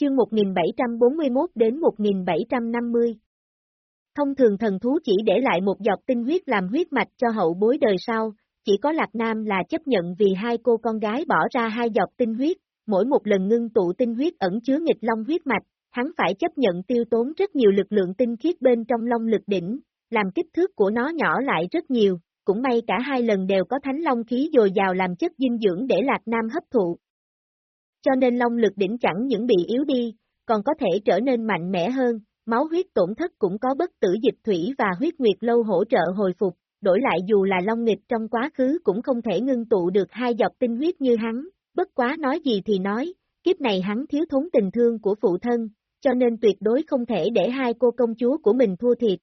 Chương 1741 đến 1750 Thông thường thần thú chỉ để lại một giọt tinh huyết làm huyết mạch cho hậu bối đời sau, chỉ có Lạc Nam là chấp nhận vì hai cô con gái bỏ ra hai giọt tinh huyết, mỗi một lần ngưng tụ tinh huyết ẩn chứa nghịch long huyết mạch, hắn phải chấp nhận tiêu tốn rất nhiều lực lượng tinh khiết bên trong long lực đỉnh, làm kích thước của nó nhỏ lại rất nhiều, cũng may cả hai lần đều có thánh long khí dồi dào làm chất dinh dưỡng để Lạc Nam hấp thụ. Cho nên long lực đỉnh chẳng những bị yếu đi, còn có thể trở nên mạnh mẽ hơn, máu huyết tổn thất cũng có bất tử dịch thủy và huyết nguyệt lâu hỗ trợ hồi phục, đổi lại dù là long nghịch trong quá khứ cũng không thể ngưng tụ được hai giọt tinh huyết như hắn, bất quá nói gì thì nói, kiếp này hắn thiếu thốn tình thương của phụ thân, cho nên tuyệt đối không thể để hai cô công chúa của mình thua thiệt.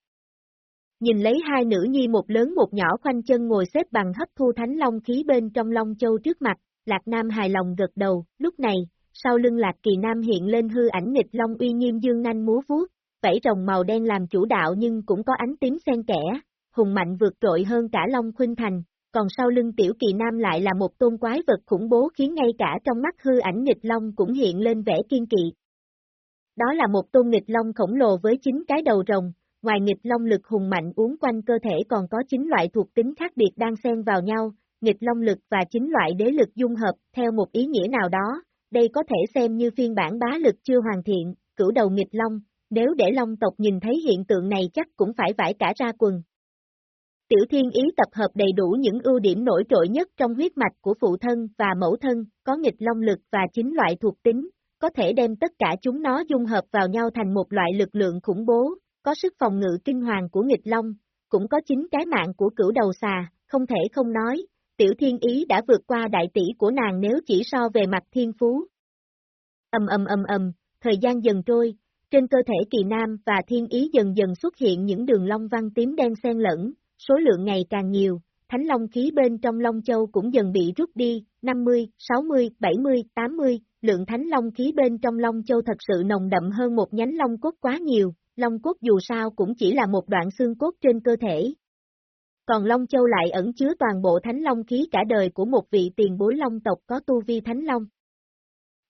Nhìn lấy hai nữ nhi một lớn một nhỏ khoanh chân ngồi xếp bằng hấp thu thánh long khí bên trong long châu trước mặt, Lạc Nam hài lòng gật đầu, lúc này, sau lưng Lạc Kỳ Nam hiện lên hư ảnh nghịch long uy nghiêm dương nanh múa vuốt, vảy rồng màu đen làm chủ đạo nhưng cũng có ánh tím xen kẽ, hùng mạnh vượt trội hơn cả Long Khuynh Thành, còn sau lưng tiểu kỳ nam lại là một tôn quái vật khủng bố khiến ngay cả trong mắt hư ảnh nghịch long cũng hiện lên vẻ kiên kỵ. Đó là một tôn nghịch long khổng lồ với chín cái đầu rồng, ngoài nghịch long lực hùng mạnh uốn quanh cơ thể còn có chín loại thuộc tính khác biệt đang xen vào nhau, nghịch long lực và chính loại đế lực dung hợp theo một ý nghĩa nào đó, đây có thể xem như phiên bản bá lực chưa hoàn thiện, cửu đầu nghịch long, nếu để long tộc nhìn thấy hiện tượng này chắc cũng phải vải cả ra quần. Tiểu thiên ý tập hợp đầy đủ những ưu điểm nổi trội nhất trong huyết mạch của phụ thân và mẫu thân, có nghịch long lực và chính loại thuộc tính, có thể đem tất cả chúng nó dung hợp vào nhau thành một loại lực lượng khủng bố, có sức phòng ngự kinh hoàng của nghịch long, cũng có chính cái mạng của cửu đầu xà, không thể không nói, tiểu thiên ý đã vượt qua đại tỷ của nàng nếu chỉ so về mặt thiên phú. Âm âm âm âm, thời gian dần trôi, trên cơ thể kỳ nam và thiên ý dần dần xuất hiện những đường long văn tím đen xen lẫn, số lượng ngày càng nhiều, thánh long khí bên trong long châu cũng dần bị rút đi, 50, 60, 70, 80, lượng thánh long khí bên trong long châu thật sự nồng đậm hơn một nhánh long cốt quá nhiều, long cốt dù sao cũng chỉ là một đoạn xương cốt trên cơ thể. Còn long châu lại ẩn chứa toàn bộ thánh long khí cả đời của một vị tiền bối long tộc có tu vi thánh long.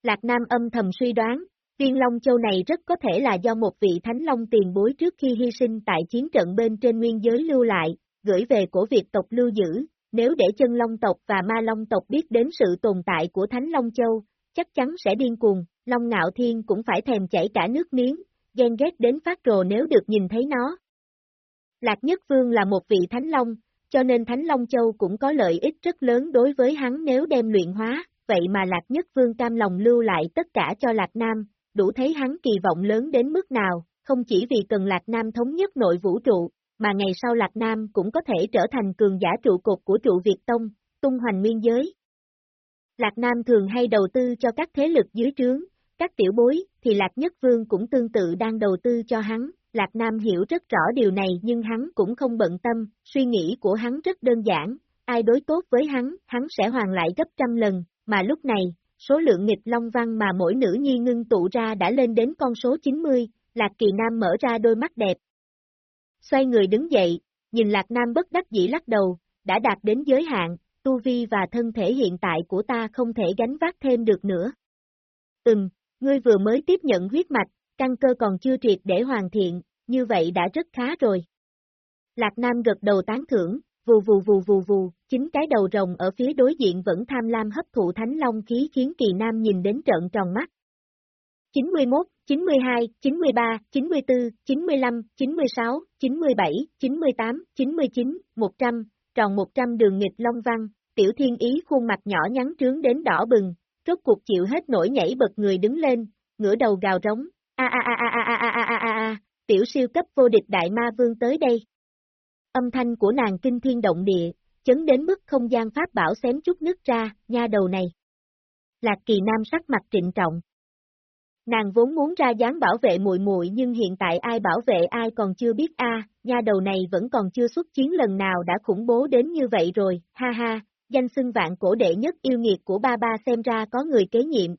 Lạc Nam âm thầm suy đoán, viên long châu này rất có thể là do một vị thánh long tiền bối trước khi hy sinh tại chiến trận bên trên nguyên giới lưu lại, gửi về cổ Việt tộc lưu giữ, nếu để chân long tộc và ma long tộc biết đến sự tồn tại của thánh long châu, chắc chắn sẽ điên cuồng, long ngạo thiên cũng phải thèm chảy cả nước miếng, ghen ghét đến phát rồ nếu được nhìn thấy nó. Lạc Nhất Vương là một vị thánh long, cho nên thánh long châu cũng có lợi ích rất lớn đối với hắn nếu đem luyện hóa, vậy mà Lạc Nhất Vương cam lòng lưu lại tất cả cho Lạc Nam, đủ thấy hắn kỳ vọng lớn đến mức nào, không chỉ vì cần Lạc Nam thống nhất nội vũ trụ, mà ngày sau Lạc Nam cũng có thể trở thành cường giả trụ cột của trụ Việt Tông, tung hoành nguyên giới. Lạc Nam thường hay đầu tư cho các thế lực dưới trướng, các tiểu bối, thì Lạc Nhất Vương cũng tương tự đang đầu tư cho hắn, Lạc Nam hiểu rất rõ điều này nhưng hắn cũng không bận tâm, suy nghĩ của hắn rất đơn giản, ai đối tốt với hắn, hắn sẽ hoàn lại gấp trăm lần, mà lúc này, số lượng nghịch long văn mà mỗi nữ nhi ngưng tụ ra đã lên đến con số 90, Lạc Kỳ Nam mở ra đôi mắt đẹp. Xoay người đứng dậy, nhìn Lạc Nam bất đắc dĩ lắc đầu, đã đạt đến giới hạn, tu vi và thân thể hiện tại của ta không thể gánh vác thêm được nữa. Ừm, ngươi vừa mới tiếp nhận huyết mạch, căn cơ còn chưa triệt để hoàn thiện, như vậy đã rất khá rồi. Lạc Nam gật đầu tán thưởng, vù vù vù vù vù, chính cái đầu rồng ở phía đối diện vẫn tham lam hấp thụ thánh long khí khiến kỳ nam nhìn đến trợn tròn mắt. 91, 92, 93, 94, 95, 96, 97, 98, 99, 100, tròn 100 đường nghịch long văn, tiểu thiên ý khuôn mặt nhỏ nhắn trướng đến đỏ bừng, rốt cuộc chịu hết nổi nhảy bật người đứng lên, ngửa đầu gào rống, a a a a a a a a a a, tiểu siêu cấp vô địch đại ma vương tới đây. Âm thanh của nàng kinh thiên động địa, chấn đến mức không gian pháp bảo xém chút nước ra, nha đầu này. Lạc kỳ nam sắc mặt trịnh trọng. Nàng vốn muốn ra dáng bảo vệ muội muội nhưng hiện tại ai bảo vệ ai còn chưa biết a, nha đầu này vẫn còn chưa xuất chiến lần nào đã khủng bố đến như vậy rồi, ha ha, danh xưng vạn cổ đệ nhất yêu nghiệt của ba ba xem ra có người kế nhiệm.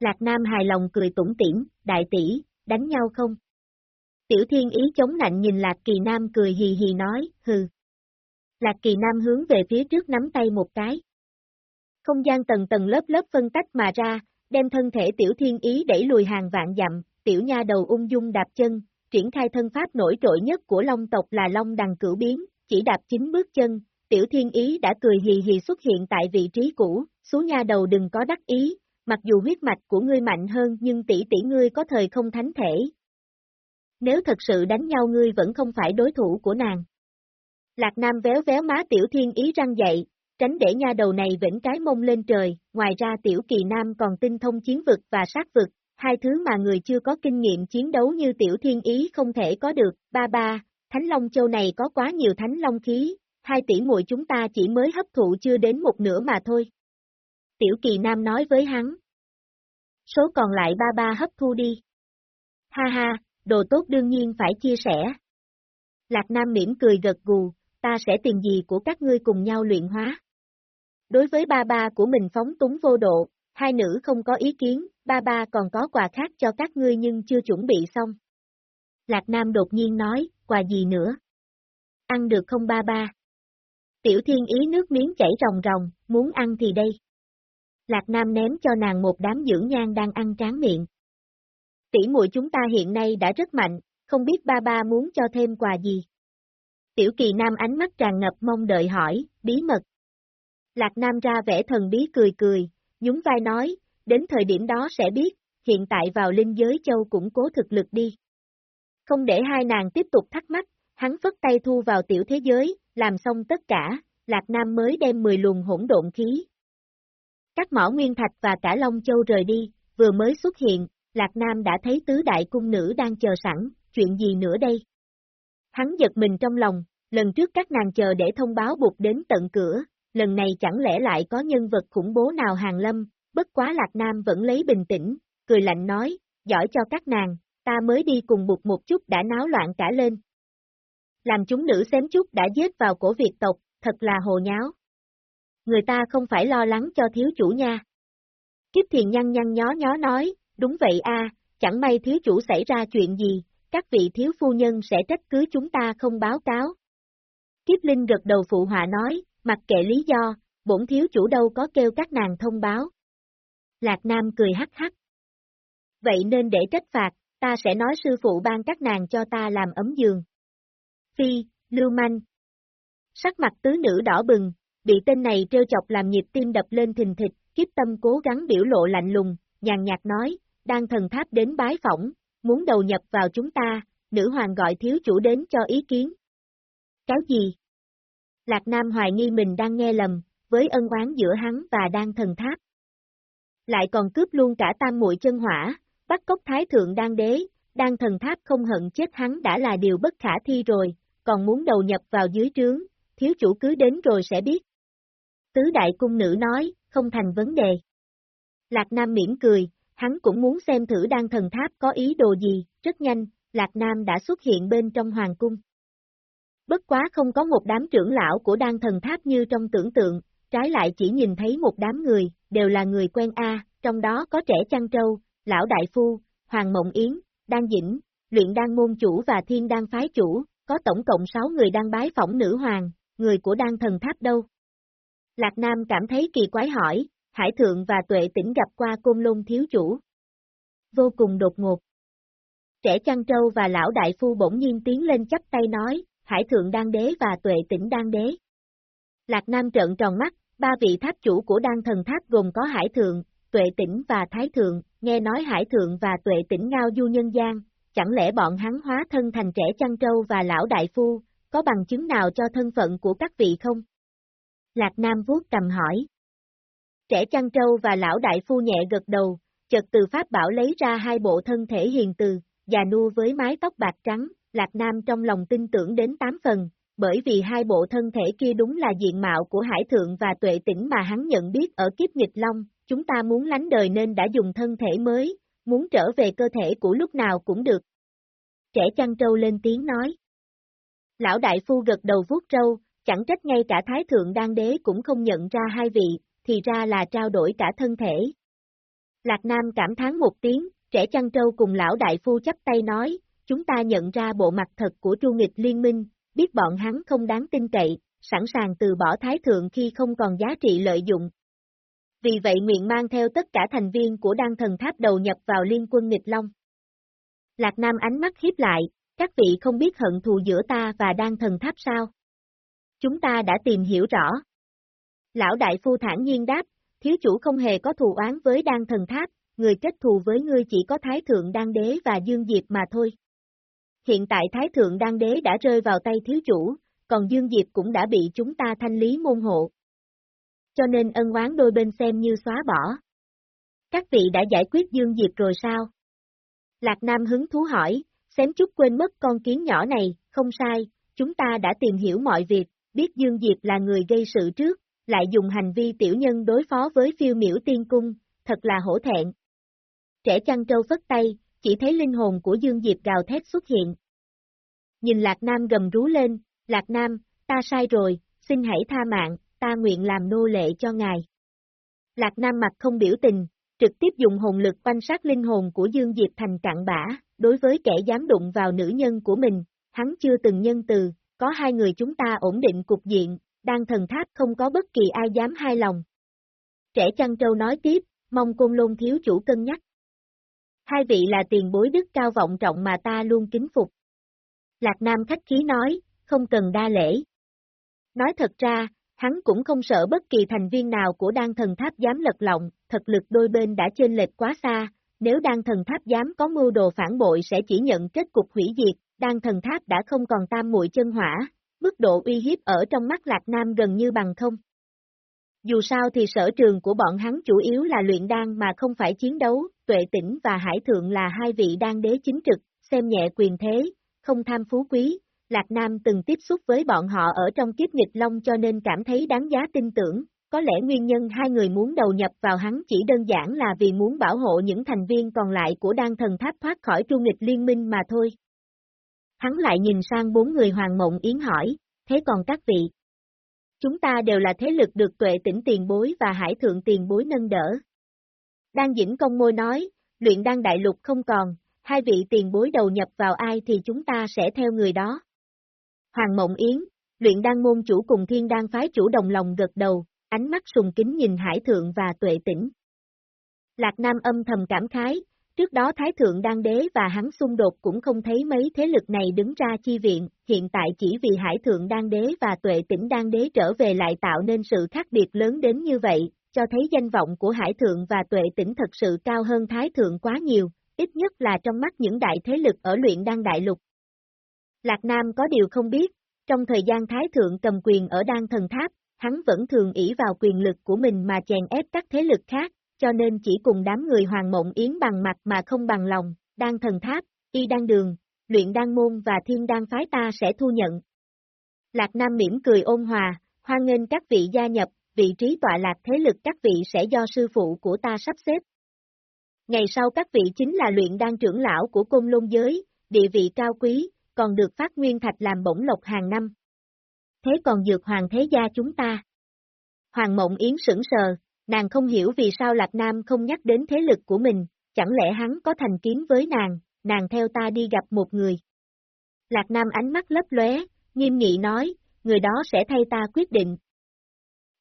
Lạc Nam hài lòng cười tủm tỉm, đại tỷ, đánh nhau không? Tiểu thiên ý chống nạnh nhìn Lạc Kỳ Nam cười hì hì nói, hừ. Lạc Kỳ Nam hướng về phía trước nắm tay một cái. Không gian tầng tầng lớp lớp phân tách mà ra, đem thân thể tiểu thiên ý đẩy lùi hàng vạn dặm, tiểu nha đầu ung dung đạp chân, triển khai thân pháp nổi trội nhất của long tộc là long đằng cửu biến, chỉ đạp chính bước chân, tiểu thiên ý đã cười hì hì xuất hiện tại vị trí cũ, số nha đầu đừng có đắc ý, mặc dù huyết mạch của ngươi mạnh hơn nhưng tỷ tỷ ngươi có thời không thánh thể. Nếu thật sự đánh nhau ngươi vẫn không phải đối thủ của nàng. Lạc Nam véo véo má tiểu thiên ý răng dậy, tránh để nha đầu này vĩnh cái mông lên trời, ngoài ra tiểu kỳ nam còn tinh thông chiến vực và sát vực, hai thứ mà người chưa có kinh nghiệm chiến đấu như tiểu thiên ý không thể có được, ba ba, Thánh Long Châu này có quá nhiều Thánh Long khí, hai tỷ muội chúng ta chỉ mới hấp thụ chưa đến một nửa mà thôi. Tiểu Kỳ Nam nói với hắn. Số còn lại ba ba hấp thu đi. Ha ha, đồ tốt đương nhiên phải chia sẻ. Lạc Nam mỉm cười gật gù, ta sẽ tìm gì của các ngươi cùng nhau luyện hóa. Đối với ba ba của mình phóng túng vô độ, hai nữ không có ý kiến, ba ba còn có quà khác cho các ngươi nhưng chưa chuẩn bị xong. Lạc Nam đột nhiên nói, quà gì nữa? Ăn được không ba ba? Tiểu thiên ý nước miếng chảy ròng ròng, muốn ăn thì đây. Lạc Nam ném cho nàng một đám dưỡng nhan đang ăn tráng miệng. Tỷ muội chúng ta hiện nay đã rất mạnh, không biết ba ba muốn cho thêm quà gì. Tiểu kỳ nam ánh mắt tràn ngập mong đợi hỏi, bí mật. Lạc Nam ra vẻ thần bí cười cười, nhún vai nói, đến thời điểm đó sẽ biết, hiện tại vào linh giới châu củng cố thực lực đi. Không để hai nàng tiếp tục thắc mắc, hắn phất tay thu vào tiểu thế giới, làm xong tất cả, Lạc Nam mới đem 10 luồng hỗn độn khí. Các mỏ nguyên thạch và cả Long Châu rời đi, vừa mới xuất hiện, Lạc Nam đã thấy tứ đại cung nữ đang chờ sẵn, chuyện gì nữa đây? Hắn giật mình trong lòng, lần trước các nàng chờ để thông báo buộc đến tận cửa, lần này chẳng lẽ lại có nhân vật khủng bố nào hàng lâm, bất quá Lạc Nam vẫn lấy bình tĩnh, cười lạnh nói, giỏi cho các nàng, ta mới đi cùng buộc một chút đã náo loạn cả lên. Làm chúng nữ xém chút đã giết vào cổ Việt tộc, thật là hồ nháo. Người ta không phải lo lắng cho thiếu chủ nha. Kiếp thiền nhăn nhăn nhó nhó nói, đúng vậy a, chẳng may thiếu chủ xảy ra chuyện gì, các vị thiếu phu nhân sẽ trách cứ chúng ta không báo cáo. Kiếp Linh gật đầu phụ họa nói, mặc kệ lý do, bổn thiếu chủ đâu có kêu các nàng thông báo. Lạc Nam cười hắc hắc. Vậy nên để trách phạt, ta sẽ nói sư phụ ban các nàng cho ta làm ấm giường. Phi, lưu manh. Sắc mặt tứ nữ đỏ bừng, bị tên này trêu chọc làm nhịp tim đập lên thình thịch, kiếp tâm cố gắng biểu lộ lạnh lùng, nhàn nhạt nói, đang thần tháp đến bái phỏng, muốn đầu nhập vào chúng ta, nữ hoàng gọi thiếu chủ đến cho ý kiến. Cái gì? Lạc Nam hoài nghi mình đang nghe lầm, với ân oán giữa hắn và đang thần tháp. Lại còn cướp luôn cả tam muội chân hỏa, bắt cốc thái thượng đang đế, đang thần tháp không hận chết hắn đã là điều bất khả thi rồi, còn muốn đầu nhập vào dưới trướng, thiếu chủ cứ đến rồi sẽ biết. Tứ đại cung nữ nói, không thành vấn đề. Lạc Nam mỉm cười, hắn cũng muốn xem thử đan thần tháp có ý đồ gì, rất nhanh, Lạc Nam đã xuất hiện bên trong hoàng cung. Bất quá không có một đám trưởng lão của đan thần tháp như trong tưởng tượng, trái lại chỉ nhìn thấy một đám người, đều là người quen A, trong đó có trẻ chăn trâu, lão đại phu, hoàng mộng yến, đan dĩnh, luyện đan môn chủ và thiên đan phái chủ, có tổng cộng 6 người đang bái phỏng nữ hoàng, người của đan thần tháp đâu? Lạc Nam cảm thấy kỳ quái hỏi, Hải Thượng và Tuệ tỉnh gặp qua côn lôn thiếu chủ. Vô cùng đột ngột. Trẻ chăn trâu và lão đại phu bỗng nhiên tiến lên chắp tay nói, Hải Thượng đan đế và Tuệ tỉnh đan đế. Lạc Nam trợn tròn mắt, ba vị tháp chủ của đan thần tháp gồm có Hải Thượng, Tuệ tỉnh và Thái Thượng, nghe nói Hải Thượng và Tuệ tỉnh ngao du nhân gian, chẳng lẽ bọn hắn hóa thân thành trẻ chăn trâu và lão đại phu, có bằng chứng nào cho thân phận của các vị không? Lạc Nam vuốt cầm hỏi. Trẻ chăn trâu và lão đại phu nhẹ gật đầu, chợt từ pháp bảo lấy ra hai bộ thân thể hiền từ, già nua với mái tóc bạc trắng, Lạc Nam trong lòng tin tưởng đến tám phần, bởi vì hai bộ thân thể kia đúng là diện mạo của Hải Thượng và Tuệ Tĩnh mà hắn nhận biết ở kiếp nghịch long, chúng ta muốn lánh đời nên đã dùng thân thể mới, muốn trở về cơ thể của lúc nào cũng được. Trẻ chăn trâu lên tiếng nói. Lão đại phu gật đầu vuốt trâu, chẳng trách ngay cả thái thượng đan đế cũng không nhận ra hai vị, thì ra là trao đổi cả thân thể. Lạc Nam cảm thán một tiếng, trẻ chăn trâu cùng lão đại phu chấp tay nói, chúng ta nhận ra bộ mặt thật của tru nghịch liên minh, biết bọn hắn không đáng tin cậy, sẵn sàng từ bỏ thái thượng khi không còn giá trị lợi dụng. Vì vậy nguyện mang theo tất cả thành viên của đan thần tháp đầu nhập vào liên quân nghịch long. Lạc Nam ánh mắt hiếp lại, các vị không biết hận thù giữa ta và đan thần tháp sao? Chúng ta đã tìm hiểu rõ. Lão đại phu thản nhiên đáp, thiếu chủ không hề có thù oán với đan thần tháp, người kết thù với ngươi chỉ có Thái Thượng Đan Đế và Dương Diệp mà thôi. Hiện tại Thái Thượng Đan Đế đã rơi vào tay thiếu chủ, còn Dương Diệp cũng đã bị chúng ta thanh lý môn hộ. Cho nên ân oán đôi bên xem như xóa bỏ. Các vị đã giải quyết Dương Diệp rồi sao? Lạc Nam hứng thú hỏi, xém chút quên mất con kiến nhỏ này, không sai, chúng ta đã tìm hiểu mọi việc, biết Dương Diệp là người gây sự trước, lại dùng hành vi tiểu nhân đối phó với phiêu miểu tiên cung, thật là hổ thẹn. Trẻ chăn trâu phất tay, chỉ thấy linh hồn của Dương Diệp gào thét xuất hiện. Nhìn Lạc Nam gầm rú lên, Lạc Nam, ta sai rồi, xin hãy tha mạng, ta nguyện làm nô lệ cho ngài. Lạc Nam mặt không biểu tình, trực tiếp dùng hồn lực quan sát linh hồn của Dương Diệp thành cạn bã, đối với kẻ dám đụng vào nữ nhân của mình, hắn chưa từng nhân từ, có hai người chúng ta ổn định cục diện, đang thần tháp không có bất kỳ ai dám hai lòng. Trẻ chăn trâu nói tiếp, mong côn lôn thiếu chủ cân nhắc. Hai vị là tiền bối đức cao vọng trọng mà ta luôn kính phục. Lạc Nam khách khí nói, không cần đa lễ. Nói thật ra, hắn cũng không sợ bất kỳ thành viên nào của đan thần tháp dám lật lọng, thực lực đôi bên đã chênh lệch quá xa, nếu đan thần tháp dám có mưu đồ phản bội sẽ chỉ nhận kết cục hủy diệt, đan thần tháp đã không còn tam muội chân hỏa, mức độ uy hiếp ở trong mắt Lạc Nam gần như bằng không. Dù sao thì sở trường của bọn hắn chủ yếu là luyện đan mà không phải chiến đấu, tuệ tỉnh và hải thượng là hai vị đan đế chính trực, xem nhẹ quyền thế, không tham phú quý, Lạc Nam từng tiếp xúc với bọn họ ở trong kiếp nghịch long cho nên cảm thấy đáng giá tin tưởng, có lẽ nguyên nhân hai người muốn đầu nhập vào hắn chỉ đơn giản là vì muốn bảo hộ những thành viên còn lại của đan thần tháp thoát khỏi tru nghịch liên minh mà thôi. Hắn lại nhìn sang bốn người Hoàng Mộng Yến hỏi, thế còn các vị? Chúng ta đều là thế lực được tuệ tỉnh tiền bối và hải thượng tiền bối nâng đỡ. Đan dĩnh công môi nói, luyện đan đại lục không còn, hai vị tiền bối đầu nhập vào ai thì chúng ta sẽ theo người đó. Hoàng Mộng Yến, luyện đan môn chủ cùng thiên đan phái chủ đồng lòng gật đầu, ánh mắt sùng kính nhìn hải thượng và tuệ tỉnh. Lạc Nam âm thầm cảm khái, trước đó Thái Thượng Đan Đế và hắn xung đột cũng không thấy mấy thế lực này đứng ra chi viện, hiện tại chỉ vì Hải Thượng Đan Đế và Tuệ Tỉnh Đan Đế trở về lại tạo nên sự khác biệt lớn đến như vậy, cho thấy danh vọng của Hải Thượng và Tuệ Tỉnh thật sự cao hơn Thái Thượng quá nhiều, ít nhất là trong mắt những đại thế lực ở luyện đan đại lục. Lạc Nam có điều không biết, trong thời gian Thái Thượng cầm quyền ở đan thần tháp, hắn vẫn thường ỷ vào quyền lực của mình mà chèn ép các thế lực khác, cho nên chỉ cùng đám người Hoàng Mộng Yến bằng mặt mà không bằng lòng, Đang thần tháp, y Đang đường, luyện đan môn và thiên đan phái ta sẽ thu nhận. Lạc Nam mỉm cười ôn hòa, hoan nghênh các vị gia nhập, vị trí tọa lạc thế lực các vị sẽ do sư phụ của ta sắp xếp. Ngày sau các vị chính là luyện đan trưởng lão của cung lôn giới, địa vị cao quý, còn được phát nguyên thạch làm bổng lộc hàng năm. Thế còn dược hoàng thế gia chúng ta? Hoàng Mộng Yến sững sờ, nàng không hiểu vì sao Lạc Nam không nhắc đến thế lực của mình, chẳng lẽ hắn có thành kiến với nàng, nàng theo ta đi gặp một người. Lạc Nam ánh mắt lấp lóe, nghiêm nghị nói, người đó sẽ thay ta quyết định.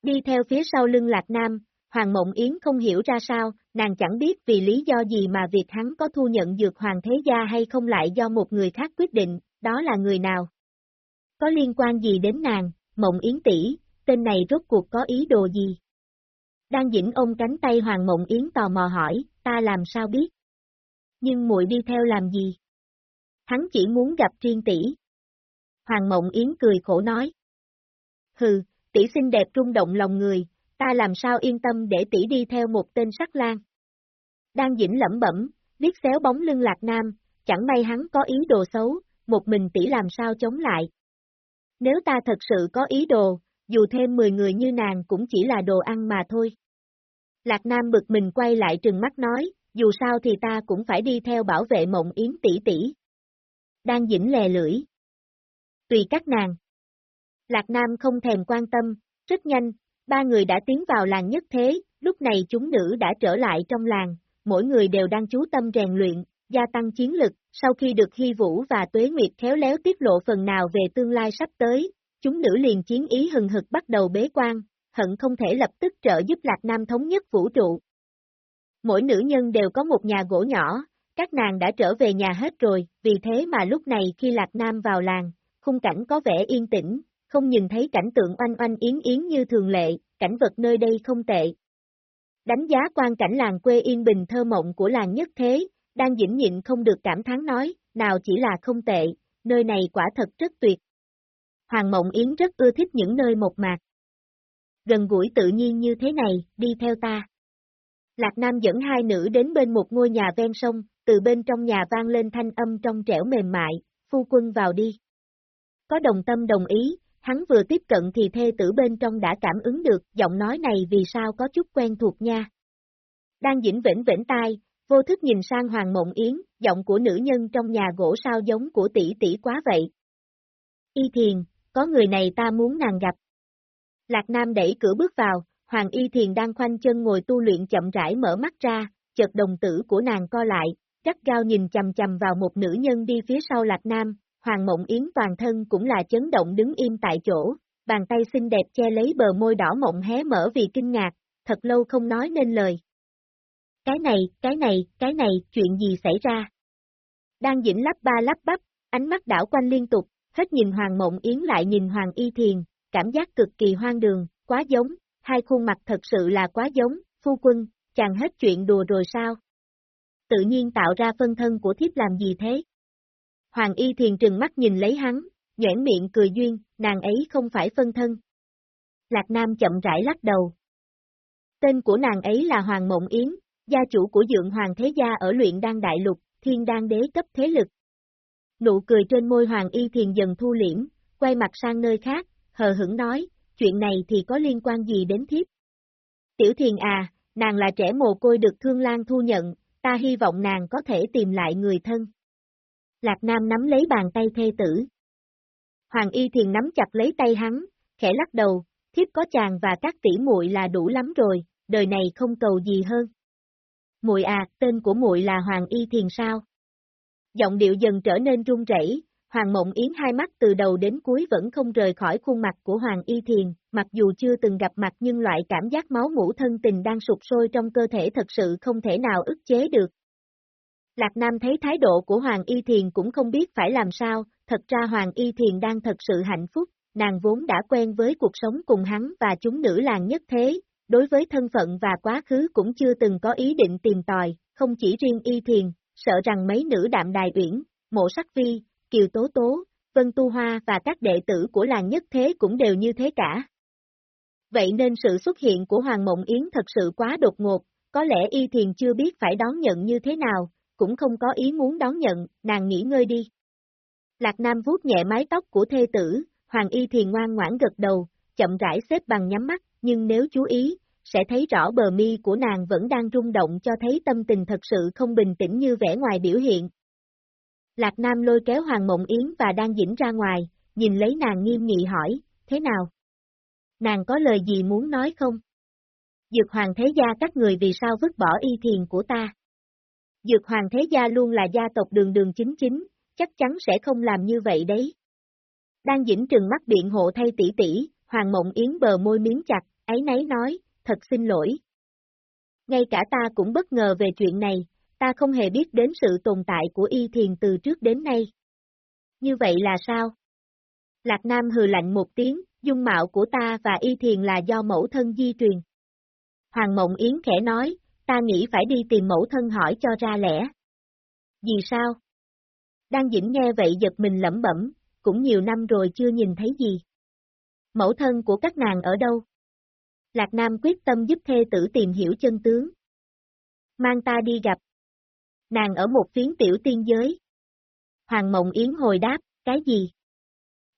Đi theo phía sau lưng Lạc Nam, Hoàng Mộng Yến không hiểu ra sao, nàng chẳng biết vì lý do gì mà việc hắn có thu nhận dược hoàng thế gia hay không lại do một người khác quyết định, đó là người nào. Có liên quan gì đến nàng, Mộng Yến tỷ, tên này rốt cuộc có ý đồ gì? Đang dĩnh ôm cánh tay Hoàng Mộng Yến tò mò hỏi, ta làm sao biết? Nhưng muội đi theo làm gì? Hắn chỉ muốn gặp triên tỷ. Hoàng Mộng Yến cười khổ nói. Hừ, tỷ xinh đẹp rung động lòng người, ta làm sao yên tâm để tỷ đi theo một tên sắc lang. Đang dĩnh lẩm bẩm, viết xéo bóng lưng lạc nam, chẳng may hắn có ý đồ xấu, một mình tỷ làm sao chống lại. Nếu ta thật sự có ý đồ, dù thêm 10 người như nàng cũng chỉ là đồ ăn mà thôi. Lạc Nam bực mình quay lại trừng mắt nói, dù sao thì ta cũng phải đi theo bảo vệ mộng yến tỷ tỷ. Đang dĩnh lè lưỡi. Tùy các nàng. Lạc Nam không thèm quan tâm, rất nhanh, ba người đã tiến vào làng nhất thế, lúc này chúng nữ đã trở lại trong làng, mỗi người đều đang chú tâm rèn luyện, gia tăng chiến lực, sau khi được Hy Vũ và Tuế Nguyệt khéo léo tiết lộ phần nào về tương lai sắp tới, chúng nữ liền chiến ý hừng hực bắt đầu bế quan, hận không thể lập tức trợ giúp Lạc Nam thống nhất vũ trụ. Mỗi nữ nhân đều có một nhà gỗ nhỏ, các nàng đã trở về nhà hết rồi, vì thế mà lúc này khi Lạc Nam vào làng, khung cảnh có vẻ yên tĩnh, không nhìn thấy cảnh tượng oanh oanh yến yến như thường lệ, cảnh vật nơi đây không tệ. Đánh giá quan cảnh làng quê yên bình thơ mộng của làng nhất thế, đang dĩnh nhịn không được cảm thán nói, nào chỉ là không tệ, nơi này quả thật rất tuyệt. Hoàng Mộng Yến rất ưa thích những nơi một mạc. Gần gũi tự nhiên như thế này, đi theo ta. Lạc Nam dẫn hai nữ đến bên một ngôi nhà ven sông, từ bên trong nhà vang lên thanh âm trong trẻo mềm mại, phu quân vào đi. Có đồng tâm đồng ý, hắn vừa tiếp cận thì thê tử bên trong đã cảm ứng được giọng nói này vì sao có chút quen thuộc nha. Đang dĩnh vĩnh vĩnh tai, vô thức nhìn sang Hoàng Mộng Yến, giọng của nữ nhân trong nhà gỗ sao giống của tỷ tỷ quá vậy. Y thiền, có người này ta muốn nàng gặp. Lạc Nam đẩy cửa bước vào, Hoàng Y Thiền đang khoanh chân ngồi tu luyện chậm rãi mở mắt ra, chợt đồng tử của nàng co lại, gắt gao nhìn chầm chầm vào một nữ nhân đi phía sau Lạc Nam, Hoàng Mộng Yến toàn thân cũng là chấn động đứng im tại chỗ, bàn tay xinh đẹp che lấy bờ môi đỏ mộng hé mở vì kinh ngạc, thật lâu không nói nên lời. Cái này, cái này, cái này, chuyện gì xảy ra? Đang dĩnh lắp ba lắp bắp, ánh mắt đảo quanh liên tục, hết nhìn Hoàng Mộng Yến lại nhìn Hoàng Y Thiền, cảm giác cực kỳ hoang đường, quá giống, hai khuôn mặt thật sự là quá giống, phu quân, chàng hết chuyện đùa rồi sao? Tự nhiên tạo ra phân thân của thiếp làm gì thế? Hoàng Y Thiền trừng mắt nhìn lấy hắn, nhoảng miệng cười duyên, nàng ấy không phải phân thân. Lạc Nam chậm rãi lắc đầu. Tên của nàng ấy là Hoàng Mộng Yến, gia chủ của dượng Hoàng Thế Gia ở luyện đan đại lục, thiên đan đế cấp thế lực. Nụ cười trên môi Hoàng Y Thiền dần thu liễm, quay mặt sang nơi khác, hờ hững nói, chuyện này thì có liên quan gì đến thiếp? Tiểu Thiền à, nàng là trẻ mồ côi được Thương Lan thu nhận, ta hy vọng nàng có thể tìm lại người thân. Lạc Nam nắm lấy bàn tay thê tử. Hoàng Y Thiền nắm chặt lấy tay hắn, khẽ lắc đầu, thiếp có chàng và các tỷ muội là đủ lắm rồi, đời này không cầu gì hơn. Muội à, tên của muội là Hoàng Y Thiền sao? Giọng điệu dần trở nên run rẩy, Hoàng Mộng Yến hai mắt từ đầu đến cuối vẫn không rời khỏi khuôn mặt của Hoàng Y Thiền, mặc dù chưa từng gặp mặt nhưng loại cảm giác máu mũ thân tình đang sụp sôi trong cơ thể thật sự không thể nào ức chế được. Lạc Nam thấy thái độ của Hoàng Y Thiền cũng không biết phải làm sao, thật ra Hoàng Y Thiền đang thật sự hạnh phúc, nàng vốn đã quen với cuộc sống cùng hắn và chúng nữ làng nhất thế, đối với thân phận và quá khứ cũng chưa từng có ý định tìm tòi, không chỉ riêng Y Thiền, sợ rằng mấy nữ đạm đài uyển, mộ sắc vi, kiều tố tố, vân tu hoa và các đệ tử của làng nhất thế cũng đều như thế cả. Vậy nên sự xuất hiện của Hoàng Mộng Yến thật sự quá đột ngột, có lẽ Y Thiền chưa biết phải đón nhận như thế nào, cũng không có ý muốn đón nhận, nàng nghỉ ngơi đi. Lạc Nam vuốt nhẹ mái tóc của thê tử, Hoàng Y Thiền ngoan ngoãn gật đầu, chậm rãi xếp bằng nhắm mắt, nhưng nếu chú ý, sẽ thấy rõ bờ mi của nàng vẫn đang rung động cho thấy tâm tình thật sự không bình tĩnh như vẻ ngoài biểu hiện. Lạc Nam lôi kéo Hoàng Mộng Yến và đang dĩnh ra ngoài, nhìn lấy nàng nghiêm nghị hỏi, thế nào? Nàng có lời gì muốn nói không? Dược Hoàng Thế Gia các người vì sao vứt bỏ y thiền của ta? Dược Hoàng Thế Gia luôn là gia tộc đường đường chính chính, chắc chắn sẽ không làm như vậy đấy. Đang dĩnh trừng mắt biện hộ thay tỷ tỷ, Hoàng Mộng Yến bờ môi miếng chặt, ấy nấy nói, thật xin lỗi. Ngay cả ta cũng bất ngờ về chuyện này, ta không hề biết đến sự tồn tại của y thiền từ trước đến nay. Như vậy là sao? Lạc Nam hừ lạnh một tiếng, dung mạo của ta và y thiền là do mẫu thân di truyền. Hoàng Mộng Yến khẽ nói, ta nghĩ phải đi tìm mẫu thân hỏi cho ra lẽ. Vì sao? Đang dĩnh nghe vậy giật mình lẩm bẩm, cũng nhiều năm rồi chưa nhìn thấy gì. Mẫu thân của các nàng ở đâu? Lạc Nam quyết tâm giúp thê tử tìm hiểu chân tướng. Mang ta đi gặp. Nàng ở một phiến tiểu tiên giới. Hoàng Mộng Yến hồi đáp, cái gì?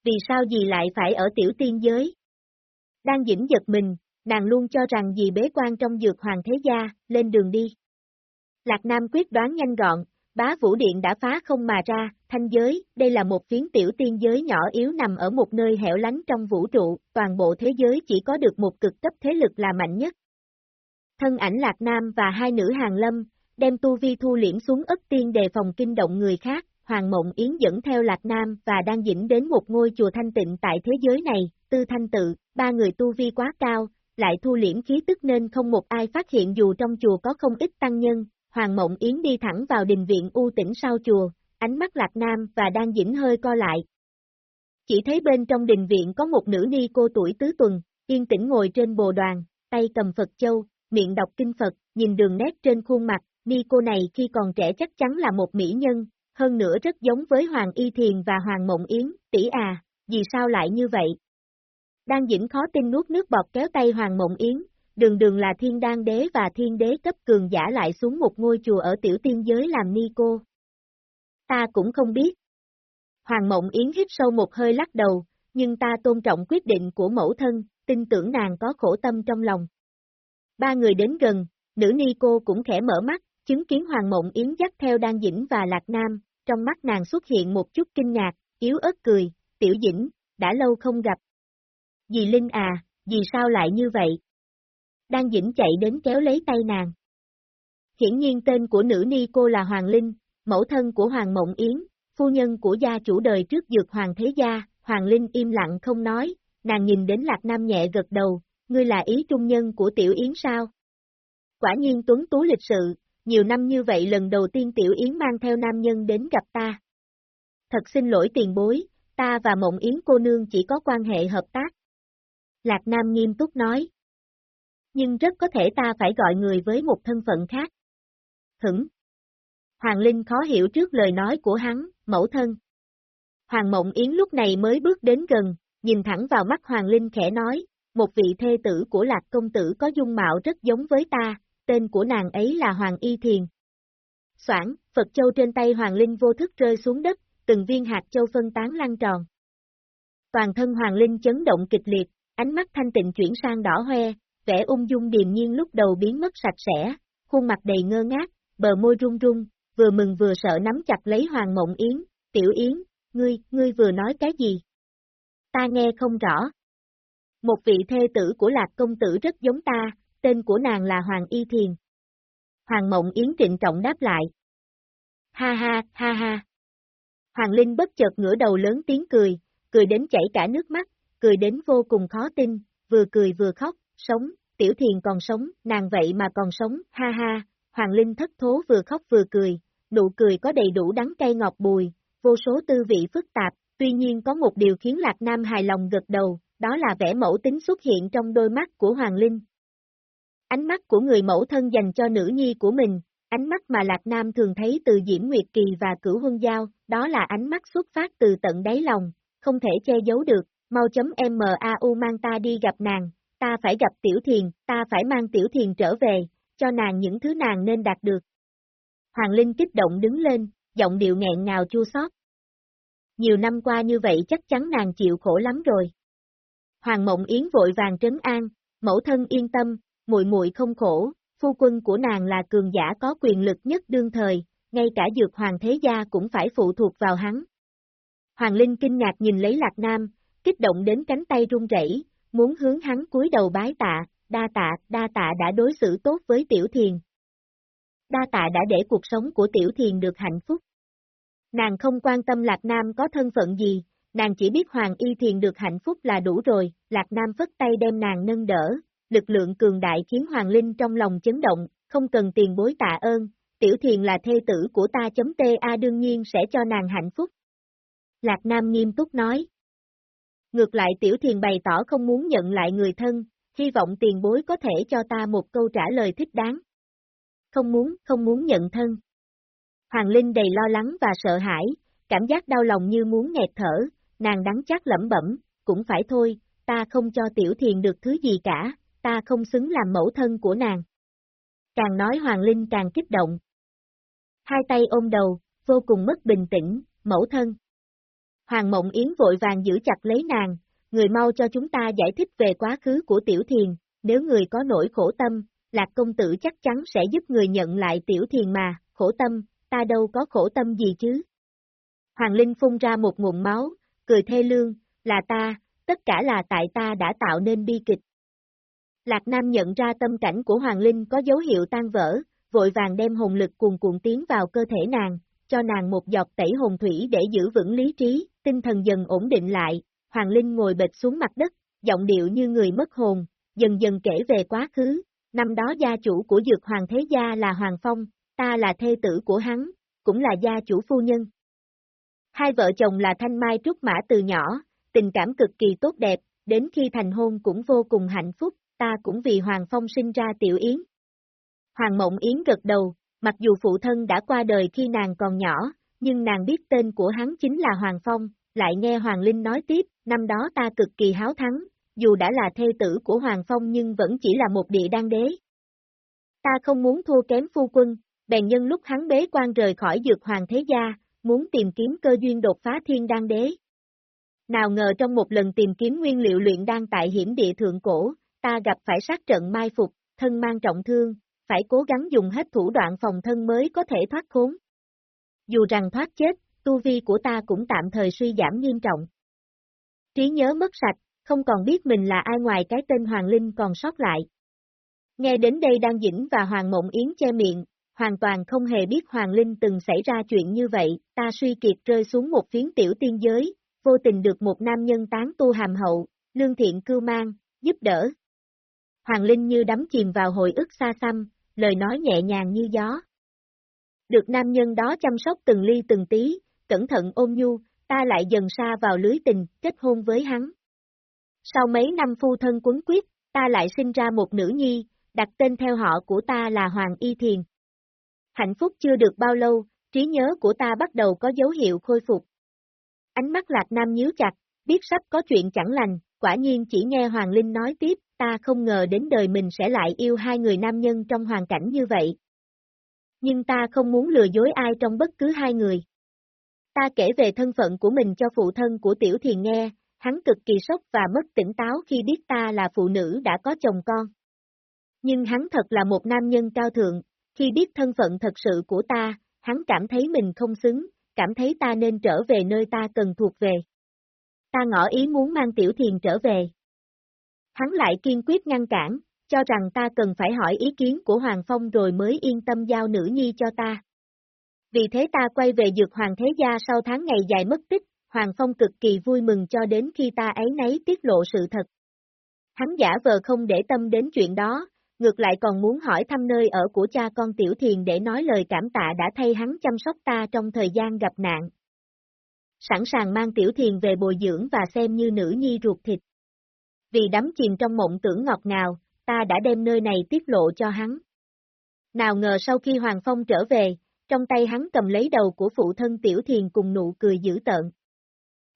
Vì sao gì lại phải ở tiểu tiên giới? Đang dĩnh giật mình, nàng luôn cho rằng dì bế quan trong dược hoàng thế gia, lên đường đi. Lạc Nam quyết đoán nhanh gọn, bá vũ điện đã phá không mà ra, thanh giới, đây là một phiến tiểu tiên giới nhỏ yếu nằm ở một nơi hẻo lánh trong vũ trụ, toàn bộ thế giới chỉ có được một cực cấp thế lực là mạnh nhất. Thân ảnh Lạc Nam và hai nữ hàng lâm, đem tu vi thu liễm xuống ất tiên đề phòng kinh động người khác, Hoàng Mộng Yến dẫn theo Lạc Nam và đang dĩnh đến một ngôi chùa thanh tịnh tại thế giới này, tư thanh tự, ba người tu vi quá cao, lại thu liễm khí tức nên không một ai phát hiện dù trong chùa có không ít tăng nhân, Hoàng Mộng Yến đi thẳng vào đình viện u tĩnh sau chùa, ánh mắt Lạc Nam và đang dĩnh hơi co lại. Chỉ thấy bên trong đình viện có một nữ ni cô tuổi tứ tuần, yên tĩnh ngồi trên bồ đoàn, tay cầm Phật Châu, miệng đọc kinh Phật, nhìn đường nét trên khuôn mặt, ni cô này khi còn trẻ chắc chắn là một mỹ nhân, hơn nữa rất giống với Hoàng Y Thiền và Hoàng Mộng Yến, tỷ à, vì sao lại như vậy? Đang dĩnh khó tin nuốt nước bọt kéo tay Hoàng Mộng Yến, đường đường là thiên đan đế và thiên đế cấp cường giả lại xuống một ngôi chùa ở tiểu tiên giới làm ni cô. Ta cũng không biết. Hoàng Mộng Yến hít sâu một hơi lắc đầu, nhưng ta tôn trọng quyết định của mẫu thân, tin tưởng nàng có khổ tâm trong lòng. Ba người đến gần, nữ ni cô cũng khẽ mở mắt, chứng kiến Hoàng Mộng Yến dắt theo Đan Dĩnh và Lạc Nam, trong mắt nàng xuất hiện một chút kinh ngạc, yếu ớt cười, tiểu dĩnh, đã lâu không gặp. Dì Linh à, vì sao lại như vậy? Đang Dĩnh chạy đến kéo lấy tay nàng. Hiển nhiên tên của nữ ni cô là Hoàng Linh, mẫu thân của Hoàng Mộng Yến, phu nhân của gia chủ đời trước dược Hoàng Thế Gia, Hoàng Linh im lặng không nói, nàng nhìn đến Lạc Nam nhẹ gật đầu, ngươi là ý trung nhân của Tiểu Yến sao? Quả nhiên tuấn tú lịch sự, nhiều năm như vậy lần đầu tiên Tiểu Yến mang theo nam nhân đến gặp ta. Thật xin lỗi tiền bối, ta và Mộng Yến cô nương chỉ có quan hệ hợp tác. Lạc Nam nghiêm túc nói. Nhưng rất có thể ta phải gọi người với một thân phận khác. Hửng. Hoàng Linh khó hiểu trước lời nói của hắn, mẫu thân. Hoàng Mộng Yến lúc này mới bước đến gần, nhìn thẳng vào mắt Hoàng Linh khẽ nói, một vị thê tử của Lạc Công Tử có dung mạo rất giống với ta, tên của nàng ấy là Hoàng Y Thiền. Soảng, Phật Châu trên tay Hoàng Linh vô thức rơi xuống đất, từng viên hạt châu phân tán lăn tròn. Toàn thân Hoàng Linh chấn động kịch liệt, ánh mắt thanh tịnh chuyển sang đỏ hoe, vẻ ung dung điềm nhiên lúc đầu biến mất sạch sẽ, khuôn mặt đầy ngơ ngác, bờ môi run run, vừa mừng vừa sợ nắm chặt lấy Hoàng Mộng Yến, Tiểu Yến, ngươi, ngươi vừa nói cái gì? Ta nghe không rõ. Một vị thê tử của Lạc Công Tử rất giống ta, tên của nàng là Hoàng Y Thiền. Hoàng Mộng Yến trịnh trọng đáp lại. Ha ha, ha ha. Hoàng Linh bất chợt ngửa đầu lớn tiếng cười, cười đến chảy cả nước mắt, cười đến vô cùng khó tin, vừa cười vừa khóc, sống, tiểu thiền còn sống, nàng vậy mà còn sống, ha ha, Hoàng Linh thất thố vừa khóc vừa cười, nụ cười có đầy đủ đắng cay ngọt bùi, vô số tư vị phức tạp, tuy nhiên có một điều khiến Lạc Nam hài lòng gật đầu, đó là vẻ mẫu tính xuất hiện trong đôi mắt của Hoàng Linh. Ánh mắt của người mẫu thân dành cho nữ nhi của mình, ánh mắt mà Lạc Nam thường thấy từ Diễm Nguyệt Kỳ và Cửu Huân Giao, đó là ánh mắt xuất phát từ tận đáy lòng, không thể che giấu được, mau chấm MAU mang ta đi gặp nàng, ta phải gặp Tiểu Thiền, ta phải mang Tiểu Thiền trở về, cho nàng những thứ nàng nên đạt được. Hoàng Linh kích động đứng lên, giọng điệu nghẹn ngào chua xót. Nhiều năm qua như vậy chắc chắn nàng chịu khổ lắm rồi. Hoàng Mộng Yến vội vàng trấn an, mẫu thân yên tâm, muội muội không khổ, phu quân của nàng là cường giả có quyền lực nhất đương thời, ngay cả dược hoàng thế gia cũng phải phụ thuộc vào hắn. Hoàng Linh kinh ngạc nhìn lấy Lạc Nam, kích động đến cánh tay run rẩy, muốn hướng hắn cúi đầu bái tạ, đa tạ, đa tạ đã đối xử tốt với Tiểu Thiền. Đa tạ đã để cuộc sống của Tiểu Thiền được hạnh phúc. Nàng không quan tâm Lạc Nam có thân phận gì, nàng chỉ biết Hoàng Y Thiền được hạnh phúc là đủ rồi, Lạc Nam phất tay đem nàng nâng đỡ, lực lượng cường đại khiến Hoàng Linh trong lòng chấn động, không cần tiền bối tạ ơn, Tiểu Thiền là thê tử của ta chấm ta đương nhiên sẽ cho nàng hạnh phúc. Lạc Nam nghiêm túc nói. Ngược lại Tiểu Thiền bày tỏ không muốn nhận lại người thân, hy vọng tiền bối có thể cho ta một câu trả lời thích đáng. Không muốn, không muốn nhận thân. Hoàng Linh đầy lo lắng và sợ hãi, cảm giác đau lòng như muốn nghẹt thở, nàng đắng chắc lẩm bẩm, cũng phải thôi, ta không cho Tiểu Thiền được thứ gì cả, ta không xứng làm mẫu thân của nàng. Càng nói Hoàng Linh càng kích động. Hai tay ôm đầu, vô cùng mất bình tĩnh, mẫu thân. Hoàng Mộng Yến vội vàng giữ chặt lấy nàng, người mau cho chúng ta giải thích về quá khứ của Tiểu Thiền, nếu người có nỗi khổ tâm, Lạc Công Tử chắc chắn sẽ giúp người nhận lại Tiểu Thiền mà, khổ tâm, ta đâu có khổ tâm gì chứ. Hoàng Linh phun ra một nguồn máu, cười thê lương, là ta, tất cả là tại ta đã tạo nên bi kịch. Lạc Nam nhận ra tâm cảnh của Hoàng Linh có dấu hiệu tan vỡ, vội vàng đem hồn lực cuồn cuộn tiến vào cơ thể nàng, cho nàng một giọt tẩy hồn thủy để giữ vững lý trí, tinh thần dần ổn định lại, Hoàng Linh ngồi bệt xuống mặt đất, giọng điệu như người mất hồn, dần dần kể về quá khứ, năm đó gia chủ của dược hoàng thế gia là Hoàng Phong, ta là thê tử của hắn, cũng là gia chủ phu nhân. Hai vợ chồng là Thanh Mai Trúc Mã từ nhỏ, tình cảm cực kỳ tốt đẹp, đến khi thành hôn cũng vô cùng hạnh phúc, ta cũng vì Hoàng Phong sinh ra Tiểu Yến. Hoàng Mộng Yến gật đầu, mặc dù phụ thân đã qua đời khi nàng còn nhỏ, nhưng nàng biết tên của hắn chính là Hoàng Phong, lại nghe Hoàng Linh nói tiếp, năm đó ta cực kỳ háo thắng, dù đã là thê tử của Hoàng Phong nhưng vẫn chỉ là một địa đan đế. Ta không muốn thua kém phu quân, bèn nhân lúc hắn bế quan rời khỏi dược hoàng thế gia, muốn tìm kiếm cơ duyên đột phá thiên đan đế. Nào ngờ trong một lần tìm kiếm nguyên liệu luyện đan tại hiểm địa thượng cổ, ta gặp phải sát trận mai phục, thân mang trọng thương, phải cố gắng dùng hết thủ đoạn phòng thân mới có thể thoát khốn. Dù rằng thoát chết, tu vi của ta cũng tạm thời suy giảm nghiêm trọng. Trí nhớ mất sạch, không còn biết mình là ai ngoài cái tên Hoàng Linh còn sót lại. Nghe đến đây đang dĩnh và Hoàng Mộng Yến che miệng, hoàn toàn không hề biết Hoàng Linh từng xảy ra chuyện như vậy, ta suy kiệt rơi xuống một phiến tiểu tiên giới, vô tình được một nam nhân tán tu hàm hậu, lương thiện cưu mang, giúp đỡ. Hoàng Linh như đắm chìm vào hồi ức xa xăm, lời nói nhẹ nhàng như gió. Được nam nhân đó chăm sóc từng ly từng tí, cẩn thận ôm nhu, ta lại dần xa vào lưới tình, kết hôn với hắn. Sau mấy năm phu thân quấn quyết, ta lại sinh ra một nữ nhi, đặt tên theo họ của ta là Hoàng Y Thiền. Hạnh phúc chưa được bao lâu, trí nhớ của ta bắt đầu có dấu hiệu khôi phục. Ánh mắt Lạc Nam nhíu chặt, biết sắp có chuyện chẳng lành, quả nhiên chỉ nghe Hoàng Linh nói tiếp, ta không ngờ đến đời mình sẽ lại yêu hai người nam nhân trong hoàn cảnh như vậy. Nhưng ta không muốn lừa dối ai trong bất cứ hai người. Ta kể về thân phận của mình cho phụ thân của Tiểu Thiền nghe, hắn cực kỳ sốc và mất tỉnh táo khi biết ta là phụ nữ đã có chồng con. Nhưng hắn thật là một nam nhân cao thượng, khi biết thân phận thật sự của ta, hắn cảm thấy mình không xứng, cảm thấy ta nên trở về nơi ta cần thuộc về. Ta ngỏ ý muốn mang Tiểu Thiền trở về. Hắn lại kiên quyết ngăn cản, cho rằng ta cần phải hỏi ý kiến của Hoàng Phong rồi mới yên tâm giao nữ nhi cho ta. Vì thế ta quay về dược Hoàng Thế Gia sau tháng ngày dài mất tích, Hoàng Phong cực kỳ vui mừng cho đến khi ta ấy nấy tiết lộ sự thật. Hắn giả vờ không để tâm đến chuyện đó, ngược lại còn muốn hỏi thăm nơi ở của cha con Tiểu Thiền để nói lời cảm tạ đã thay hắn chăm sóc ta trong thời gian gặp nạn. Sẵn sàng mang Tiểu Thiền về bồi dưỡng và xem như nữ nhi ruột thịt. Vì đắm chìm trong mộng tưởng ngọt ngào, ta đã đem nơi này tiết lộ cho hắn. Nào ngờ sau khi Hoàng Phong trở về, trong tay hắn cầm lấy đầu của phụ thân Tiểu Thiền cùng nụ cười dữ tợn.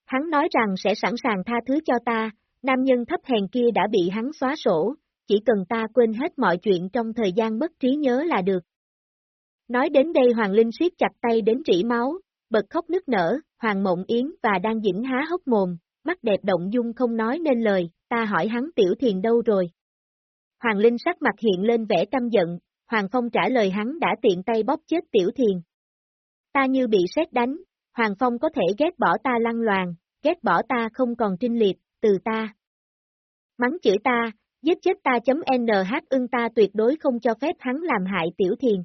Hắn nói rằng sẽ sẵn sàng tha thứ cho ta, nam nhân thấp hèn kia đã bị hắn xóa sổ, chỉ cần ta quên hết mọi chuyện trong thời gian mất trí nhớ là được. Nói đến đây Hoàng Linh siết chặt tay đến trĩ máu, bật khóc nức nở, Hoàng Mộng Yến và đang dĩnh há hốc mồm, mắt đẹp động dung không nói nên lời, ta hỏi hắn tiểu thiền đâu rồi. Hoàng Linh sắc mặt hiện lên vẻ căm giận, Hoàng Phong trả lời hắn đã tiện tay bóp chết tiểu thiền. Ta như bị sét đánh, Hoàng Phong có thể ghét bỏ ta lăng loàn, ghét bỏ ta không còn trinh liệt, từ ta. Mắng chửi ta, giết chết ta chấm NH ưng ta tuyệt đối không cho phép hắn làm hại tiểu thiền.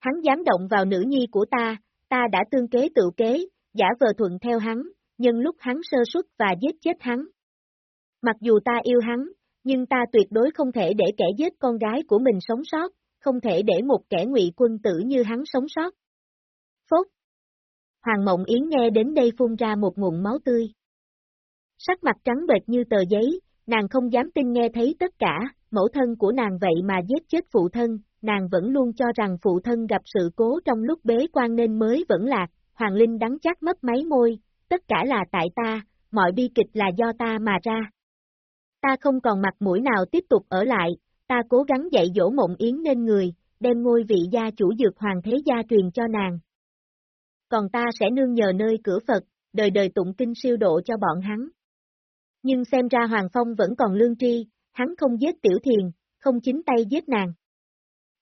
Hắn dám động vào nữ nhi của ta, ta đã tương kế tự kế, giả vờ thuận theo hắn, nhưng lúc hắn sơ suất và giết chết hắn. Mặc dù ta yêu hắn, nhưng ta tuyệt đối không thể để kẻ giết con gái của mình sống sót, không thể để một kẻ ngụy quân tử như hắn sống sót. Phốt, Hoàng Mộng Yến nghe đến đây phun ra một nguồn máu tươi. Sắc mặt trắng bệch như tờ giấy, nàng không dám tin nghe thấy tất cả, mẫu thân của nàng vậy mà giết chết phụ thân, nàng vẫn luôn cho rằng phụ thân gặp sự cố trong lúc bế quan nên mới vẫn lạc, Hoàng Linh đắng chắc mất máy môi, tất cả là tại ta, mọi bi kịch là do ta mà ra. Ta không còn mặt mũi nào tiếp tục ở lại, ta cố gắng dạy dỗ mộng yến nên người, đem ngôi vị gia chủ dược hoàng thế gia truyền cho nàng, còn ta sẽ nương nhờ nơi cửa Phật, đời đời tụng kinh siêu độ cho bọn hắn. Nhưng xem ra Hoàng Phong vẫn còn lương tri, hắn không giết Tiểu Thiền, không chính tay giết nàng.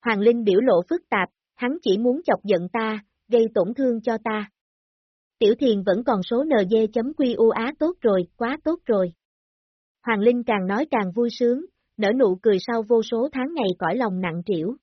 Hoàng Linh biểu lộ phức tạp, hắn chỉ muốn chọc giận ta, gây tổn thương cho ta. Tiểu Thiền vẫn còn số NG.QU á tốt rồi, quá tốt rồi. Hoàng Linh càng nói càng vui sướng, nở nụ cười sau vô số tháng ngày cõi lòng nặng trĩu.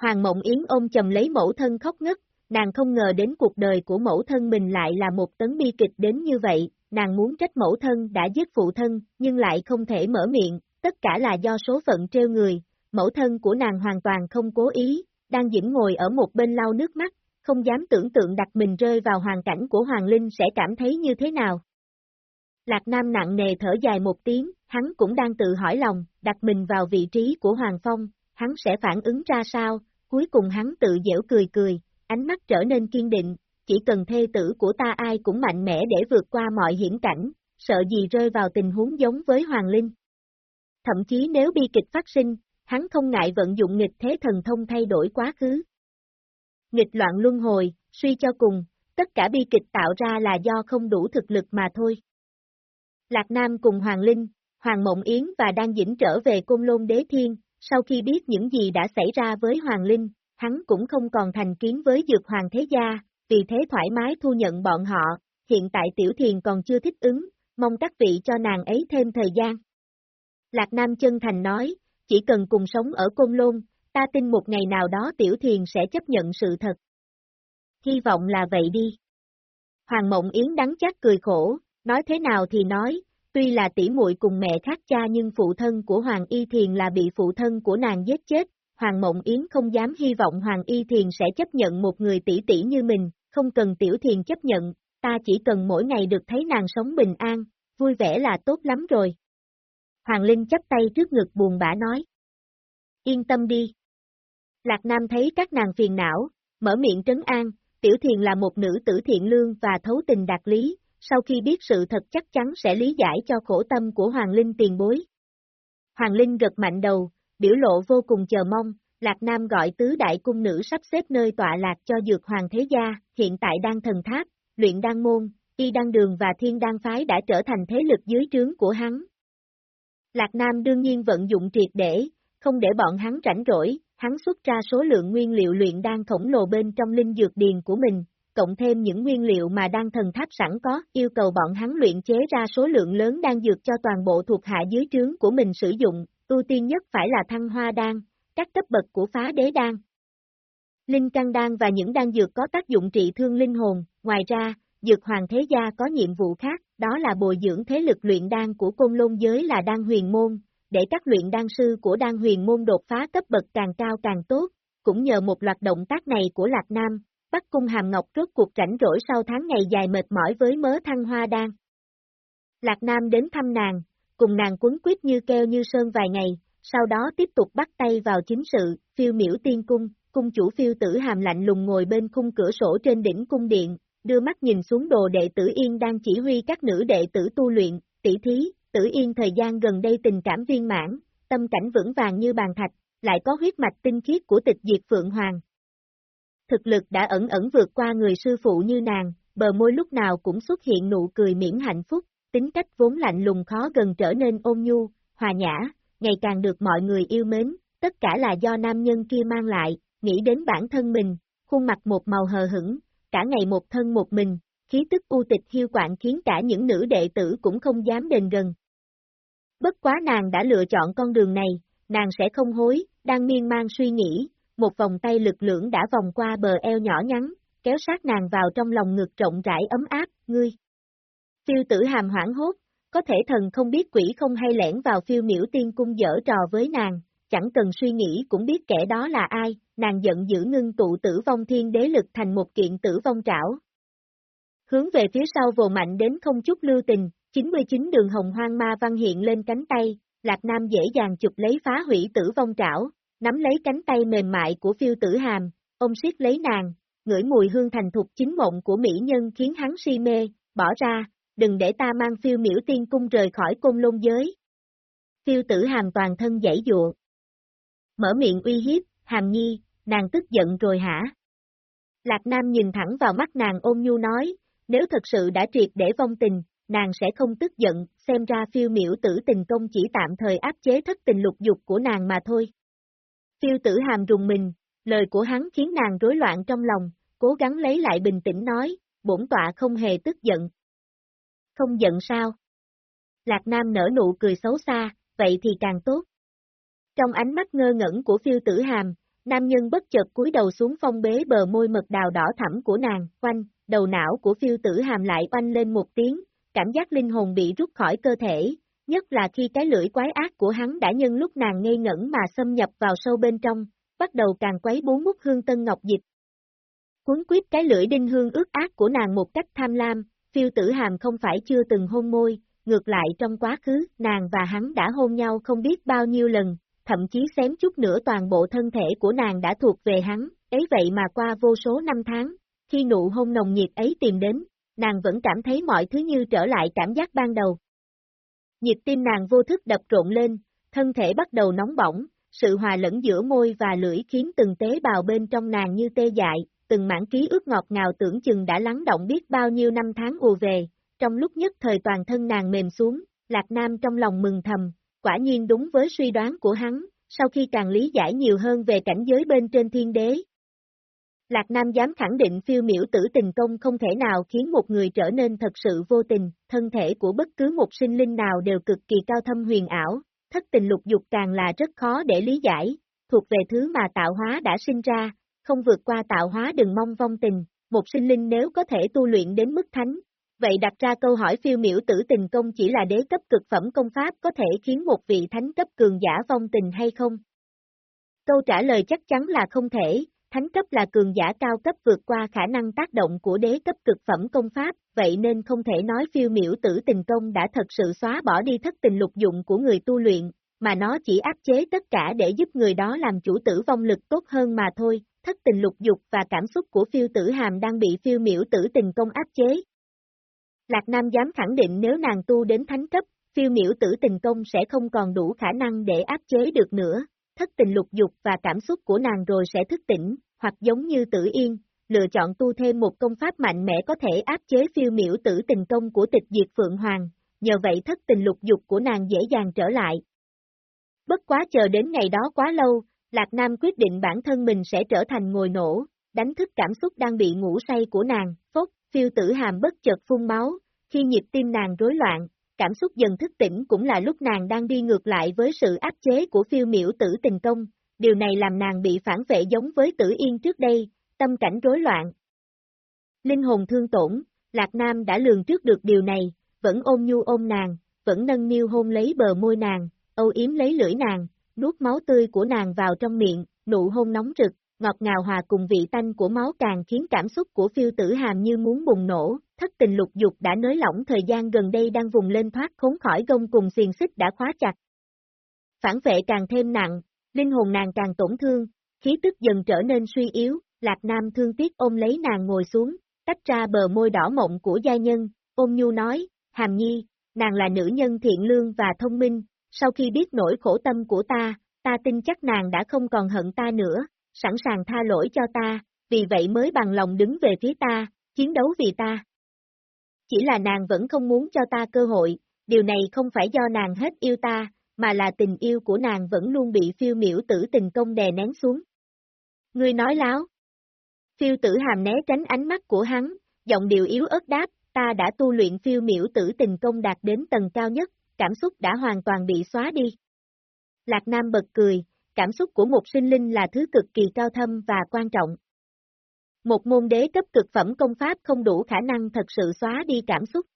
Hoàng Mộng Yến ôm chầm lấy mẫu thân khóc ngất, nàng không ngờ đến cuộc đời của mẫu thân mình lại là một tấn bi kịch đến như vậy, nàng muốn trách mẫu thân đã giết phụ thân, nhưng lại không thể mở miệng, tất cả là do số phận trêu người, mẫu thân của nàng hoàn toàn không cố ý, đang dĩnh ngồi ở một bên lau nước mắt, không dám tưởng tượng đặt mình rơi vào hoàn cảnh của Hoàng Linh sẽ cảm thấy như thế nào. Lạc Nam nặng nề thở dài một tiếng, hắn cũng đang tự hỏi lòng, đặt mình vào vị trí của Hoàng Phong, hắn sẽ phản ứng ra sao, cuối cùng hắn tự dễu cười cười, ánh mắt trở nên kiên định, chỉ cần thê tử của ta ai cũng mạnh mẽ để vượt qua mọi hiểm cảnh, sợ gì rơi vào tình huống giống với Hoàng Linh. Thậm chí nếu bi kịch phát sinh, hắn không ngại vận dụng nghịch thế thần thông thay đổi quá khứ. Nghịch loạn luân hồi, suy cho cùng, tất cả bi kịch tạo ra là do không đủ thực lực mà thôi. Lạc Nam cùng Hoàng Linh, Hoàng Mộng Yến và Đan dĩnh trở về Côn Lôn Đế Thiên, sau khi biết những gì đã xảy ra với Hoàng Linh, hắn cũng không còn thành kiến với Dược Hoàng Thế Gia, vì thế thoải mái thu nhận bọn họ, hiện tại Tiểu Thiền còn chưa thích ứng, mong các vị cho nàng ấy thêm thời gian. Lạc Nam chân thành nói, chỉ cần cùng sống ở Côn Lôn, ta tin một ngày nào đó Tiểu Thiền sẽ chấp nhận sự thật. Hy vọng là vậy đi. Hoàng Mộng Yến đắng chắc cười khổ, nói thế nào thì nói, tuy là tỷ muội cùng mẹ khác cha nhưng phụ thân của Hoàng Y Thiền là bị phụ thân của nàng giết chết, Hoàng Mộng Yến không dám hy vọng Hoàng Y Thiền sẽ chấp nhận một người tỷ tỷ như mình, không cần Tiểu Thiền chấp nhận, ta chỉ cần mỗi ngày được thấy nàng sống bình an, vui vẻ là tốt lắm rồi. Hoàng Linh chấp tay trước ngực buồn bã nói. Yên tâm đi. Lạc Nam thấy các nàng phiền não, mở miệng trấn an, Tiểu Thiền là một nữ tử thiện lương và thấu tình đạt lý, sau khi biết sự thật chắc chắn sẽ lý giải cho khổ tâm của Hoàng Linh tiền bối. Hoàng Linh gật mạnh đầu, biểu lộ vô cùng chờ mong, Lạc Nam gọi tứ đại cung nữ sắp xếp nơi tọa lạc cho dược hoàng thế gia, hiện tại đang thần tháp, luyện đan môn, y đan đường và thiên đan phái đã trở thành thế lực dưới trướng của hắn. Lạc Nam đương nhiên vận dụng triệt để, không để bọn hắn rảnh rỗi, hắn xuất ra số lượng nguyên liệu luyện đan khổng lồ bên trong linh dược điền của mình, cộng thêm những nguyên liệu mà đan thần tháp sẵn có, yêu cầu bọn hắn luyện chế ra số lượng lớn đan dược cho toàn bộ thuộc hạ dưới trướng của mình sử dụng, ưu tiên nhất phải là thăng hoa đan, các cấp bậc của phá đế đan. Linh căn đan và những đan dược có tác dụng trị thương linh hồn, ngoài ra, dược hoàng thế gia có nhiệm vụ khác, đó là bồi dưỡng thế lực luyện đan của côn lôn giới là đan huyền môn, để các luyện đan sư của đan huyền môn đột phá cấp bậc càng cao càng tốt, cũng nhờ một loạt động tác này của Lạc Nam, Bắc Cung Hàm Ngọc rốt cuộc rảnh rỗi sau tháng ngày dài mệt mỏi với mớ thăng hoa đan. Lạc Nam đến thăm nàng, cùng nàng quấn quýt như keo như sơn vài ngày, sau đó tiếp tục bắt tay vào chính sự, phiêu miễu tiên cung, cung chủ phiêu tử hàm lạnh lùng ngồi bên khung cửa sổ trên đỉnh cung điện, đưa mắt nhìn xuống đồ đệ tử Yên đang chỉ huy các nữ đệ tử tu luyện, tỷ thí, tử Yên thời gian gần đây tình cảm viên mãn, tâm cảnh vững vàng như bàn thạch, lại có huyết mạch tinh khiết của tịch diệt Phượng Hoàng. Thực lực đã ẩn ẩn vượt qua người sư phụ như nàng, bờ môi lúc nào cũng xuất hiện nụ cười mỉm hạnh phúc, tính cách vốn lạnh lùng khó gần trở nên ôn nhu, hòa nhã, ngày càng được mọi người yêu mến, tất cả là do nam nhân kia mang lại, nghĩ đến bản thân mình, khuôn mặt một màu hờ hững, cả ngày một thân một mình, khí tức u tịch hiu quạng khiến cả những nữ đệ tử cũng không dám đền gần. Bất quá nàng đã lựa chọn con đường này, nàng sẽ không hối, đang miên man suy nghĩ, một vòng tay lực lưỡng đã vòng qua bờ eo nhỏ nhắn, kéo sát nàng vào trong lòng ngực rộng rãi ấm áp, ngươi. Phiêu tử hàm hoảng hốt, có thể thần không biết quỷ không hay lẻn vào phiêu miễu tiên cung dở trò với nàng, chẳng cần suy nghĩ cũng biết kẻ đó là ai, nàng giận dữ ngưng tụ tử vong thiên đế lực thành một kiện tử vong trảo. Hướng về phía sau vồ mạnh đến không chút lưu tình, 99 đường hồng hoang ma văn hiện lên cánh tay, Lạc Nam dễ dàng chụp lấy phá hủy tử vong trảo, nắm lấy cánh tay mềm mại của phiêu tử hàm, ông siết lấy nàng, ngửi mùi hương thành thục chính mộng của mỹ nhân khiến hắn si mê, bỏ ra, đừng để ta mang phiêu miễu tiên cung rời khỏi côn lôn giới. Phiêu tử hàm toàn thân dãy dụa. Mở miệng uy hiếp, hàm nhi, nàng tức giận rồi hả? Lạc Nam nhìn thẳng vào mắt nàng ôn nhu nói, nếu thật sự đã triệt để vong tình, nàng sẽ không tức giận, xem ra phiêu miễu tử tình công chỉ tạm thời áp chế thất tình lục dục của nàng mà thôi. Phiêu tử hàm rùng mình, lời của hắn khiến nàng rối loạn trong lòng, cố gắng lấy lại bình tĩnh nói, bổn tọa không hề tức giận. Không giận sao? Lạc Nam nở nụ cười xấu xa, vậy thì càng tốt. Trong ánh mắt ngơ ngẩn của phiêu tử hàm, nam nhân bất chợt cúi đầu xuống phong bế bờ môi mật đào đỏ thẳm của nàng, quanh, đầu não của phiêu tử hàm lại oanh lên một tiếng, cảm giác linh hồn bị rút khỏi cơ thể, nhất là khi cái lưỡi quái ác của hắn đã nhân lúc nàng ngây ngẩn mà xâm nhập vào sâu bên trong, bắt đầu càng quấy bốn mút hương tân ngọc dịch. Cuốn quyết cái lưỡi đinh hương ướt ác của nàng một cách tham lam, phiêu tử hàm không phải chưa từng hôn môi, ngược lại trong quá khứ, nàng và hắn đã hôn nhau không biết bao nhiêu lần, thậm chí xém chút nữa toàn bộ thân thể của nàng đã thuộc về hắn, ấy vậy mà qua vô số năm tháng, khi nụ hôn nồng nhiệt ấy tìm đến, nàng vẫn cảm thấy mọi thứ như trở lại cảm giác ban đầu. Nhịp tim nàng vô thức đập rộn lên, thân thể bắt đầu nóng bỏng, sự hòa lẫn giữa môi và lưỡi khiến từng tế bào bên trong nàng như tê dại, từng mảng ký ức ngọt ngào tưởng chừng đã lắng động biết bao nhiêu năm tháng ùa về, trong lúc nhất thời toàn thân nàng mềm xuống, Lạc Nam trong lòng mừng thầm, quả nhiên đúng với suy đoán của hắn, sau khi càng lý giải nhiều hơn về cảnh giới bên trên thiên đế. Lạc Nam dám khẳng định phiêu miểu tử tình công không thể nào khiến một người trở nên thật sự vô tình, thân thể của bất cứ một sinh linh nào đều cực kỳ cao thâm huyền ảo, thất tình lục dục càng là rất khó để lý giải, thuộc về thứ mà tạo hóa đã sinh ra, không vượt qua tạo hóa đừng mong vong tình, một sinh linh nếu có thể tu luyện đến mức thánh. Vậy đặt ra câu hỏi phiêu miểu tử tình công chỉ là đế cấp cực phẩm công pháp có thể khiến một vị thánh cấp cường giả vong tình hay không? Câu trả lời chắc chắn là không thể, thánh cấp là cường giả cao cấp vượt qua khả năng tác động của đế cấp cực phẩm công pháp, vậy nên không thể nói phiêu miểu tử tình công đã thật sự xóa bỏ đi thất tình lục dụng của người tu luyện, mà nó chỉ áp chế tất cả để giúp người đó làm chủ tử vong lực tốt hơn mà thôi, thất tình lục dục và cảm xúc của phiêu tử hàm đang bị phiêu miểu tử tình công áp chế. Lạc Nam dám khẳng định nếu nàng tu đến thánh cấp, phiêu miểu tử tình công sẽ không còn đủ khả năng để áp chế được nữa, thất tình lục dục và cảm xúc của nàng rồi sẽ thức tỉnh, hoặc giống như tử yên, lựa chọn tu thêm một công pháp mạnh mẽ có thể áp chế phiêu miểu tử tình công của tịch diệt Phượng Hoàng, nhờ vậy thất tình lục dục của nàng dễ dàng trở lại. Bất quá chờ đến ngày đó quá lâu, Lạc Nam quyết định bản thân mình sẽ trở thành ngồi nổ, đánh thức cảm xúc đang bị ngủ say của nàng, phốt, phiêu tử hàm bất chợt phun máu, khi nhịp tim nàng rối loạn, cảm xúc dần thức tỉnh cũng là lúc nàng đang đi ngược lại với sự áp chế của phiêu miểu tử tình công, điều này làm nàng bị phản vệ giống với tử yên trước đây, tâm cảnh rối loạn. Linh hồn thương tổn, Lạc Nam đã lường trước được điều này, vẫn ôm nhu ôm nàng, vẫn nâng niu hôn lấy bờ môi nàng, âu yếm lấy lưỡi nàng, nuốt máu tươi của nàng vào trong miệng, nụ hôn nóng rực, ngọt ngào hòa cùng vị tanh của máu càng khiến cảm xúc của phiêu tử hàm như muốn bùng nổ, thất tình lục dục đã nới lỏng thời gian gần đây đang vùng lên thoát khốn khỏi gông cùng xiềng xích đã khóa chặt. Phản vệ càng thêm nặng, linh hồn nàng càng tổn thương, khí tức dần trở nên suy yếu, Lạc Nam thương tiếc ôm lấy nàng ngồi xuống, tách ra bờ môi đỏ mộng của gia nhân, ôm nhu nói, Hàm Nhi, nàng là nữ nhân thiện lương và thông minh, sau khi biết nỗi khổ tâm của ta, ta tin chắc nàng đã không còn hận ta nữa, sẵn sàng tha lỗi cho ta, vì vậy mới bằng lòng đứng về phía ta, chiến đấu vì ta. Chỉ là nàng vẫn không muốn cho ta cơ hội, điều này không phải do nàng hết yêu ta, mà là tình yêu của nàng vẫn luôn bị phiêu miểu tử tình công đè nén xuống. Ngươi nói láo. Phiêu tử hàm né tránh ánh mắt của hắn, giọng điệu yếu ớt đáp, ta đã tu luyện phiêu miểu tử tình công đạt đến tầng cao nhất, cảm xúc đã hoàn toàn bị xóa đi. Lạc Nam bật cười, cảm xúc của một sinh linh là thứ cực kỳ cao thâm và quan trọng. Một môn đế cấp cực phẩm công pháp không đủ khả năng thật sự xóa đi cảm xúc.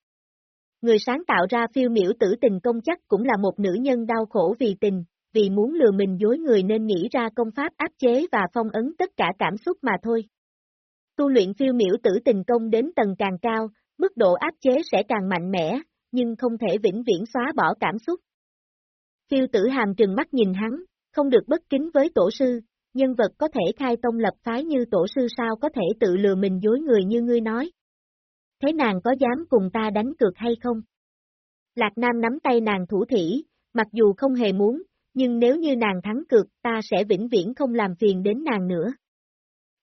Người sáng tạo ra phiêu miểu tử tình công chắc cũng là một nữ nhân đau khổ vì tình, vì muốn lừa mình dối người nên nghĩ ra công pháp áp chế và phong ấn tất cả cảm xúc mà thôi. Tu luyện phiêu miểu tử tình công đến tầng càng cao, mức độ áp chế sẽ càng mạnh mẽ, nhưng không thể vĩnh viễn xóa bỏ cảm xúc. Phiêu tử hàm trừng mắt nhìn hắn, không được bất kính với tổ sư, nhân vật có thể khai tông lập phái như tổ sư sao có thể tự lừa mình dối người như ngươi nói. Thế nàng có dám cùng ta đánh cược hay không? Lạc Nam nắm tay nàng thủ thỉ, mặc dù không hề muốn, nhưng nếu như nàng thắng cược ta sẽ vĩnh viễn không làm phiền đến nàng nữa.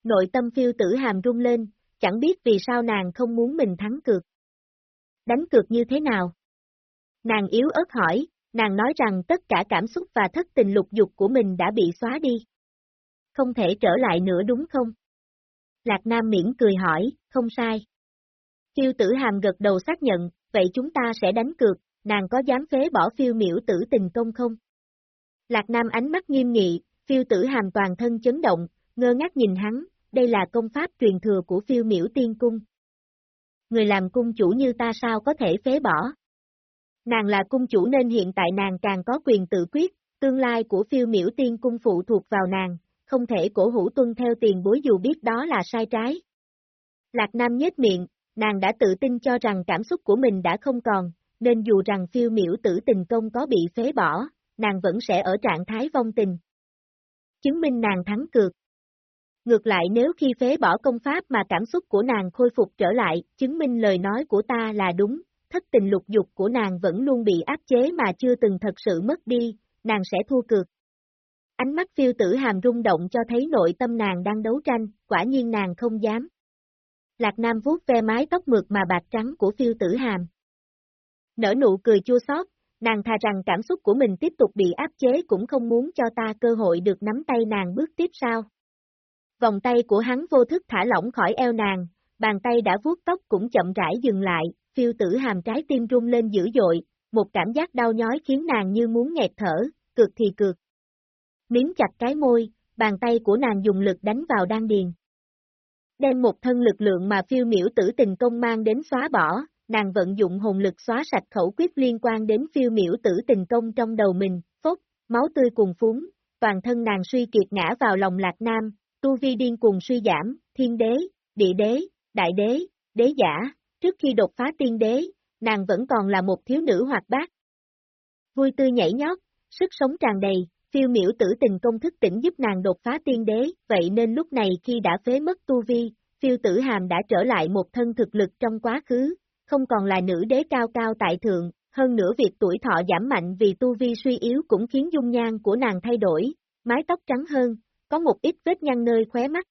Nội tâm phiêu tử hàm rung lên, chẳng biết vì sao nàng không muốn mình thắng cược. Đánh cược như thế nào? Nàng yếu ớt hỏi, nàng nói rằng tất cả cảm xúc và thất tình lục dục của mình đã bị xóa đi. Không thể trở lại nữa đúng không? Lạc Nam miễn cười hỏi, không sai. Phiêu tử hàm gật đầu xác nhận, vậy chúng ta sẽ đánh cược, nàng có dám phế bỏ phiêu miễu tử tình công không? Lạc Nam ánh mắt nghiêm nghị, phiêu tử hàm toàn thân chấn động, ngơ ngác nhìn hắn, đây là công pháp truyền thừa của phiêu miễu tiên cung. Người làm cung chủ như ta sao có thể phế bỏ? Nàng là cung chủ nên hiện tại nàng càng có quyền tự quyết, tương lai của phiêu miểu tiên cung phụ thuộc vào nàng, không thể cổ hữu tuân theo tiền bối dù biết đó là sai trái. Lạc Nam nhếch miệng, nàng đã tự tin cho rằng cảm xúc của mình đã không còn, nên dù rằng phiêu miểu tử tình công có bị phế bỏ, nàng vẫn sẽ ở trạng thái vong tình. Chứng minh nàng thắng cược. Ngược lại nếu khi phế bỏ công pháp mà cảm xúc của nàng khôi phục trở lại, chứng minh lời nói của ta là đúng, thất tình lục dục của nàng vẫn luôn bị áp chế mà chưa từng thật sự mất đi, nàng sẽ thua cược. Ánh mắt phiêu tử hàm rung động cho thấy nội tâm nàng đang đấu tranh, quả nhiên nàng không dám. Lạc Nam vuốt ve mái tóc mượt mà bạc trắng của phiêu tử hàm. Nở nụ cười chua xót, nàng thà rằng cảm xúc của mình tiếp tục bị áp chế cũng không muốn cho ta cơ hội được nắm tay nàng bước tiếp sao. Vòng tay của hắn vô thức thả lỏng khỏi eo nàng, bàn tay đã vuốt tóc cũng chậm rãi dừng lại, phiêu tử hàm trái tim rung lên dữ dội, một cảm giác đau nhói khiến nàng như muốn nghẹt thở, cực thì cực. Miếm chặt cái môi, bàn tay của nàng dùng lực đánh vào đan điền. Đem một thân lực lượng mà phiêu miểu tử tình công mang đến xóa bỏ, nàng vận dụng hồn lực xóa sạch khẩu quyết liên quan đến phiêu miểu tử tình công trong đầu mình, phốt, máu tươi cùng phúng, toàn thân nàng suy kiệt ngã vào lòng lạc nam, tu vi điên cuồng suy giảm, thiên đế, địa đế, đại đế, đế giả, trước khi đột phá tiên đế, nàng vẫn còn là một thiếu nữ hoạt bát. Vui tươi nhảy nhót, sức sống tràn đầy, phiêu miểu tử tình công thức tỉnh giúp nàng đột phá tiên đế, vậy nên lúc này khi đã phế mất tu vi, phiêu tử hàm đã trở lại một thân thực lực trong quá khứ, không còn là nữ đế cao cao tại thượng, hơn nữa việc tuổi thọ giảm mạnh vì tu vi suy yếu cũng khiến dung nhan của nàng thay đổi, mái tóc trắng hơn, có một ít vết nhăn nơi khóe mắt.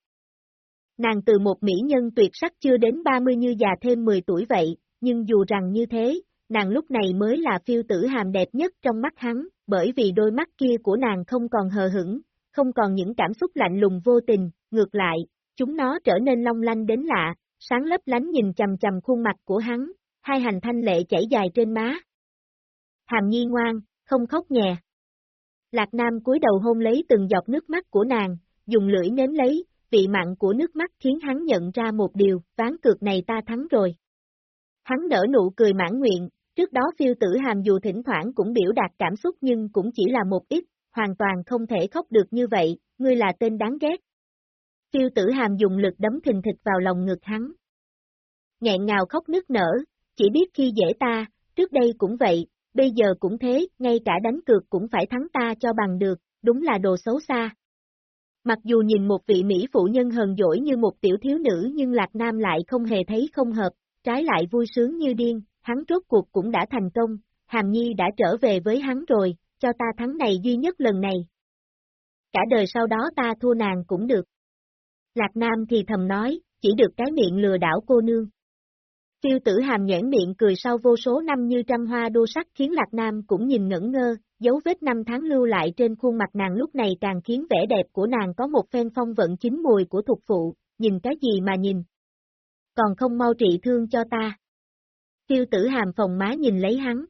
Nàng từ một mỹ nhân tuyệt sắc chưa đến 30 như già thêm 10 tuổi vậy, nhưng dù rằng như thế, nàng lúc này mới là phiêu tử hàm đẹp nhất trong mắt hắn, bởi vì đôi mắt kia của nàng không còn hờ hững, không còn những cảm xúc lạnh lùng vô tình, ngược lại, chúng nó trở nên long lanh đến lạ, sáng lấp lánh nhìn chầm chầm khuôn mặt của hắn, hai hành thanh lệ chảy dài trên má. Hàm nhi ngoan, không khóc nhè. Lạc Nam cúi đầu hôn lấy từng giọt nước mắt của nàng, dùng lưỡi nếm lấy, vị mặn của nước mắt khiến hắn nhận ra một điều, ván cược này ta thắng rồi. Hắn nở nụ cười mãn nguyện, trước đó phiêu tử hàm dù thỉnh thoảng cũng biểu đạt cảm xúc nhưng cũng chỉ là một ít, hoàn toàn không thể khóc được như vậy, ngươi là tên đáng ghét. Phiêu tử hàm dùng lực đấm thình thịch vào lòng ngực hắn. Nghẹn ngào khóc nức nở, chỉ biết khi dễ ta, trước đây cũng vậy, bây giờ cũng thế, ngay cả đánh cược cũng phải thắng ta cho bằng được, đúng là đồ xấu xa. Mặc dù nhìn một vị Mỹ phụ nhân hờn dỗi như một tiểu thiếu nữ nhưng Lạc Nam lại không hề thấy không hợp, trái lại vui sướng như điên, hắn rốt cuộc cũng đã thành công, Hàm Nhi đã trở về với hắn rồi, cho ta thắng này duy nhất lần này. Cả đời sau đó ta thua nàng cũng được. Lạc Nam thì thầm nói, chỉ được cái miệng lừa đảo cô nương. Tiêu tử hàm nhãn miệng cười sau vô số năm như trăm hoa đô sắc khiến Lạc Nam cũng nhìn ngẩn ngơ, dấu vết năm tháng lưu lại trên khuôn mặt nàng lúc này càng khiến vẻ đẹp của nàng có một phen phong vận chính mùi của thuộc phụ, nhìn cái gì mà nhìn. Còn không mau trị thương cho ta. Tiêu tử hàm phòng má nhìn lấy hắn.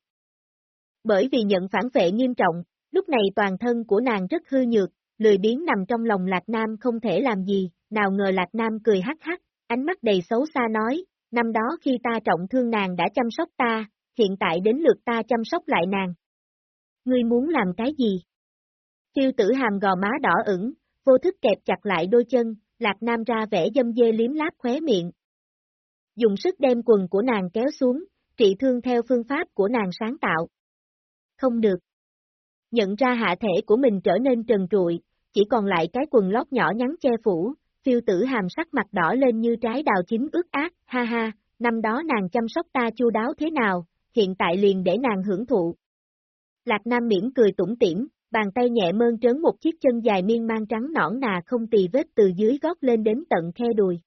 Bởi vì nhận phản vệ nghiêm trọng, lúc này toàn thân của nàng rất hư nhược, lười biến nằm trong lòng Lạc Nam không thể làm gì, nào ngờ Lạc Nam cười hắc hắc, ánh mắt đầy xấu xa nói, năm đó khi ta trọng thương nàng đã chăm sóc ta, hiện tại đến lượt ta chăm sóc lại nàng. Ngươi muốn làm cái gì? Tiêu tử hàm gò má đỏ ửng, vô thức kẹp chặt lại đôi chân, Lạc Nam ra vẻ dâm dê liếm láp khóe miệng. Dùng sức đem quần của nàng kéo xuống, trị thương theo phương pháp của nàng sáng tạo. Không được. Nhận ra hạ thể của mình trở nên trần trụi, chỉ còn lại cái quần lót nhỏ nhắn che phủ, phiêu tử hàm sắc mặt đỏ lên như trái đào chín ướt ác, ha ha, năm đó nàng chăm sóc ta chu đáo thế nào, hiện tại liền để nàng hưởng thụ. Lạc Nam miễn cười tủm tỉm, bàn tay nhẹ mơn trớn một chiếc chân dài miên mang trắng nõn nà không tì vết từ dưới gót lên đến tận khe đùi.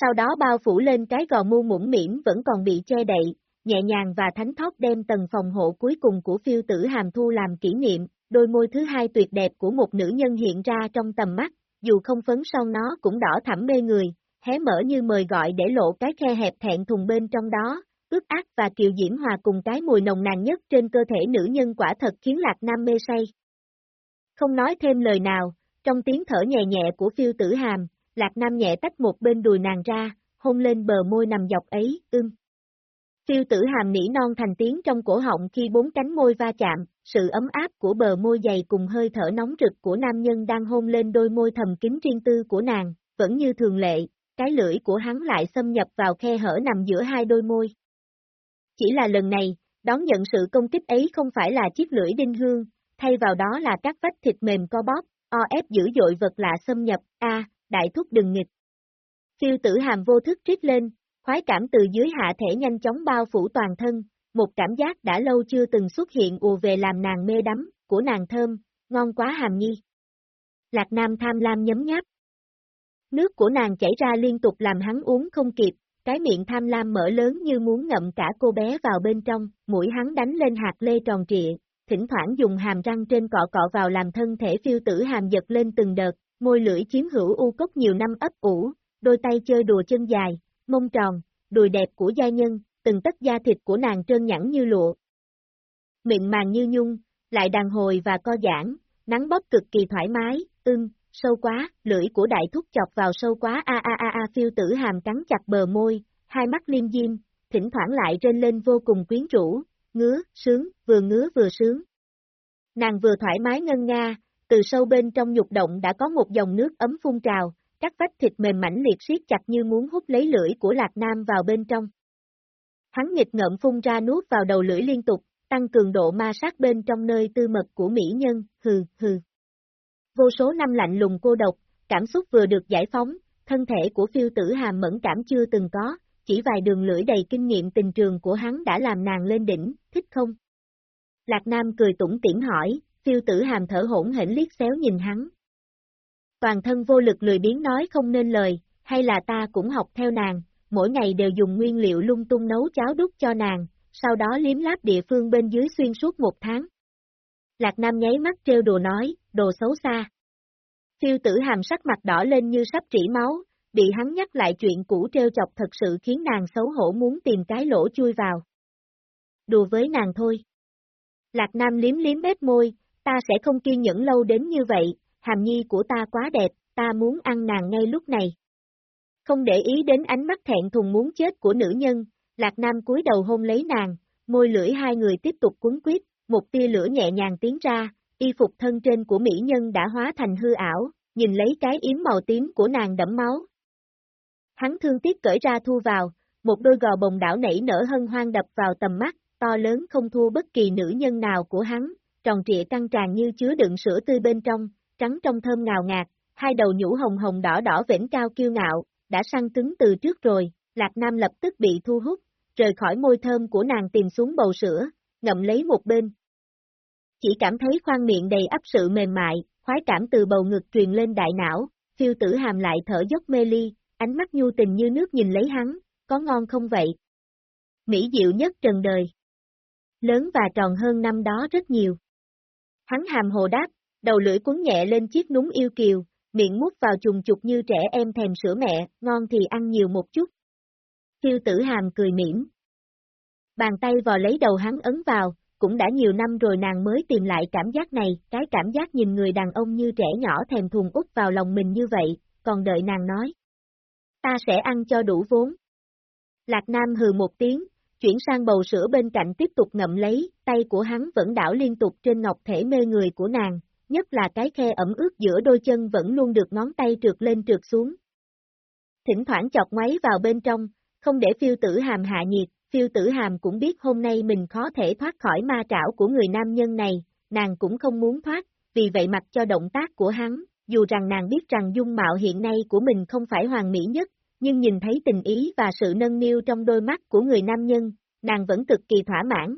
Sau đó bao phủ lên cái gò mu mũm mỉm vẫn còn bị che đậy, nhẹ nhàng và thánh thót đem tầng phòng hộ cuối cùng của phiêu tử hàm thu làm kỷ niệm, đôi môi thứ hai tuyệt đẹp của một nữ nhân hiện ra trong tầm mắt, dù không phấn son nó cũng đỏ thẳm mê người, hé mở như mời gọi để lộ cái khe hẹp thẹn thùng bên trong đó, ướt ác và kiều diễm hòa cùng cái mùi nồng nàn nhất trên cơ thể nữ nhân quả thật khiến Lạc Nam mê say. Không nói thêm lời nào, trong tiếng thở nhẹ nhẹ của phiêu tử hàm, Lạc Nam nhẹ tách một bên đùi nàng ra, hôn lên bờ môi nằm dọc ấy, ưm. Phiêu tử hàm nỉ non thành tiếng trong cổ họng khi bốn cánh môi va chạm, sự ấm áp của bờ môi dày cùng hơi thở nóng rực của nam nhân đang hôn lên đôi môi thầm kín riêng tư của nàng, vẫn như thường lệ, cái lưỡi của hắn lại xâm nhập vào khe hở nằm giữa hai đôi môi. Chỉ là lần này, đón nhận sự công kích ấy không phải là chiếc lưỡi đinh hương, thay vào đó là các vách thịt mềm co bóp, o ép dữ dội vật lạ xâm nhập, a, đại thúc đừng nghịch. Phiêu tử hàm vô thức trích lên, khoái cảm từ dưới hạ thể nhanh chóng bao phủ toàn thân, một cảm giác đã lâu chưa từng xuất hiện ùa về làm nàng mê đắm, của nàng thơm, ngon quá hàm nhi. Lạc Nam tham lam nhấm nháp. Nước của nàng chảy ra liên tục làm hắn uống không kịp, cái miệng tham lam mở lớn như muốn ngậm cả cô bé vào bên trong, mũi hắn đánh lên hạt lê tròn trịa, thỉnh thoảng dùng hàm răng trên cọ cọ vào làm thân thể phiêu tử hàm giật lên từng đợt, môi lưỡi chiếm hữu u cốc nhiều năm ấp ủ, đôi tay chơi đùa chân dài, mông tròn, đùi đẹp của gia nhân, từng tất da thịt của nàng trơn nhẵn như lụa. Miệng màng như nhung, lại đàn hồi và co giãn, nắng bóp cực kỳ thoải mái, ưng, sâu quá, lưỡi của đại thúc chọc vào sâu quá a a a a phiêu tử hàm cắn chặt bờ môi, hai mắt liêm diêm, thỉnh thoảng lại trên lên vô cùng quyến rũ, ngứa, sướng, vừa ngứa vừa sướng. Nàng vừa thoải mái ngân nga, từ sâu bên trong nhục động đã có một dòng nước ấm phun trào, các vách thịt mềm mảnh liệt siết chặt như muốn hút lấy lưỡi của Lạc Nam vào bên trong. Hắn nghịch ngợm phun ra nuốt vào đầu lưỡi liên tục, tăng cường độ ma sát bên trong nơi tư mật của mỹ nhân, hừ, hừ. Vô số năm lạnh lùng cô độc, cảm xúc vừa được giải phóng, thân thể của phiêu tử hàm mẫn cảm chưa từng có, chỉ vài đường lưỡi đầy kinh nghiệm tình trường của hắn đã làm nàng lên đỉnh, thích không? Lạc Nam cười tủm tỉm hỏi, phiêu tử hàm thở hỗn hển liếc xéo nhìn hắn. Toàn thân vô lực lười biến nói không nên lời, hay là ta cũng học theo nàng, mỗi ngày đều dùng nguyên liệu lung tung nấu cháo đút cho nàng, sau đó liếm láp địa phương bên dưới xuyên suốt một tháng. Lạc Nam nháy mắt trêu đùa nói, đồ xấu xa. Phiêu tử hàm sắc mặt đỏ lên như sắp trĩ máu, bị hắn nhắc lại chuyện cũ trêu chọc thật sự khiến nàng xấu hổ muốn tìm cái lỗ chui vào. Đùa với nàng thôi. Lạc Nam liếm liếm bếp môi, ta sẽ không kiên nhẫn lâu đến như vậy, hàm nhi của ta quá đẹp, ta muốn ăn nàng ngay lúc này. Không để ý đến ánh mắt thẹn thùng muốn chết của nữ nhân, Lạc Nam cúi đầu hôn lấy nàng, môi lưỡi hai người tiếp tục cuốn quyết, một tia lửa nhẹ nhàng tiến ra, y phục thân trên của mỹ nhân đã hóa thành hư ảo, nhìn lấy cái yếm màu tím của nàng đẫm máu. Hắn thương tiếc cởi ra thu vào, một đôi gò bồng đảo nảy nở hân hoang đập vào tầm mắt, to lớn không thua bất kỳ nữ nhân nào của hắn, tròn trịa căng tràn như chứa đựng sữa tươi bên trong, trắng trong thơm ngào ngạt, hai đầu nhũ hồng hồng đỏ đỏ vĩnh cao kiêu ngạo, đã săn cứng từ trước rồi, Lạc Nam lập tức bị thu hút, rời khỏi môi thơm của nàng tìm xuống bầu sữa, ngậm lấy một bên. Chỉ cảm thấy khoang miệng đầy ấp sự mềm mại, khoái cảm từ bầu ngực truyền lên đại não, phiêu tử hàm lại thở dốc mê ly, ánh mắt nhu tình như nước nhìn lấy hắn, có ngon không vậy? Mỹ diệu nhất trần đời. Lớn và tròn hơn năm đó rất nhiều. Hắn hàm hồ đáp, đầu lưỡi cuốn nhẹ lên chiếc núng yêu kiều, miệng mút vào trùng trục như trẻ em thèm sữa mẹ, ngon thì ăn nhiều một chút. Tiêu tử hàm cười mỉm. Bàn tay vò lấy đầu hắn ấn vào, cũng đã nhiều năm rồi nàng mới tìm lại cảm giác này, cái cảm giác nhìn người đàn ông như trẻ nhỏ thèm thùng út vào lòng mình như vậy, còn đợi nàng nói. Ta sẽ ăn cho đủ vốn. Lạc Nam hừ một tiếng, chuyển sang bầu sữa bên cạnh tiếp tục ngậm lấy, tay của hắn vẫn đảo liên tục trên ngọc thể mê người của nàng, nhất là cái khe ẩm ướt giữa đôi chân vẫn luôn được ngón tay trượt lên trượt xuống. Thỉnh thoảng chọc ngoáy vào bên trong, không để phiêu tử hàm hạ nhiệt, phiêu tử hàm cũng biết hôm nay mình khó thể thoát khỏi ma trảo của người nam nhân này, nàng cũng không muốn thoát, vì vậy mặc cho động tác của hắn, dù rằng nàng biết rằng dung mạo hiện nay của mình không phải hoàn mỹ nhất, nhưng nhìn thấy tình ý và sự nâng niu trong đôi mắt của người nam nhân, nàng vẫn cực kỳ thỏa mãn.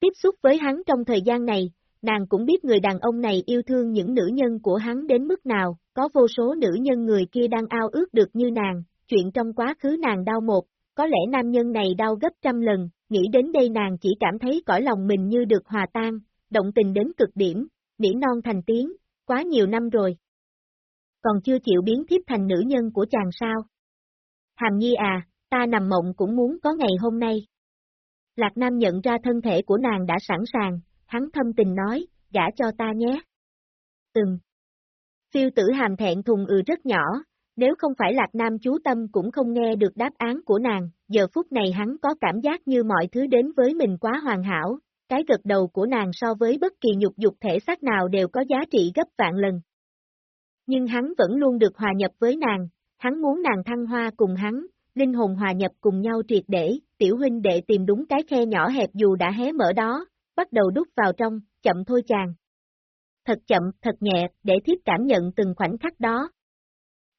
Tiếp xúc với hắn trong thời gian này, nàng cũng biết người đàn ông này yêu thương những nữ nhân của hắn đến mức nào, có vô số nữ nhân người kia đang ao ước được như nàng, chuyện trong quá khứ nàng đau một, có lẽ nam nhân này đau gấp trăm lần, nghĩ đến đây nàng chỉ cảm thấy cõi lòng mình như được hòa tan, động tình đến cực điểm, nỉ non thành tiếng, quá nhiều năm rồi. Còn chưa chịu biến thiếp thành nữ nhân của chàng sao? Hàm nhi à, ta nằm mộng cũng muốn có ngày hôm nay. Lạc Nam nhận ra thân thể của nàng đã sẵn sàng, hắn thâm tình nói, gả cho ta nhé. Từng. Phiêu tử hàm thẹn thùng ừ rất nhỏ, Nếu không phải Lạc Nam chú tâm cũng không nghe được đáp án của nàng, giờ phút này hắn có cảm giác như mọi thứ đến với mình quá hoàn hảo, cái gật đầu của nàng so với bất kỳ nhục dục thể xác nào đều có giá trị gấp vạn lần. Nhưng hắn vẫn luôn được hòa nhập với nàng, hắn muốn nàng thăng hoa cùng hắn, linh hồn hòa nhập cùng nhau triệt để, tiểu huynh đệ tìm đúng cái khe nhỏ hẹp dù đã hé mở đó, bắt đầu đút vào trong, chậm thôi chàng. Thật chậm, thật nhẹ, để thiếp cảm nhận từng khoảnh khắc đó.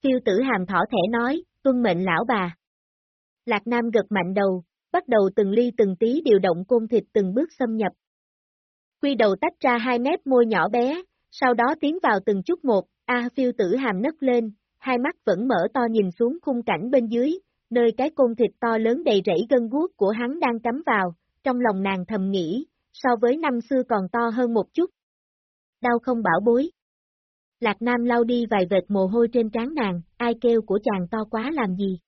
Phiêu tử hàm thỏ thẻ nói, tuân mệnh lão bà. Lạc Nam gật mạnh đầu, bắt đầu từng ly từng tí điều động côn thịt từng bước xâm nhập. Quy đầu tách ra hai mép môi nhỏ bé, sau đó tiến vào từng chút một, A phiêu tử hàm nấc lên, hai mắt vẫn mở to nhìn xuống khung cảnh bên dưới, nơi cái côn thịt to lớn đầy rẫy gân guốc của hắn đang cắm vào, trong lòng nàng thầm nghĩ, so với năm xưa còn to hơn một chút. Đau không bảo bối. Lạc Nam lau đi vài vệt mồ hôi trên trán nàng, ai kêu của chàng to quá làm gì.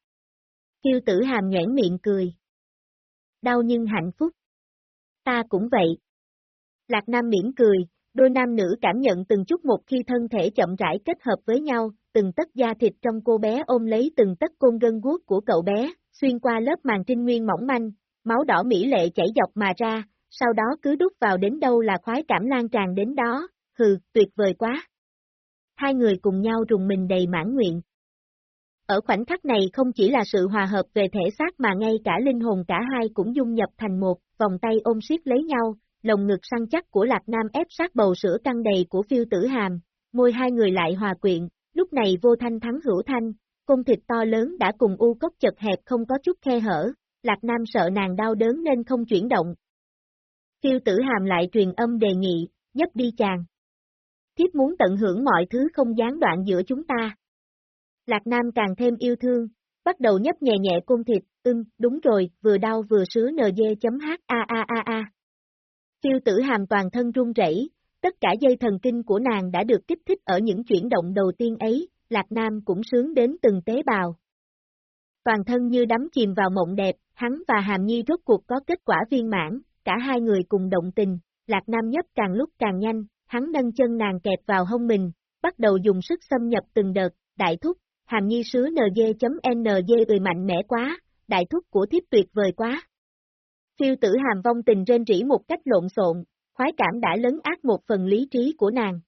Kiêu tử hàm nhoảng miệng cười. Đau nhưng hạnh phúc. Ta cũng vậy. Lạc Nam miễn cười, đôi nam nữ cảm nhận từng chút một khi thân thể chậm rãi kết hợp với nhau, từng tất da thịt trong cô bé ôm lấy từng tất côn gân guốc của cậu bé, xuyên qua lớp màng trinh nguyên mỏng manh, máu đỏ mỹ lệ chảy dọc mà ra, sau đó cứ đút vào đến đâu là khoái cảm lan tràn đến đó, hừ, tuyệt vời quá. Hai người cùng nhau rùng mình đầy mãn nguyện. Ở khoảnh khắc này không chỉ là sự hòa hợp về thể xác mà ngay cả linh hồn cả hai cũng dung nhập thành một, vòng tay ôm siết lấy nhau, lồng ngực săn chắc của Lạc Nam ép sát bầu sữa căng đầy của phiêu tử hàm, môi hai người lại hòa quyện, lúc này vô thanh thắng hữu thanh, cung thịt to lớn đã cùng u cốc chật hẹp không có chút khe hở, Lạc Nam sợ nàng đau đớn nên không chuyển động. Phiêu tử hàm lại truyền âm đề nghị, nhấp đi chàng. Thiếp muốn tận hưởng mọi thứ không gián đoạn giữa chúng ta. Lạc Nam càng thêm yêu thương, bắt đầu nhấp nhẹ nhẹ cung thịt, ưng, đúng rồi, vừa đau vừa sứa nd.h a a a a. Tiêu tử hàm toàn thân run rẩy, tất cả dây thần kinh của nàng đã được kích thích ở những chuyển động đầu tiên ấy, Lạc Nam cũng sướng đến từng tế bào. Toàn thân như đắm chìm vào mộng đẹp, hắn và Hàm Nhi rốt cuộc có kết quả viên mãn, cả hai người cùng động tình, Lạc Nam nhấp càng lúc càng nhanh, hắn nâng chân nàng kẹp vào hông mình, bắt đầu dùng sức xâm nhập từng đợt, đại thúc, Hàm Nhi sứ NG.NG ười mạnh mẽ quá, đại thúc của thiếp tuyệt vời quá. Phiêu tử hàm vong tình rên rỉ một cách lộn xộn, khoái cảm đã lấn át một phần lý trí của nàng.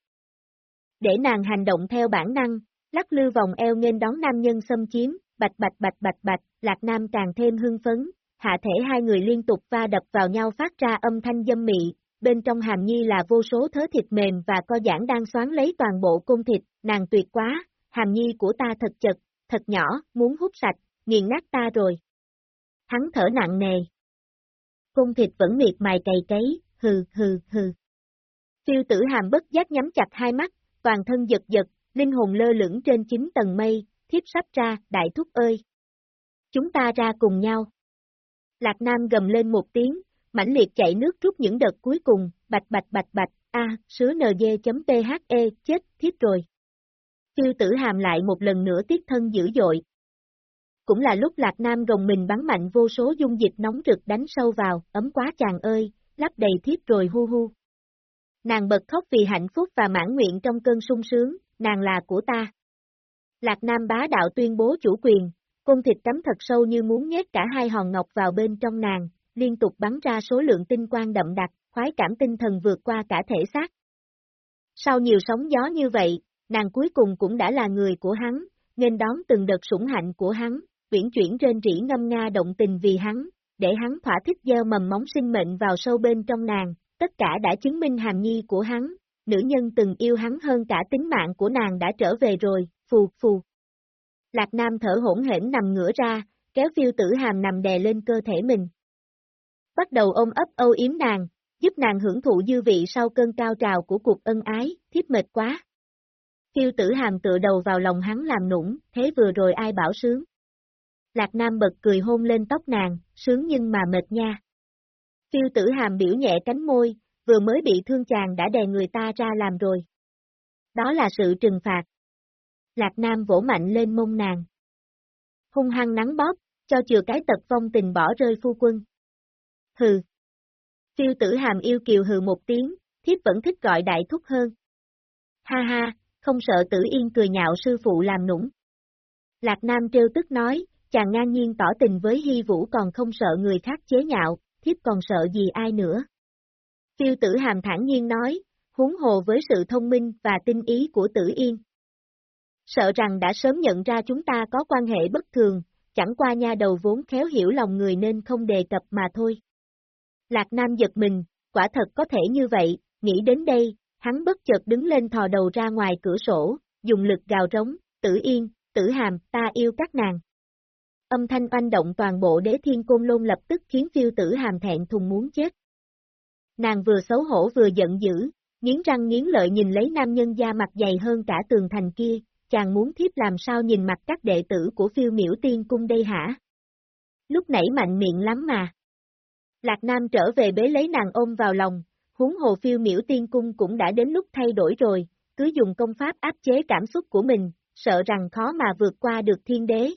Để nàng hành động theo bản năng, lắc lư vòng eo nghênh đón nam nhân xâm chiếm, bạch bạch bạch bạch bạch, lạc nam càng thêm hưng phấn, hạ thể hai người liên tục va đập vào nhau phát ra âm thanh dâm mị, bên trong hàm nhi là vô số thớ thịt mềm và co giãn đang xoán lấy toàn bộ cung thịt, nàng tuyệt quá, hàm nhi của ta thật chật, thật nhỏ, muốn hút sạch, nghiền nát ta rồi. Hắn thở nặng nề cung thịt vẫn miệt mài cày cấy, hừ hừ hừ. Phiêu tử hàm bất giác nhắm chặt hai mắt, toàn thân giật giật, linh hồn lơ lửng trên chín tầng mây, thiếp sắp ra, đại thúc ơi. Chúng ta ra cùng nhau. Lạc Nam gầm lên một tiếng, mãnh liệt chạy nước rút những đợt cuối cùng, bạch bạch bạch bạch, a, sứa nd.phe, chết, thiếp rồi. Phiêu tử hàm lại một lần nữa tiết thân dữ dội, cũng là lúc Lạc Nam gồng mình bắn mạnh vô số dung dịch nóng rực đánh sâu vào, ấm quá chàng ơi, lắp đầy thiếp rồi hu hu. Nàng bật khóc vì hạnh phúc và mãn nguyện trong cơn sung sướng, nàng là của ta. Lạc Nam bá đạo tuyên bố chủ quyền, cung thịt cắm thật sâu như muốn nhét cả hai hòn ngọc vào bên trong nàng, liên tục bắn ra số lượng tinh quang đậm đặc, khoái cảm tinh thần vượt qua cả thể xác. Sau nhiều sóng gió như vậy, nàng cuối cùng cũng đã là người của hắn, nên đón từng đợt sủng hạnh của hắn, viễn chuyển trên rỉ ngâm nga động tình vì hắn, để hắn thỏa thích gieo mầm móng sinh mệnh vào sâu bên trong nàng, tất cả đã chứng minh hàm nhi của hắn, nữ nhân từng yêu hắn hơn cả tính mạng của nàng đã trở về rồi, phù phù. Lạc Nam thở hỗn hển nằm ngửa ra, kéo phiêu tử hàm nằm đè lên cơ thể mình. Bắt đầu ôm ấp âu yếm nàng, giúp nàng hưởng thụ dư vị sau cơn cao trào của cuộc ân ái, thiếp mệt quá. Phiêu tử hàm tựa đầu vào lòng hắn làm nũng, thế vừa rồi ai bảo sướng. Lạc Nam bật cười hôn lên tóc nàng, sướng nhưng mà mệt nha. Phiêu tử hàm biểu nhẹ cánh môi, vừa mới bị thương chàng đã đè người ta ra làm rồi. Đó là sự trừng phạt. Lạc Nam vỗ mạnh lên mông nàng. Hung hăng nắng bóp, cho chừa cái tật phong tình bỏ rơi phu quân. Hừ. Phiêu tử hàm yêu kiều hừ một tiếng, thiếp vẫn thích gọi đại thúc hơn. Ha ha, không sợ tử yên cười nhạo sư phụ làm nũng. Lạc Nam trêu tức nói, chàng ngang nhiên tỏ tình với Hy Vũ còn không sợ người khác chế nhạo, thiếp còn sợ gì ai nữa. Phiêu tử hàm thản nhiên nói, huống hồ với sự thông minh và tinh ý của tử yên. Sợ rằng đã sớm nhận ra chúng ta có quan hệ bất thường, chẳng qua nha đầu vốn khéo hiểu lòng người nên không đề cập mà thôi. Lạc Nam giật mình, quả thật có thể như vậy, nghĩ đến đây, hắn bất chợt đứng lên thò đầu ra ngoài cửa sổ, dùng lực gào rống, tử yên, tử hàm, ta yêu các nàng. Âm thanh oanh động toàn bộ đế thiên côn lôn lập tức khiến phiêu tử hàm thẹn thùng muốn chết. Nàng vừa xấu hổ vừa giận dữ, nghiến răng nghiến lợi nhìn lấy nam nhân da mặt dày hơn cả tường thành kia, chàng muốn thiếp làm sao nhìn mặt các đệ tử của phiêu miễu tiên cung đây hả? Lúc nãy mạnh miệng lắm mà. Lạc Nam trở về bế lấy nàng ôm vào lòng, huống hồ phiêu miễu tiên cung cũng đã đến lúc thay đổi rồi, cứ dùng công pháp áp chế cảm xúc của mình, sợ rằng khó mà vượt qua được thiên đế.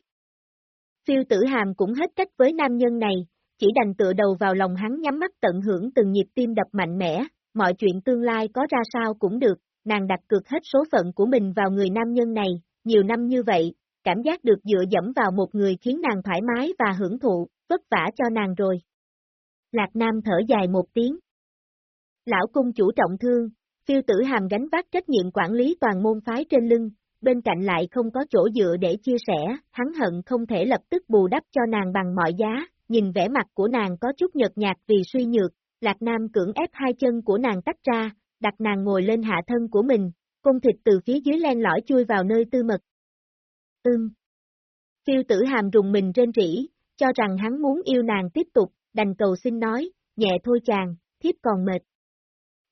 Phiêu tử hàm cũng hết cách với nam nhân này, chỉ đành tựa đầu vào lòng hắn nhắm mắt tận hưởng từng nhịp tim đập mạnh mẽ, mọi chuyện tương lai có ra sao cũng được, nàng đặt cược hết số phận của mình vào người nam nhân này, nhiều năm như vậy, cảm giác được dựa dẫm vào một người khiến nàng thoải mái và hưởng thụ, vất vả cho nàng rồi. Lạc Nam thở dài một tiếng. Lão cung chủ trọng thương, phiêu tử hàm gánh vác trách nhiệm quản lý toàn môn phái trên lưng, bên cạnh lại không có chỗ dựa để chia sẻ, hắn hận không thể lập tức bù đắp cho nàng bằng mọi giá, nhìn vẻ mặt của nàng có chút nhợt nhạt vì suy nhược, Lạc Nam cưỡng ép hai chân của nàng tách ra, đặt nàng ngồi lên hạ thân của mình, cung thịt từ phía dưới len lỏi chui vào nơi tư mật. Ưm. Phiêu tử hàm rùng mình trên rỉ, cho rằng hắn muốn yêu nàng tiếp tục, đành cầu xin nói, nhẹ thôi chàng, thiếp còn mệt.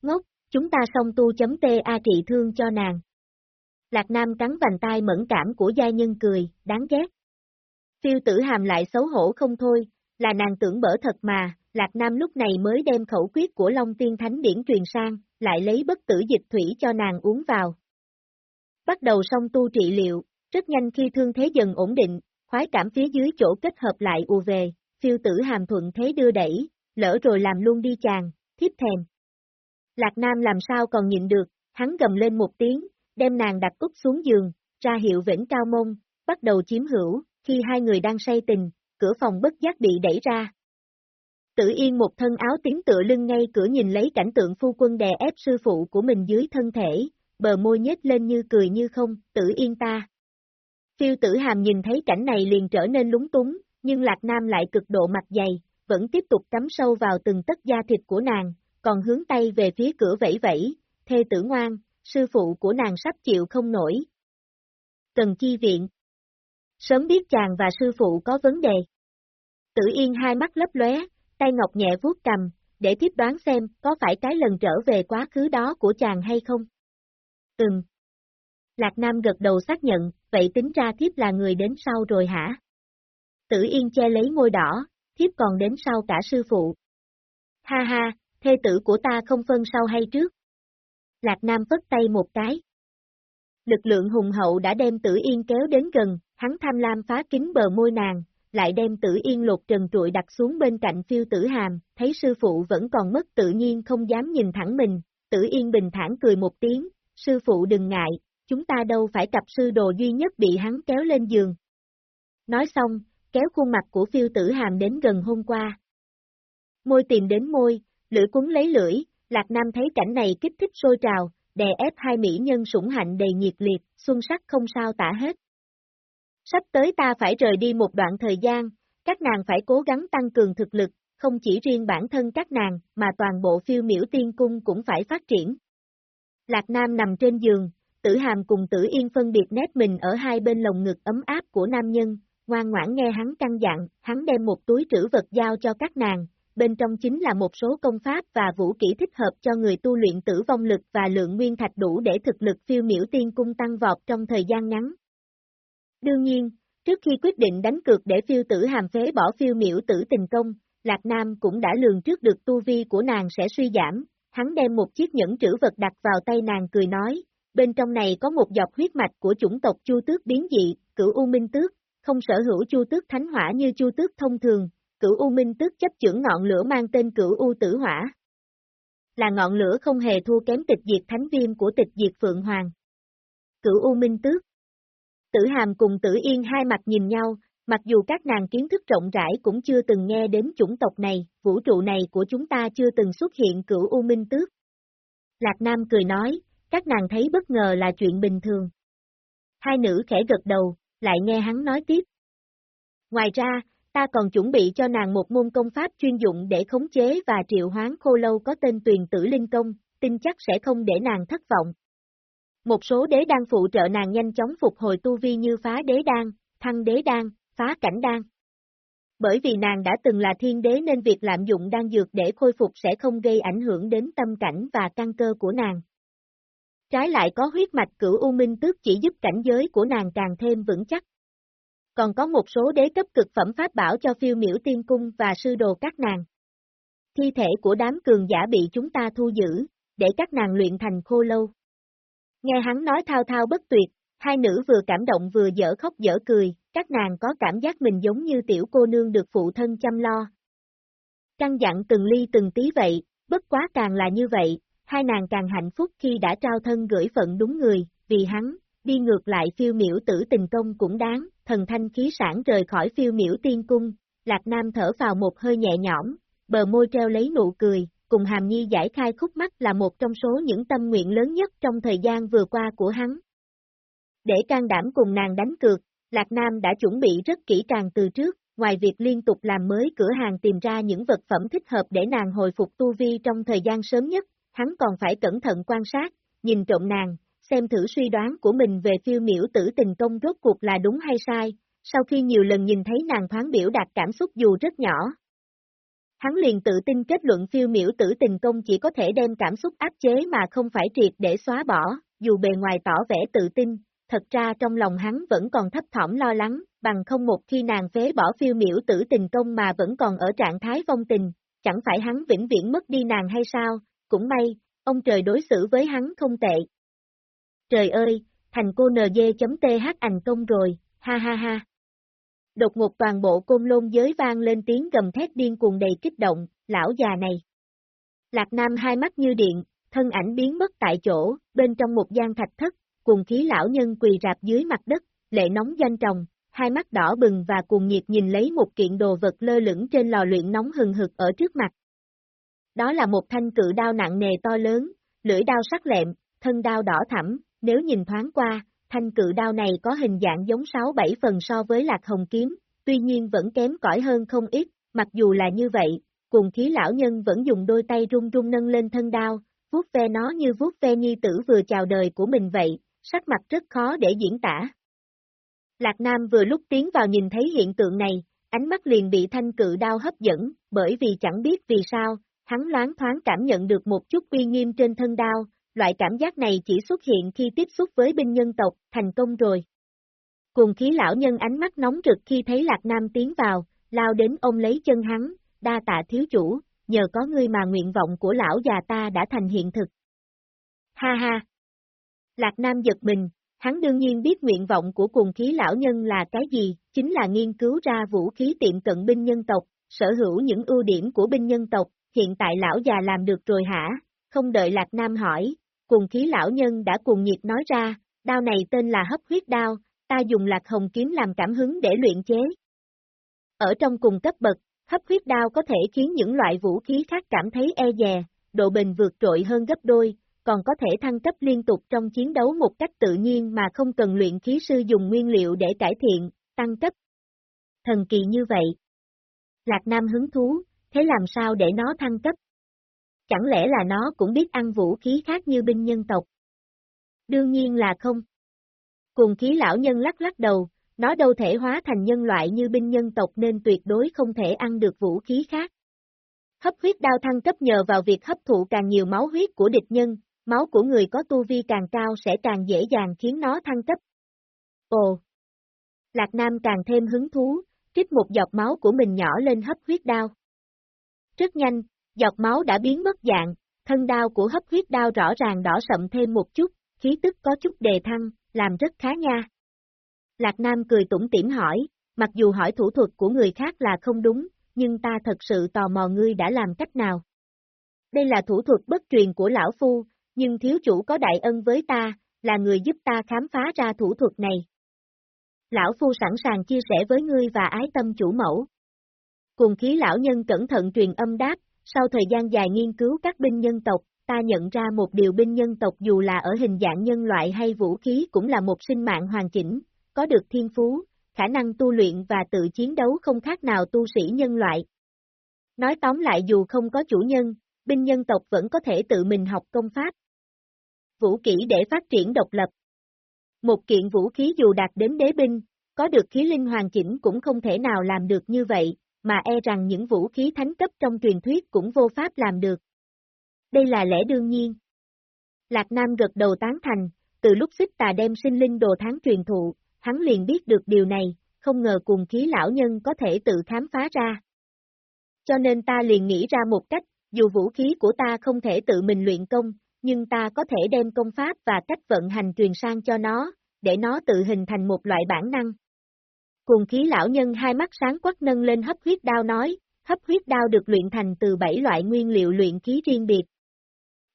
Ngốc, chúng ta xong tu chấm ta trị thương cho nàng. Lạc Nam cắn vành tai mẫn cảm của gia nhân cười, đáng ghét. Phiêu tử hàm lại xấu hổ không thôi, là nàng tưởng bở thật mà, Lạc Nam lúc này mới đem khẩu quyết của Long Tiên Thánh Điển truyền sang, lại lấy bất tử dịch thủy cho nàng uống vào. Bắt đầu xong tu trị liệu, rất nhanh khi thương thế dần ổn định, khoái cảm phía dưới chỗ kết hợp lại ù về, phiêu tử hàm thuận thế đưa đẩy, lỡ rồi làm luôn đi chàng, thiếp thèm. Lạc Nam làm sao còn nhịn được, hắn gầm lên một tiếng, đem nàng đặt cút xuống giường, ra hiệu vĩnh cao mông, bắt đầu chiếm hữu, khi hai người đang say tình, cửa phòng bất giác bị đẩy ra. Tử Yên một thân áo tím tựa lưng ngay cửa nhìn lấy cảnh tượng phu quân đè ép sư phụ của mình dưới thân thể, bờ môi nhếch lên như cười như không, Tử Yên ta. Phiêu tử hàm nhìn thấy cảnh này liền trở nên lúng túng, nhưng Lạc Nam lại cực độ mặt dày, vẫn tiếp tục cắm sâu vào từng tất da thịt của nàng, còn hướng tay về phía cửa vẫy vẫy, thê tử ngoan, sư phụ của nàng sắp chịu không nổi. Cần chi viện. Sớm biết chàng và sư phụ có vấn đề. Tử Yên hai mắt lấp lóe, tay ngọc nhẹ vuốt cầm, để tiếp đoán xem có phải cái lần trở về quá khứ đó của chàng hay không. Ừm. Lạc Nam gật đầu xác nhận, vậy tính ra thiếp là người đến sau rồi hả? Tử Yên che lấy môi đỏ, thiếp còn đến sau cả sư phụ. Ha ha, thê tử của ta không phân sau hay trước. Lạc Nam phất tay một cái. Lực lượng hùng hậu đã đem Tử Yên kéo đến gần, hắn tham lam phá kính bờ môi nàng, lại đem Tử Yên lột trần trụi đặt xuống bên cạnh phiêu tử hàm, thấy sư phụ vẫn còn mất tự nhiên không dám nhìn thẳng mình, Tử Yên bình thản cười một tiếng, sư phụ đừng ngại, chúng ta đâu phải cặp sư đồ duy nhất bị hắn kéo lên giường. Nói xong, kéo khuôn mặt của phiêu tử hàm đến gần hôm qua. Môi tìm đến môi, lưỡi cuốn lấy lưỡi, Lạc Nam thấy cảnh này kích thích sôi trào, đè ép hai mỹ nhân sủng hạnh đầy nhiệt liệt, xuân sắc không sao tả hết. Sắp tới ta phải rời đi một đoạn thời gian, các nàng phải cố gắng tăng cường thực lực, không chỉ riêng bản thân các nàng, mà toàn bộ phiêu miễu tiên cung cũng phải phát triển. Lạc Nam nằm trên giường, tử hàm cùng tử yên phân biệt nét mình ở hai bên lồng ngực ấm áp của nam nhân, ngoan ngoãn nghe hắn căn dặn, hắn đem một túi trữ vật giao cho các nàng, bên trong chính là một số công pháp và vũ kỹ thích hợp cho người tu luyện tử vong lực và lượng nguyên thạch đủ để thực lực phiêu miểu tiên cung tăng vọt trong thời gian ngắn. Đương nhiên, trước khi quyết định đánh cược để phiêu tử hàm phế bỏ phiêu miểu tử tình công, Lạc Nam cũng đã lường trước được tu vi của nàng sẽ suy giảm, hắn đem một chiếc nhẫn trữ vật đặt vào tay nàng cười nói, bên trong này có một giọt huyết mạch của chủng tộc chu tước biến dị, cửu U Minh Tước, không sở hữu chu tước thánh hỏa như chu tước thông thường, cửu U Minh Tước chấp chưởng ngọn lửa mang tên cửu U Tử Hỏa. Là ngọn lửa không hề thua kém tịch diệt thánh viêm của tịch diệt Phượng Hoàng. Cửu U Minh Tước Tử Hàm cùng Tử Yên hai mặt nhìn nhau, mặc dù các nàng kiến thức rộng rãi cũng chưa từng nghe đến chủng tộc này, vũ trụ này của chúng ta chưa từng xuất hiện cửu U Minh Tước. Lạc Nam cười nói, các nàng thấy bất ngờ là chuyện bình thường. Hai nữ khẽ gật đầu, lại nghe hắn nói tiếp. Ngoài ra, ta còn chuẩn bị cho nàng một môn công pháp chuyên dụng để khống chế và triệu hoán khô lâu có tên tuyền tử linh công, tin chắc sẽ không để nàng thất vọng. Một số đế đan phụ trợ nàng nhanh chóng phục hồi tu vi như phá đế đan, thăng đế đan, phá cảnh đan. Bởi vì nàng đã từng là thiên đế nên việc lạm dụng đan dược để khôi phục sẽ không gây ảnh hưởng đến tâm cảnh và căn cơ của nàng. Trái lại có huyết mạch cửu U Minh Tước chỉ giúp cảnh giới của nàng càng thêm vững chắc. Còn có một số đế cấp cực phẩm pháp bảo cho phiêu miểu tiên cung và sư đồ các nàng. Thi thể của đám cường giả bị chúng ta thu giữ, để các nàng luyện thành khô lâu. Nghe hắn nói thao thao bất tuyệt, hai nữ vừa cảm động vừa dở khóc dở cười, các nàng có cảm giác mình giống như tiểu cô nương được phụ thân chăm lo. Căng dặn từng ly từng tí vậy, bất quá càng là như vậy, hai nàng càng hạnh phúc khi đã trao thân gửi phận đúng người, vì hắn, đi ngược lại phiêu miểu tử tình công cũng đáng, thần thanh khí sản rời khỏi phiêu miểu tiên cung, Lạc Nam thở vào một hơi nhẹ nhõm, bờ môi treo lấy nụ cười, cùng Hàm Nhi giải khai khúc mắt là một trong số những tâm nguyện lớn nhất trong thời gian vừa qua của hắn. Để can đảm cùng nàng đánh cược, Lạc Nam đã chuẩn bị rất kỹ càng từ trước, ngoài việc liên tục làm mới cửa hàng tìm ra những vật phẩm thích hợp để nàng hồi phục tu vi trong thời gian sớm nhất, hắn còn phải cẩn thận quan sát, nhìn trộm nàng, xem thử suy đoán của mình về phiêu miểu tử tình công rốt cuộc là đúng hay sai, sau khi nhiều lần nhìn thấy nàng thoáng biểu đạt cảm xúc dù rất nhỏ. Hắn liền tự tin kết luận phiêu miểu tử tình công chỉ có thể đem cảm xúc áp chế mà không phải triệt để xóa bỏ, dù bề ngoài tỏ vẻ tự tin, thật ra trong lòng hắn vẫn còn thấp thỏm lo lắng, bằng không một khi nàng phế bỏ phiêu miểu tử tình công mà vẫn còn ở trạng thái vong tình, chẳng phải hắn vĩnh viễn mất đi nàng hay sao, cũng may, ông trời đối xử với hắn không tệ. Trời ơi, thành cô nd.th ảnh công rồi, ha ha ha. Đột ngột toàn bộ côn lôn giới vang lên tiếng gầm thét điên cuồng đầy kích động, lão già này. Lạc Nam hai mắt như điện, thân ảnh biến mất tại chỗ, bên trong một gian thạch thất, cùng khí lão nhân quỳ rạp dưới mặt đất, lệ nóng danh tròng, hai mắt đỏ bừng và cuồng nhiệt nhìn lấy một kiện đồ vật lơ lửng trên lò luyện nóng hừng hực ở trước mặt. Đó là một thanh cự đao nặng nề to lớn, lưỡi đao sắc lẹm, thân đao đỏ thẳm, nếu nhìn thoáng qua, thanh cự đao này có hình dạng giống 6-7 phần so với lạc hồng kiếm, tuy nhiên vẫn kém cỏi hơn không ít, mặc dù là như vậy, cùng khí lão nhân vẫn dùng đôi tay run run nâng lên thân đao, vuốt ve nó như vuốt ve nhi tử vừa chào đời của mình vậy, sắc mặt rất khó để diễn tả. Lạc Nam vừa lúc tiến vào nhìn thấy hiện tượng này, ánh mắt liền bị thanh cự đao hấp dẫn, bởi vì chẳng biết vì sao, hắn loáng thoáng cảm nhận được một chút uy nghiêm trên thân đao, loại cảm giác này chỉ xuất hiện khi tiếp xúc với binh nhân tộc, thành công rồi. Cùng khí lão nhân ánh mắt nóng rực khi thấy Lạc Nam tiến vào, lao đến ông lấy chân hắn, đa tạ thiếu chủ, nhờ có ngươi mà nguyện vọng của lão già ta đã thành hiện thực. Ha ha! Lạc Nam giật mình, hắn đương nhiên biết nguyện vọng của cùng khí lão nhân là cái gì, chính là nghiên cứu ra vũ khí tiệm cận binh nhân tộc, sở hữu những ưu điểm của binh nhân tộc, hiện tại lão già làm được rồi hả? Không đợi Lạc Nam hỏi, cùng khí lão nhân đã cùng nhiệt nói ra, đao này tên là hấp huyết đao, ta dùng lạc hồng kiếm làm cảm hứng để luyện chế. Ở trong cùng cấp bậc, hấp huyết đao có thể khiến những loại vũ khí khác cảm thấy e dè, độ bền vượt trội hơn gấp đôi, còn có thể thăng cấp liên tục trong chiến đấu một cách tự nhiên mà không cần luyện khí sư dùng nguyên liệu để cải thiện, tăng cấp. Thần kỳ như vậy. Lạc Nam hứng thú, thế làm sao để nó thăng cấp? Chẳng lẽ là nó cũng biết ăn vũ khí khác như binh nhân tộc? Đương nhiên là không. Cùng khí lão nhân lắc lắc đầu, nó đâu thể hóa thành nhân loại như binh nhân tộc nên tuyệt đối không thể ăn được vũ khí khác. Hấp huyết đao thăng cấp nhờ vào việc hấp thụ càng nhiều máu huyết của địch nhân, máu của người có tu vi càng cao sẽ càng dễ dàng khiến nó thăng cấp. Ồ! Lạc Nam càng thêm hứng thú, trích một giọt máu của mình nhỏ lên hấp huyết đao. Rất nhanh, giọt máu đã biến mất dạng, thân đao của hấp huyết đao rõ ràng đỏ sậm thêm một chút, khí tức có chút đề thăng, làm rất khá nha. Lạc Nam cười tủm tỉm hỏi, mặc dù hỏi thủ thuật của người khác là không đúng, nhưng ta thật sự tò mò ngươi đã làm cách nào. Đây là thủ thuật bất truyền của lão phu, nhưng thiếu chủ có đại ân với ta, là người giúp ta khám phá ra thủ thuật này. Lão Phu sẵn sàng chia sẻ với ngươi và ái tâm chủ mẫu. Cùng khí lão nhân cẩn thận truyền âm đáp, sau thời gian dài nghiên cứu các binh nhân tộc, ta nhận ra một điều binh nhân tộc dù là ở hình dạng nhân loại hay vũ khí cũng là một sinh mạng hoàn chỉnh, có được thiên phú, khả năng tu luyện và tự chiến đấu không khác nào tu sĩ nhân loại. Nói tóm lại dù không có chủ nhân, binh nhân tộc vẫn có thể tự mình học công pháp. Vũ kỹ để phát triển độc lập. Một kiện vũ khí dù đạt đến đế binh, có được khí linh hoàn chỉnh cũng không thể nào làm được như vậy, mà e rằng những vũ khí thánh cấp trong truyền thuyết cũng vô pháp làm được. Đây là lẽ đương nhiên. Lạc Nam gật đầu tán thành, từ lúc xích tà đem sinh linh đồ tháng truyền thụ, hắn liền biết được điều này, không ngờ cùng khí lão nhân có thể tự khám phá ra. Cho nên ta liền nghĩ ra một cách, dù vũ khí của ta không thể tự mình luyện công, nhưng ta có thể đem công pháp và cách vận hành truyền sang cho nó, để nó tự hình thành một loại bản năng. Cùng khí lão nhân hai mắt sáng quắc nâng lên hấp huyết đao nói, hấp huyết đao được luyện thành từ bảy loại nguyên liệu luyện khí riêng biệt.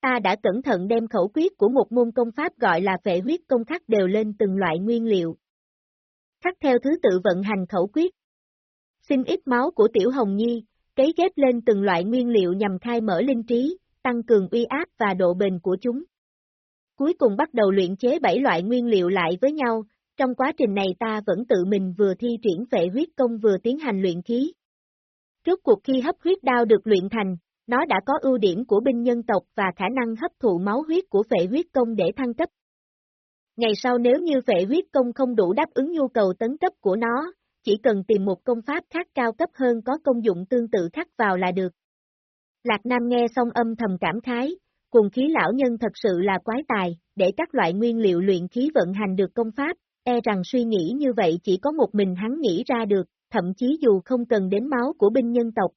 Ta đã cẩn thận đem khẩu quyết của một môn công pháp gọi là vệ huyết công khắc đều lên từng loại nguyên liệu. Khắc theo thứ tự vận hành khẩu quyết. Xin ít máu của Tiểu Hồng Nhi, cấy ghép lên từng loại nguyên liệu nhằm khai mở linh trí, tăng cường uy áp và độ bền của chúng. Cuối cùng bắt đầu luyện chế bảy loại nguyên liệu lại với nhau, trong quá trình này ta vẫn tự mình vừa thi triển vệ huyết công vừa tiến hành luyện khí. Trước cuộc khi hấp huyết đao được luyện thành, nó đã có ưu điểm của binh nhân tộc và khả năng hấp thụ máu huyết của vệ huyết công để thăng cấp. Ngày sau nếu như vệ huyết công không đủ đáp ứng nhu cầu tấn cấp của nó, chỉ cần tìm một công pháp khác cao cấp hơn có công dụng tương tự khắc vào là được. Lạc Nam nghe xong âm thầm cảm khái, cùng khí lão nhân thật sự là quái tài, để các loại nguyên liệu luyện khí vận hành được công pháp, e rằng suy nghĩ như vậy chỉ có một mình hắn nghĩ ra được, thậm chí dù không cần đến máu của binh nhân tộc.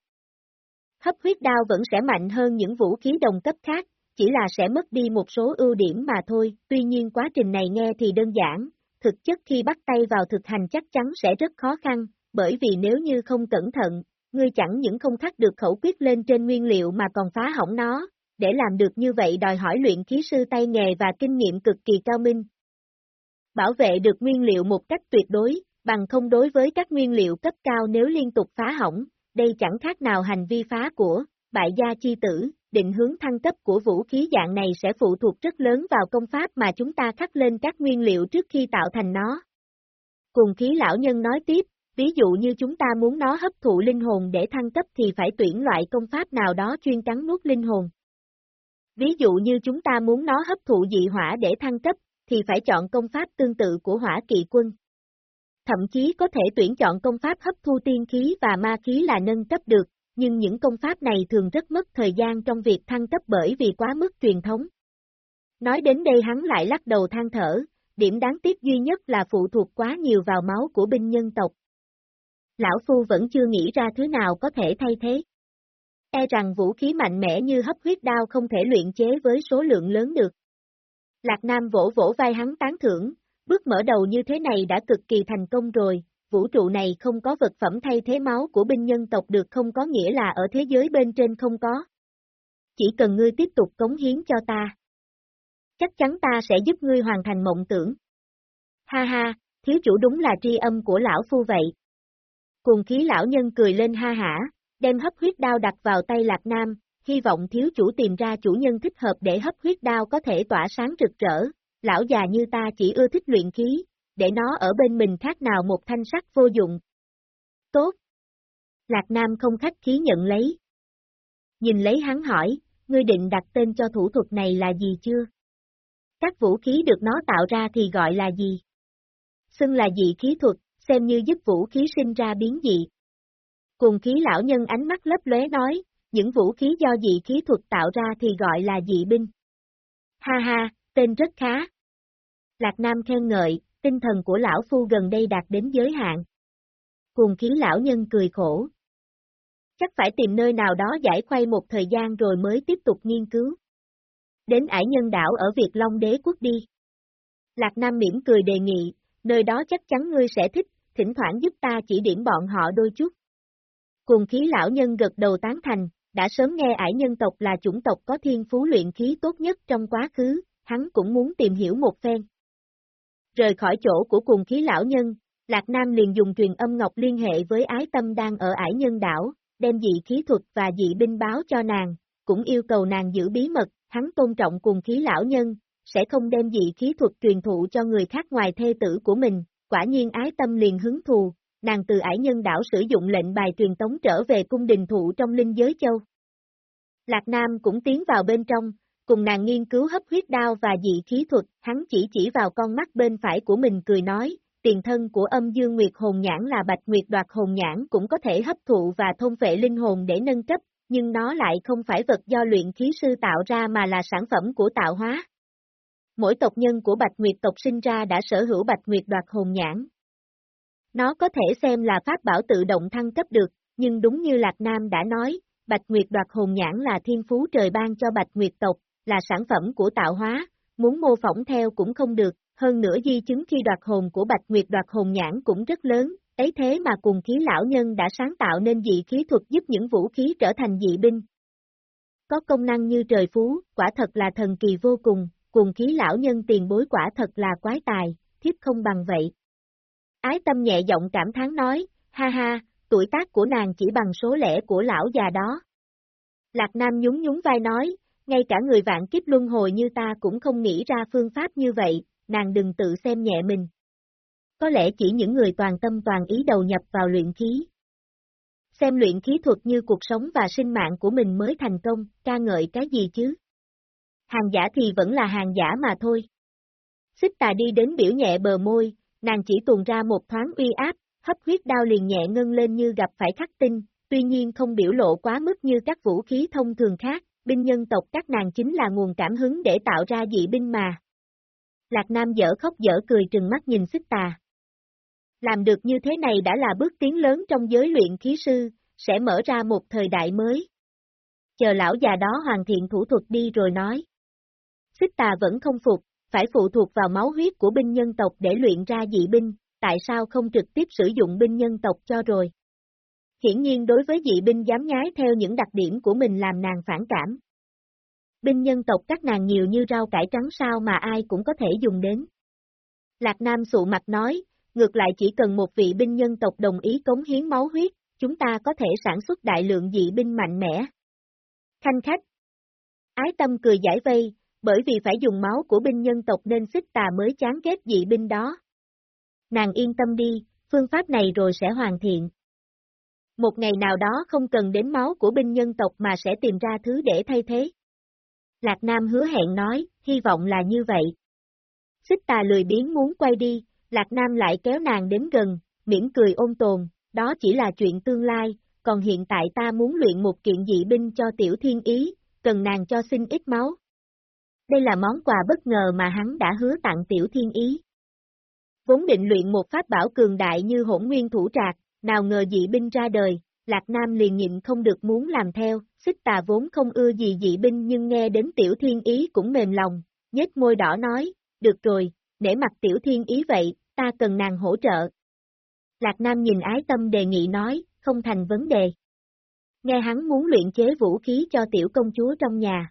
Hấp huyết đao vẫn sẽ mạnh hơn những vũ khí đồng cấp khác, chỉ là sẽ mất đi một số ưu điểm mà thôi, tuy nhiên quá trình này nghe thì đơn giản, thực chất khi bắt tay vào thực hành chắc chắn sẽ rất khó khăn, bởi vì nếu như không cẩn thận, ngươi chẳng những không khắc được khẩu quyết lên trên nguyên liệu mà còn phá hỏng nó, để làm được như vậy đòi hỏi luyện khí sư tay nghề và kinh nghiệm cực kỳ cao minh. Bảo vệ được nguyên liệu một cách tuyệt đối, bằng không đối với các nguyên liệu cấp cao nếu liên tục phá hỏng, đây chẳng khác nào hành vi phá của, bại gia chi tử, định hướng thăng cấp của vũ khí dạng này sẽ phụ thuộc rất lớn vào công pháp mà chúng ta khắc lên các nguyên liệu trước khi tạo thành nó. Cùng khí lão nhân nói tiếp, ví dụ như chúng ta muốn nó hấp thụ linh hồn để thăng cấp thì phải tuyển loại công pháp nào đó chuyên cắn nuốt linh hồn. Ví dụ như chúng ta muốn nó hấp thụ dị hỏa để thăng cấp, thì phải chọn công pháp tương tự của hỏa kỵ quân. Thậm chí có thể tuyển chọn công pháp hấp thu tiên khí và ma khí là nâng cấp được, nhưng những công pháp này thường rất mất thời gian trong việc thăng cấp bởi vì quá mức truyền thống. Nói đến đây hắn lại lắc đầu than thở, điểm đáng tiếc duy nhất là phụ thuộc quá nhiều vào máu của binh nhân tộc. Lão Phu vẫn chưa nghĩ ra thứ nào có thể thay thế. E rằng vũ khí mạnh mẽ như hấp huyết đao không thể luyện chế với số lượng lớn được. Lạc Nam vỗ vỗ vai hắn tán thưởng, bước mở đầu như thế này đã cực kỳ thành công rồi, vũ trụ này không có vật phẩm thay thế máu của binh nhân tộc được không có nghĩa là ở thế giới bên trên không có. Chỉ cần ngươi tiếp tục cống hiến cho ta. Chắc chắn ta sẽ giúp ngươi hoàn thành mộng tưởng. Ha ha, thiếu chủ đúng là tri âm của lão phu vậy. Cùng khí lão nhân cười lên ha hả, đem hấp huyết đao đặt vào tay Lạc Nam, hy vọng thiếu chủ tìm ra chủ nhân thích hợp để hấp huyết đao có thể tỏa sáng rực rỡ. Lão già như ta chỉ ưa thích luyện khí, để nó ở bên mình khác nào một thanh sắt vô dụng. Tốt. Lạc Nam không khách khí nhận lấy. Nhìn lấy hắn hỏi, ngươi định đặt tên cho thủ thuật này là gì chưa? Các vũ khí được nó tạo ra thì gọi là gì? Xưng là dị khí thuật, xem như giúp vũ khí sinh ra biến dị. Cùng khí lão nhân ánh mắt lấp lóe nói, những vũ khí do dị khí thuật tạo ra thì gọi là dị binh. Ha ha, tên rất khá. Lạc Nam khen ngợi, tinh thần của lão phu gần đây đạt đến giới hạn. Cùng khí lão nhân cười khổ. Chắc phải tìm nơi nào đó giải khuây một thời gian rồi mới tiếp tục nghiên cứu. Đến ải nhân đảo ở Việt Long đế quốc đi. Lạc Nam mỉm cười đề nghị, nơi đó chắc chắn ngươi sẽ thích, thỉnh thoảng giúp ta chỉ điểm bọn họ đôi chút. Cùng khí lão nhân gật đầu tán thành, đã sớm nghe ải nhân tộc là chủng tộc có thiên phú luyện khí tốt nhất trong quá khứ, hắn cũng muốn tìm hiểu một phen. Rời khỏi chỗ của cùng khí lão nhân, Lạc Nam liền dùng truyền âm ngọc liên hệ với ái tâm đang ở ải nhân đảo, đem dị khí thuật và dị binh báo cho nàng, cũng yêu cầu nàng giữ bí mật, hắn tôn trọng cùng khí lão nhân, sẽ không đem dị khí thuật truyền thụ cho người khác ngoài thê tử của mình, quả nhiên ái tâm liền hứng thù, nàng từ ải nhân đảo sử dụng lệnh bài truyền tống trở về cung đình thụ trong linh giới châu. Lạc Nam cũng tiến vào bên trong, cùng nàng nghiên cứu hấp huyết đao và dị khí thuật, hắn chỉ chỉ vào con mắt bên phải của mình cười nói, tiền thân của âm dương nguyệt hồn nhãn là bạch nguyệt đoạt hồn nhãn cũng có thể hấp thụ và thôn vệ linh hồn để nâng cấp, nhưng nó lại không phải vật do luyện khí sư tạo ra mà là sản phẩm của tạo hóa. Mỗi tộc nhân của bạch nguyệt tộc sinh ra đã sở hữu bạch nguyệt đoạt hồn nhãn. Nó có thể xem là pháp bảo tự động thăng cấp được, nhưng đúng như Lạc Nam đã nói, Bạch Nguyệt đoạt hồn nhãn là thiên phú trời ban cho Bạch Nguyệt tộc, là sản phẩm của tạo hóa, muốn mô phỏng theo cũng không được, hơn nữa di chứng khi đoạt hồn của Bạch Nguyệt đoạt hồn nhãn cũng rất lớn, ấy thế mà cùng khí lão nhân đã sáng tạo nên dị khí thuật giúp những vũ khí trở thành dị binh. Có công năng như trời phú, quả thật là thần kỳ vô cùng, cùng khí lão nhân tiền bối quả thật là quái tài, thiếp không bằng vậy. Ái tâm nhẹ giọng cảm thán nói, ha ha, tuổi tác của nàng chỉ bằng số lẻ của lão già đó. Lạc Nam nhún nhún vai nói, ngay cả người vạn kiếp luân hồi như ta cũng không nghĩ ra phương pháp như vậy, nàng đừng tự xem nhẹ mình. Có lẽ chỉ những người toàn tâm toàn ý đầu nhập vào luyện khí. Xem luyện khí thuật như cuộc sống và sinh mạng của mình mới thành công, ca ngợi cái gì chứ? Hàng giả thì vẫn là hàng giả mà thôi. Xích tà đi đến biểu nhẹ bờ môi, nàng chỉ tuồn ra một thoáng uy áp, hấp huyết đao liền nhẹ ngân lên như gặp phải khắc tinh, tuy nhiên không biểu lộ quá mức như các vũ khí thông thường khác, binh nhân tộc các nàng chính là nguồn cảm hứng để tạo ra dị binh mà. Lạc Nam dở khóc dở cười trừng mắt nhìn xích tà. Làm được như thế này đã là bước tiến lớn trong giới luyện khí sư, sẽ mở ra một thời đại mới. Chờ lão già đó hoàn thiện thủ thuật đi rồi nói. Xích tà vẫn không phục, phải phụ thuộc vào máu huyết của binh nhân tộc để luyện ra dị binh, tại sao không trực tiếp sử dụng binh nhân tộc cho rồi? Hiển nhiên đối với dị binh dám nhái theo những đặc điểm của mình làm nàng phản cảm. Binh nhân tộc các nàng nhiều như rau cải trắng sao mà ai cũng có thể dùng đến. Lạc Nam sụ mặt nói, ngược lại chỉ cần một vị binh nhân tộc đồng ý cống hiến máu huyết, chúng ta có thể sản xuất đại lượng dị binh mạnh mẽ. Khanh khách. Ái tâm cười giải vây, bởi vì phải dùng máu của binh nhân tộc nên xích tà mới chán ghét dị binh đó. Nàng yên tâm đi, phương pháp này rồi sẽ hoàn thiện. Một ngày nào đó không cần đến máu của binh nhân tộc mà sẽ tìm ra thứ để thay thế. Lạc Nam hứa hẹn nói, hy vọng là như vậy. Xích tà lười biến muốn quay đi, Lạc Nam lại kéo nàng đến gần, miễn cười ôn tồn, đó chỉ là chuyện tương lai, còn hiện tại ta muốn luyện một kiện dị binh cho tiểu thiên ý, cần nàng cho xin ít máu. Đây là món quà bất ngờ mà hắn đã hứa tặng tiểu thiên ý. Vốn định luyện một pháp bảo cường đại như hỗn nguyên thủ trạc, nào ngờ dị binh ra đời, Lạc Nam liền nhịn không được muốn làm theo, xích tà vốn không ưa gì dị binh nhưng nghe đến tiểu thiên ý cũng mềm lòng, nhếch môi đỏ nói, được rồi, nể mặt tiểu thiên ý vậy, ta cần nàng hỗ trợ. Lạc Nam nhìn ái tâm đề nghị nói, không thành vấn đề. Nghe hắn muốn luyện chế vũ khí cho tiểu công chúa trong nhà.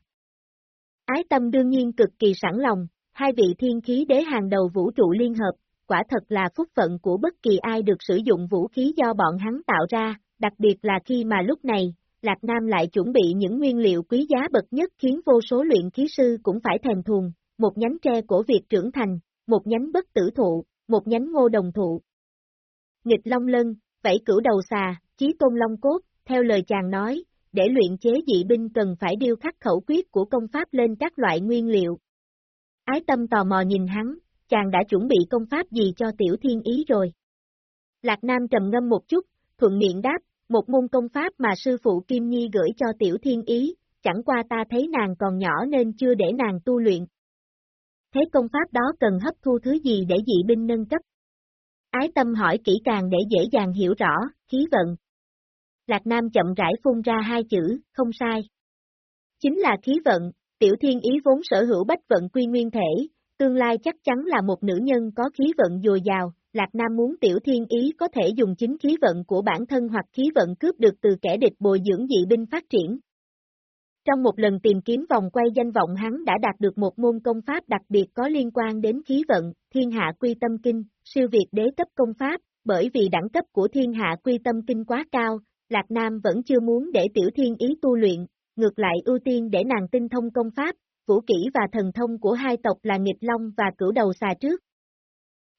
Ái tâm đương nhiên cực kỳ sẵn lòng, hai vị thiên khí đế hàng đầu vũ trụ liên hợp, quả thật là phúc phận của bất kỳ ai được sử dụng vũ khí do bọn hắn tạo ra, đặc biệt là khi mà lúc này, Lạc Nam lại chuẩn bị những nguyên liệu quý giá bậc nhất khiến vô số luyện khí sư cũng phải thèm thuồng, một nhánh tre của việc trưởng thành, một nhánh bất tử thụ, một nhánh ngô đồng thụ. Nghịch Long Lân, vẫy cửu đầu xà, chí tôn long cốt, theo lời chàng nói, để luyện chế dị binh cần phải điêu khắc khẩu quyết của công pháp lên các loại nguyên liệu. Ái tâm tò mò nhìn hắn, chàng đã chuẩn bị công pháp gì cho tiểu thiên ý rồi. Lạc Nam trầm ngâm một chút, thuận miệng đáp, một môn công pháp mà sư phụ Kim Nhi gửi cho tiểu thiên ý, chẳng qua ta thấy nàng còn nhỏ nên chưa để nàng tu luyện. Thế công pháp đó cần hấp thu thứ gì để dị binh nâng cấp? Ái tâm hỏi kỹ càng để dễ dàng hiểu rõ, khí vận. Lạc Nam chậm rãi phun ra hai chữ, không sai. Chính là khí vận, tiểu thiên ý vốn sở hữu bách vận quy nguyên thể, tương lai chắc chắn là một nữ nhân có khí vận dồi dào, Lạc Nam muốn tiểu thiên ý có thể dùng chính khí vận của bản thân hoặc khí vận cướp được từ kẻ địch bồi dưỡng dị binh phát triển. Trong một lần tìm kiếm vòng quay danh vọng hắn đã đạt được một môn công pháp đặc biệt có liên quan đến khí vận, thiên hạ quy tâm kinh, siêu việt đế cấp công pháp, bởi vì đẳng cấp của thiên hạ quy tâm kinh quá cao, Lạc Nam vẫn chưa muốn để tiểu thiên ý tu luyện, ngược lại ưu tiên để nàng tinh thông công pháp, vũ kỹ và thần thông của hai tộc là nghịch long và cửu đầu xà trước.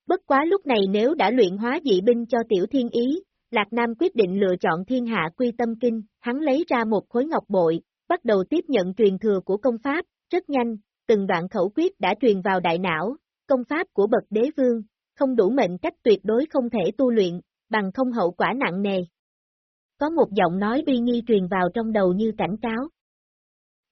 Bất quá lúc này nếu đã luyện hóa dị binh cho tiểu thiên ý, Lạc Nam quyết định lựa chọn thiên hạ quy tâm kinh, hắn lấy ra một khối ngọc bội, bắt đầu tiếp nhận truyền thừa của công pháp, rất nhanh, từng đoạn khẩu quyết đã truyền vào đại não, công pháp của bậc đế vương, không đủ mệnh cách tuyệt đối không thể tu luyện, bằng không hậu quả nặng nề. Có một giọng nói bi nghi truyền vào trong đầu như cảnh cáo.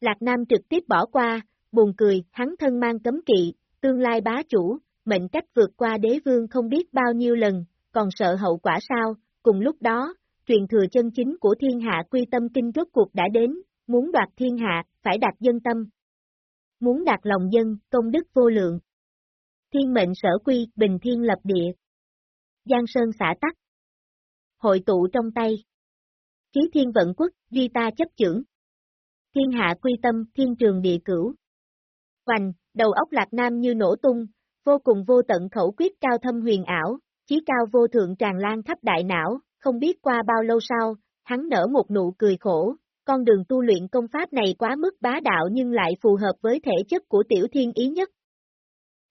Lạc Nam trực tiếp bỏ qua, buồn cười, hắn thân mang cấm kỵ, tương lai bá chủ, mệnh cách vượt qua đế vương không biết bao nhiêu lần, còn sợ hậu quả sao, cùng lúc đó, truyền thừa chân chính của thiên hạ quy tâm kinh rốt cuộc đã đến, muốn đoạt thiên hạ, phải đạt dân tâm. Muốn đạt lòng dân, công đức vô lượng. Thiên mệnh sở quy, bình thiên lập địa. Giang sơn xả tắc. Hội tụ trong tay. Ký thiên vận quốc, duy ta chấp trưởng. Thiên hạ quy tâm, thiên trường địa cửu. Hoành, đầu óc lạc nam như nổ tung, vô cùng vô tận khẩu quyết cao thâm huyền ảo, chí cao vô thượng tràn lan khắp đại não, không biết qua bao lâu sau, hắn nở một nụ cười khổ, con đường tu luyện công pháp này quá mức bá đạo nhưng lại phù hợp với thể chất của tiểu thiên ý nhất.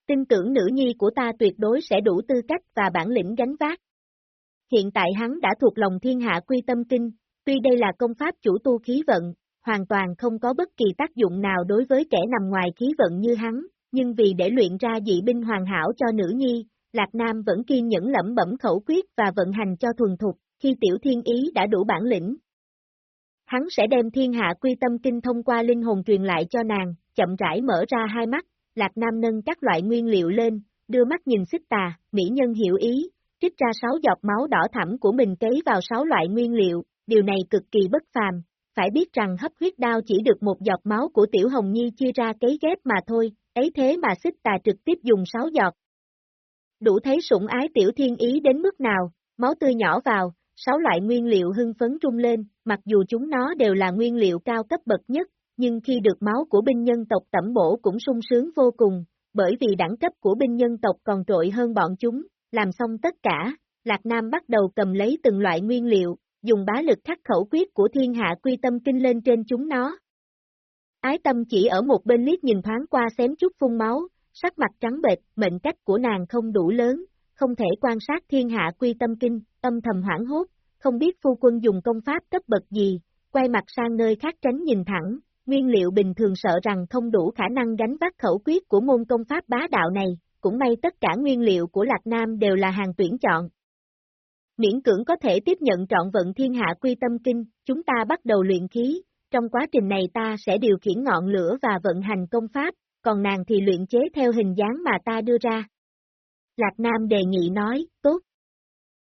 Tin tưởng nữ nhi của ta tuyệt đối sẽ đủ tư cách và bản lĩnh gánh vác. Hiện tại hắn đã thuộc lòng thiên hạ quy tâm kinh, tuy đây là công pháp chủ tu khí vận, hoàn toàn không có bất kỳ tác dụng nào đối với kẻ nằm ngoài khí vận như hắn, nhưng vì để luyện ra dị binh hoàn hảo cho nữ nhi, Lạc Nam vẫn kiên nhẫn lẩm bẩm khẩu quyết và vận hành cho thuần thục, khi tiểu thiên ý đã đủ bản lĩnh. Hắn sẽ đem thiên hạ quy tâm kinh thông qua linh hồn truyền lại cho nàng, chậm rãi mở ra hai mắt, Lạc Nam nâng các loại nguyên liệu lên, đưa mắt nhìn xích tà, mỹ nhân hiểu ý, trích ra sáu giọt máu đỏ thẳm của mình cấy vào sáu loại nguyên liệu, điều này cực kỳ bất phàm, phải biết rằng hấp huyết đao chỉ được một giọt máu của Tiểu Hồng Nhi chia ra cấy ghép mà thôi, ấy thế mà xích tà trực tiếp dùng sáu giọt. Đủ thấy sủng ái Tiểu Thiên Ý đến mức nào, máu tươi nhỏ vào, sáu loại nguyên liệu hưng phấn trung lên, mặc dù chúng nó đều là nguyên liệu cao cấp bậc nhất, nhưng khi được máu của binh nhân tộc tẩm bổ cũng sung sướng vô cùng, bởi vì đẳng cấp của binh nhân tộc còn trội hơn bọn chúng, làm xong tất cả, Lạc Nam bắt đầu cầm lấy từng loại nguyên liệu, dùng bá lực khắc khẩu quyết của thiên hạ quy tâm kinh lên trên chúng nó. Ái tâm chỉ ở một bên liếc nhìn thoáng qua xém chút phun máu, sắc mặt trắng bệch, mệnh cách của nàng không đủ lớn, không thể quan sát thiên hạ quy tâm kinh, âm thầm hoảng hốt, không biết phu quân dùng công pháp cấp bậc gì, quay mặt sang nơi khác tránh nhìn thẳng, nguyên liệu bình thường sợ rằng không đủ khả năng gánh vác khẩu quyết của môn công pháp bá đạo này, cũng may tất cả nguyên liệu của Lạc Nam đều là hàng tuyển chọn, Miễn cưỡng có thể tiếp nhận trọn vận thiên hạ quy tâm kinh, chúng ta bắt đầu luyện khí, trong quá trình này ta sẽ điều khiển ngọn lửa và vận hành công pháp, còn nàng thì luyện chế theo hình dáng mà ta đưa ra. Lạc Nam đề nghị nói, tốt.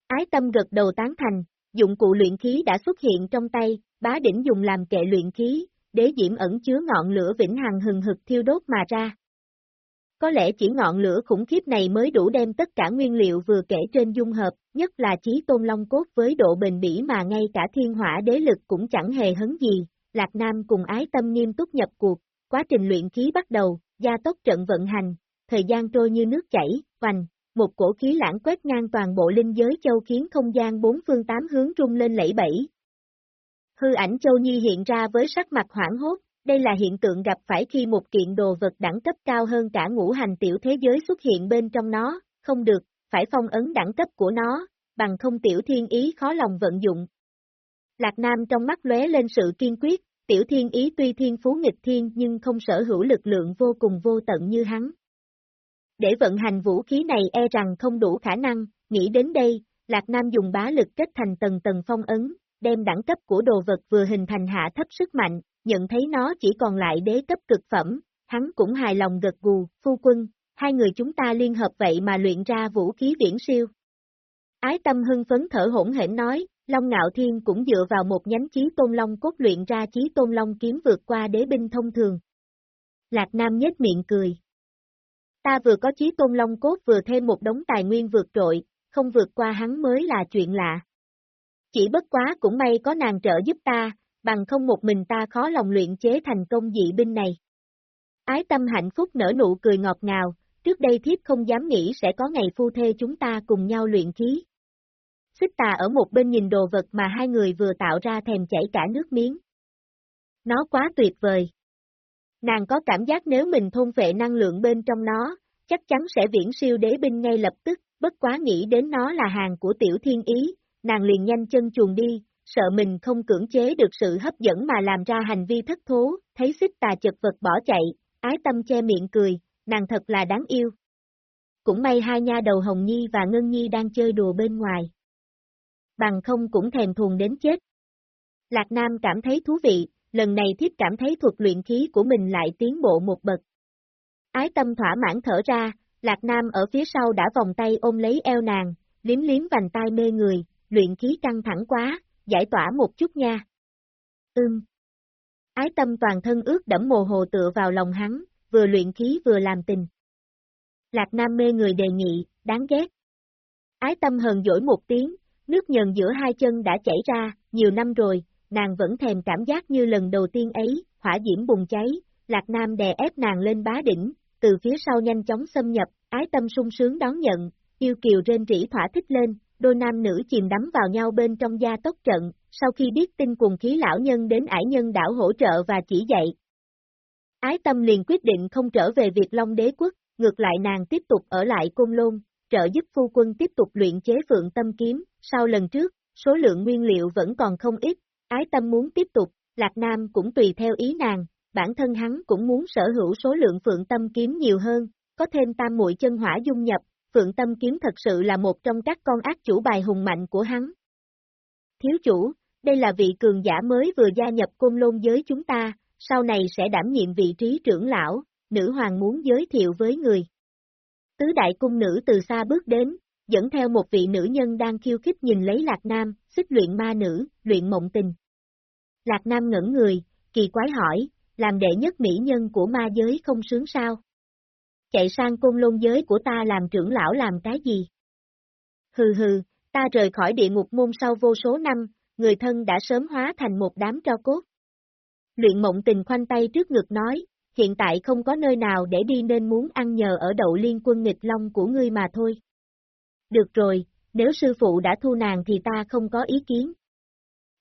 Ái tâm gật đầu tán thành, dụng cụ luyện khí đã xuất hiện trong tay, bá đỉnh dùng làm kệ luyện khí, đế diễm ẩn chứa ngọn lửa vĩnh hằng hừng hực thiêu đốt mà ra. Có lẽ chỉ ngọn lửa khủng khiếp này mới đủ đem tất cả nguyên liệu vừa kể trên dung hợp, nhất là chí tôn long cốt với độ bền bỉ mà ngay cả thiên hỏa đế lực cũng chẳng hề hấn gì. Lạc Nam cùng ái tâm nghiêm túc nhập cuộc, quá trình luyện khí bắt đầu, gia tốc trận vận hành, thời gian trôi như nước chảy, hoành, một cổ khí lãng quét ngang toàn bộ linh giới châu khiến không gian bốn phương tám hướng rung lên lẫy bẫy. Hư ảnh châu nhi hiện ra với sắc mặt hoảng hốt, đây là hiện tượng gặp phải khi một kiện đồ vật đẳng cấp cao hơn cả ngũ hành tiểu thế giới xuất hiện bên trong nó, không được, phải phong ấn đẳng cấp của nó, bằng không tiểu thiên ý khó lòng vận dụng. Lạc Nam trong mắt lóe lên sự kiên quyết, tiểu thiên ý tuy thiên phú nghịch thiên nhưng không sở hữu lực lượng vô cùng vô tận như hắn. Để vận hành vũ khí này e rằng không đủ khả năng, nghĩ đến đây, Lạc Nam dùng bá lực kết thành tầng tầng phong ấn, đem đẳng cấp của đồ vật vừa hình thành hạ thấp sức mạnh, nhận thấy nó chỉ còn lại đế cấp cực phẩm, hắn cũng hài lòng gật gù, phu quân, hai người chúng ta liên hợp vậy mà luyện ra vũ khí viễn siêu. Ái tâm hưng phấn thở hỗn hển nói, Long Ngạo Thiên cũng dựa vào một nhánh chí tôn long cốt luyện ra chí tôn long kiếm vượt qua đế binh thông thường. Lạc Nam nhếch miệng cười. Ta vừa có chí tôn long cốt vừa thêm một đống tài nguyên vượt trội, không vượt qua hắn mới là chuyện lạ. Chỉ bất quá cũng may có nàng trợ giúp ta, bằng không một mình ta khó lòng luyện chế thành công dị binh này. Ái tâm hạnh phúc nở nụ cười ngọt ngào, trước đây thiếp không dám nghĩ sẽ có ngày phu thê chúng ta cùng nhau luyện khí. Xích tà ở một bên nhìn đồ vật mà hai người vừa tạo ra thèm chảy cả nước miếng. Nó quá tuyệt vời. Nàng có cảm giác nếu mình thôn vệ năng lượng bên trong nó, chắc chắn sẽ viễn siêu đế binh ngay lập tức, bất quá nghĩ đến nó là hàng của tiểu thiên ý, nàng liền nhanh chân chuồn đi, sợ mình không cưỡng chế được sự hấp dẫn mà làm ra hành vi thất thố, thấy xích tà chật vật bỏ chạy, ái tâm che miệng cười, nàng thật là đáng yêu. Cũng may hai nha đầu Hồng Nhi và Ngân Nhi đang chơi đùa bên ngoài. Bằng không cũng thèm thuồng đến chết. Lạc Nam cảm thấy thú vị, lần này thiếp cảm thấy thuật luyện khí của mình lại tiến bộ một bậc. Ái tâm thỏa mãn thở ra, Lạc Nam ở phía sau đã vòng tay ôm lấy eo nàng, liếm liếm vành tay mê người, luyện khí căng thẳng quá, giải tỏa một chút nha. Ừm. Ái tâm toàn thân ướt đẫm mồ hồ tựa vào lòng hắn, vừa luyện khí vừa làm tình. Lạc Nam mê người đề nghị, đáng ghét. Ái tâm hờn dỗi một tiếng, nước nhờn giữa hai chân đã chảy ra, nhiều năm rồi, nàng vẫn thèm cảm giác như lần đầu tiên ấy, hỏa diễm bùng cháy, Lạc Nam đè ép nàng lên bá đỉnh, từ phía sau nhanh chóng xâm nhập, ái tâm sung sướng đón nhận, yêu kiều rên rỉ thỏa thích lên, đôi nam nữ chìm đắm vào nhau bên trong gia tốc trận, sau khi biết tin cùng khí lão nhân đến ải nhân đảo hỗ trợ và chỉ dạy. Ái tâm liền quyết định không trở về Việt Long đế quốc, ngược lại nàng tiếp tục ở lại Côn Lôn, trợ giúp phu quân tiếp tục luyện chế phượng tâm kiếm, sau lần trước, số lượng nguyên liệu vẫn còn không ít, ái tâm muốn tiếp tục, Lạc Nam cũng tùy theo ý nàng, bản thân hắn cũng muốn sở hữu số lượng phượng tâm kiếm nhiều hơn, có thêm tam muội chân hỏa dung nhập, phượng tâm kiếm thật sự là một trong các con ác chủ bài hùng mạnh của hắn. Thiếu chủ, đây là vị cường giả mới vừa gia nhập côn lôn giới chúng ta, sau này sẽ đảm nhiệm vị trí trưởng lão, nữ hoàng muốn giới thiệu với người. Tứ đại cung nữ từ xa bước đến, dẫn theo một vị nữ nhân đang khiêu khích nhìn lấy Lạc Nam, xích luyện ma nữ, luyện mộng tình. Lạc Nam ngẩn người, kỳ quái hỏi, làm đệ nhất mỹ nhân của ma giới không sướng sao? Chạy sang cung lôn giới của ta làm trưởng lão làm cái gì? Hừ hừ, ta rời khỏi địa ngục môn sau vô số năm, người thân đã sớm hóa thành một đám tro cốt. Luyện mộng tình khoanh tay trước ngực nói, hiện tại không có nơi nào để đi nên muốn ăn nhờ ở đậu liên quân nghịch long của ngươi mà thôi. Được rồi, nếu sư phụ đã thu nàng thì ta không có ý kiến.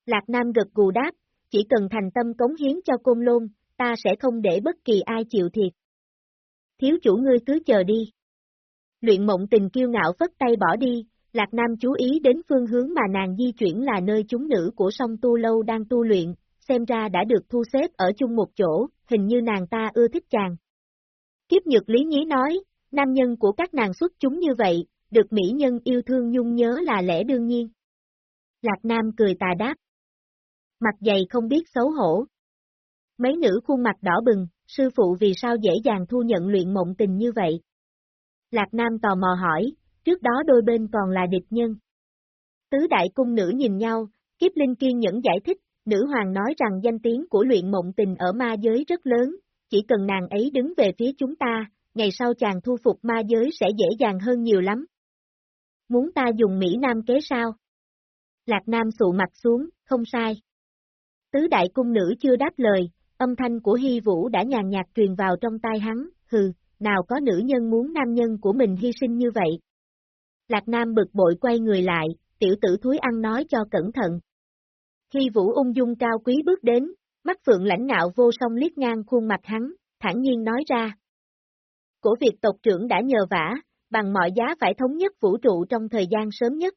Lạc Nam gật gù đáp, chỉ cần thành tâm cống hiến cho côn lôn, ta sẽ không để bất kỳ ai chịu thiệt. Thiếu chủ ngươi cứ chờ đi. Luyện mộng tình kiêu ngạo phất tay bỏ đi, Lạc Nam chú ý đến phương hướng mà nàng di chuyển là nơi chúng nữ của song tu lâu đang tu luyện, xem ra đã được thu xếp ở chung một chỗ, hình như nàng ta ưa thích chàng. Kiếp nhược lý nhí nói, nam nhân của các nàng xuất chúng như vậy, được mỹ nhân yêu thương nhung nhớ là lẽ đương nhiên. Lạc Nam cười tà đáp. Mặt dày không biết xấu hổ. Mấy nữ khuôn mặt đỏ bừng, sư phụ vì sao dễ dàng thu nhận luyện mộng tình như vậy? Lạc Nam tò mò hỏi, trước đó đôi bên còn là địch nhân. Tứ đại cung nữ nhìn nhau, kiếp linh kiên nhẫn giải thích, nữ hoàng nói rằng danh tiếng của luyện mộng tình ở ma giới rất lớn, chỉ cần nàng ấy đứng về phía chúng ta, ngày sau chàng thu phục ma giới sẽ dễ dàng hơn nhiều lắm. Muốn ta dùng Mỹ Nam kế sao? Lạc Nam sụ mặt xuống, không sai. Tứ đại cung nữ chưa đáp lời, âm thanh của Hy Vũ đã nhàn nhạt truyền vào trong tai hắn, hừ, nào có nữ nhân muốn nam nhân của mình hy sinh như vậy. Lạc Nam bực bội quay người lại, tiểu tử thúi ăn nói cho cẩn thận. Hy Vũ ung dung cao quý bước đến, mắt phượng lãnh ngạo vô song liếc ngang khuôn mặt hắn, thản nhiên nói ra. Cổ việc tộc trưởng đã nhờ vả, bằng mọi giá phải thống nhất vũ trụ trong thời gian sớm nhất.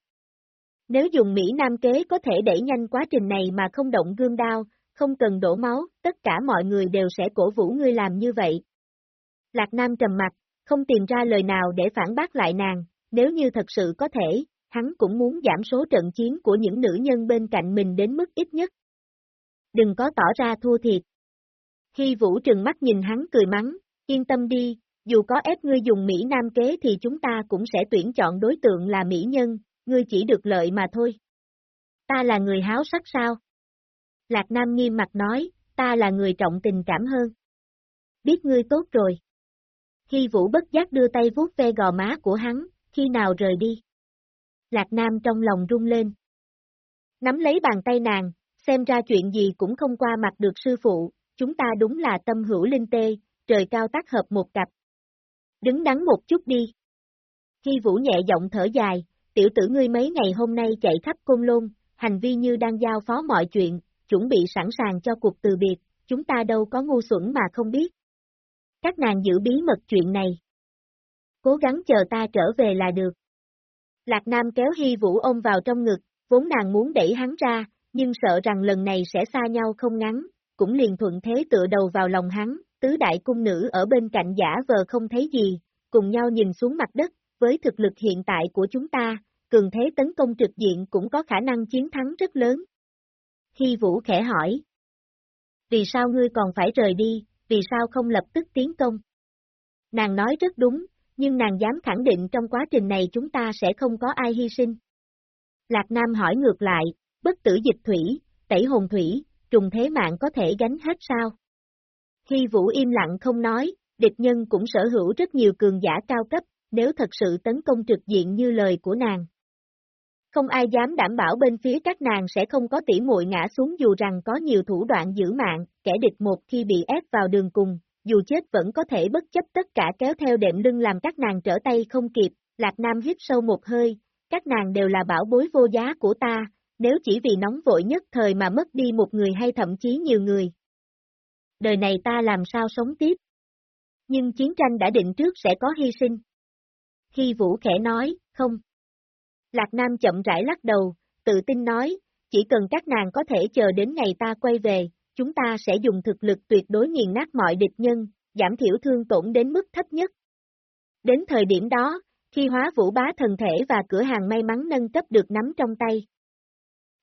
Nếu dùng Mỹ Nam kế có thể đẩy nhanh quá trình này mà không động gương đao, không cần đổ máu, tất cả mọi người đều sẽ cổ vũ ngươi làm như vậy. Lạc Nam trầm mặt, không tìm ra lời nào để phản bác lại nàng, nếu như thật sự có thể, hắn cũng muốn giảm số trận chiến của những nữ nhân bên cạnh mình đến mức ít nhất. Đừng có tỏ ra thua thiệt. Khi Vũ trừng mắt nhìn hắn cười mắng, yên tâm đi, dù có ép ngươi dùng Mỹ Nam kế thì chúng ta cũng sẽ tuyển chọn đối tượng là Mỹ nhân, ngươi chỉ được lợi mà thôi. Ta là người háo sắc sao? Lạc Nam nghiêm mặt nói, ta là người trọng tình cảm hơn. Biết ngươi tốt rồi. Khi Vũ bất giác đưa tay vuốt ve gò má của hắn, khi nào rời đi. Lạc Nam trong lòng rung lên. Nắm lấy bàn tay nàng, xem ra chuyện gì cũng không qua mặt được sư phụ, chúng ta đúng là tâm hữu linh tê, trời cao tác hợp một cặp. Đứng đắn một chút đi. Khi Vũ nhẹ giọng thở dài, tiểu tử ngươi mấy ngày hôm nay chạy khắp côn lôn, hành vi như đang giao phó mọi chuyện, chuẩn bị sẵn sàng cho cuộc từ biệt, chúng ta đâu có ngu xuẩn mà không biết. Các nàng giữ bí mật chuyện này. Cố gắng chờ ta trở về là được. Lạc Nam kéo Hy Vũ ôm vào trong ngực, vốn nàng muốn đẩy hắn ra, nhưng sợ rằng lần này sẽ xa nhau không ngắn, cũng liền thuận thế tựa đầu vào lòng hắn, tứ đại cung nữ ở bên cạnh giả vờ không thấy gì, cùng nhau nhìn xuống mặt đất, với thực lực hiện tại của chúng ta, cường thế tấn công trực diện cũng có khả năng chiến thắng rất lớn. Hy Vũ khẽ hỏi. Vì sao ngươi còn phải rời đi, vì sao không lập tức tiến công? Nàng nói rất đúng, nhưng nàng dám khẳng định trong quá trình này chúng ta sẽ không có ai hy sinh. Lạc Nam hỏi ngược lại, bất tử dịch thủy, tẩy hồn thủy, trùng thế mạng có thể gánh hết sao? Hy Vũ im lặng không nói, địch nhân cũng sở hữu rất nhiều cường giả cao cấp, nếu thật sự tấn công trực diện như lời của nàng. Không ai dám đảm bảo bên phía các nàng sẽ không có tỉ muội ngã xuống dù rằng có nhiều thủ đoạn giữ mạng, kẻ địch một khi bị ép vào đường cùng, dù chết vẫn có thể bất chấp tất cả kéo theo đệm lưng làm các nàng trở tay không kịp, Lạc Nam hít sâu một hơi, các nàng đều là bảo bối vô giá của ta, nếu chỉ vì nóng vội nhất thời mà mất đi một người hay thậm chí nhiều người. Đời này ta làm sao sống tiếp? Nhưng chiến tranh đã định trước sẽ có hy sinh. Khi Vũ khẽ nói, không. Lạc Nam chậm rãi lắc đầu, tự tin nói, chỉ cần các nàng có thể chờ đến ngày ta quay về, chúng ta sẽ dùng thực lực tuyệt đối nghiền nát mọi địch nhân, giảm thiểu thương tổn đến mức thấp nhất. Đến thời điểm đó, khi hóa vũ bá thần thể và cửa hàng may mắn nâng cấp được nắm trong tay.